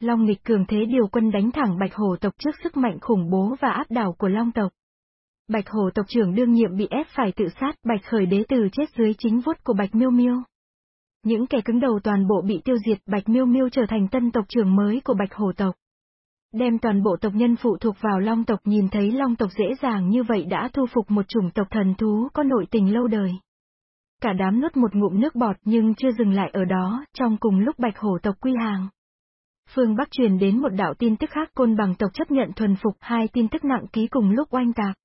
Long Nghịch cường thế điều quân đánh thẳng Bạch Hổ tộc trước sức mạnh khủng bố và áp đảo của Long tộc. Bạch Hổ tộc trưởng đương nhiệm bị ép phải tự sát, Bạch Khởi đế tử chết dưới chính vuốt của Bạch Miêu Miêu. Những kẻ cứng đầu toàn bộ bị tiêu diệt, Bạch Miêu Miêu trở thành tân tộc trưởng mới của Bạch Hổ tộc. Đem toàn bộ tộc nhân phụ thuộc vào long tộc nhìn thấy long tộc dễ dàng như vậy đã thu phục một chủng tộc thần thú có nội tình lâu đời. Cả đám nuốt một ngụm nước bọt nhưng chưa dừng lại ở đó, trong cùng lúc bạch hổ tộc quy hàng. Phương Bắc truyền đến một đạo tin tức khác côn bằng tộc chấp nhận thuần phục hai tin tức nặng ký cùng lúc oanh tạc.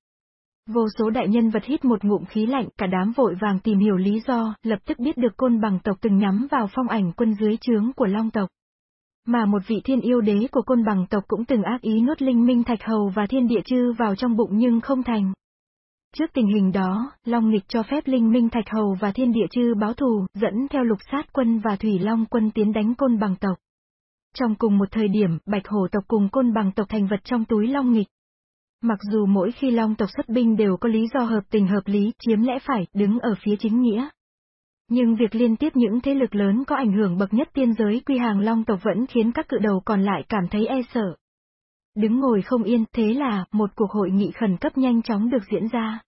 Vô số đại nhân vật hít một ngụm khí lạnh, cả đám vội vàng tìm hiểu lý do, lập tức biết được côn bằng tộc từng nhắm vào phong ảnh quân dưới trướng của long tộc. Mà một vị thiên yêu đế của côn bằng tộc cũng từng ác ý nuốt linh minh thạch hầu và thiên địa chư vào trong bụng nhưng không thành. Trước tình hình đó, Long Nghịch cho phép Linh Minh Thạch Hầu và Thiên Địa Chư báo thù, dẫn theo lục sát quân và Thủy Long quân tiến đánh côn bằng tộc. Trong cùng một thời điểm, Bạch Hổ tộc cùng côn bằng tộc thành vật trong túi Long Nghịch. Mặc dù mỗi khi Long tộc xuất binh đều có lý do hợp tình hợp lý, chiếm lẽ phải, đứng ở phía chính nghĩa. Nhưng việc liên tiếp những thế lực lớn có ảnh hưởng bậc nhất tiên giới quy hàng long tộc vẫn khiến các cự đầu còn lại cảm thấy e sợ. Đứng ngồi không yên, thế là, một cuộc hội nghị khẩn cấp nhanh chóng được diễn ra.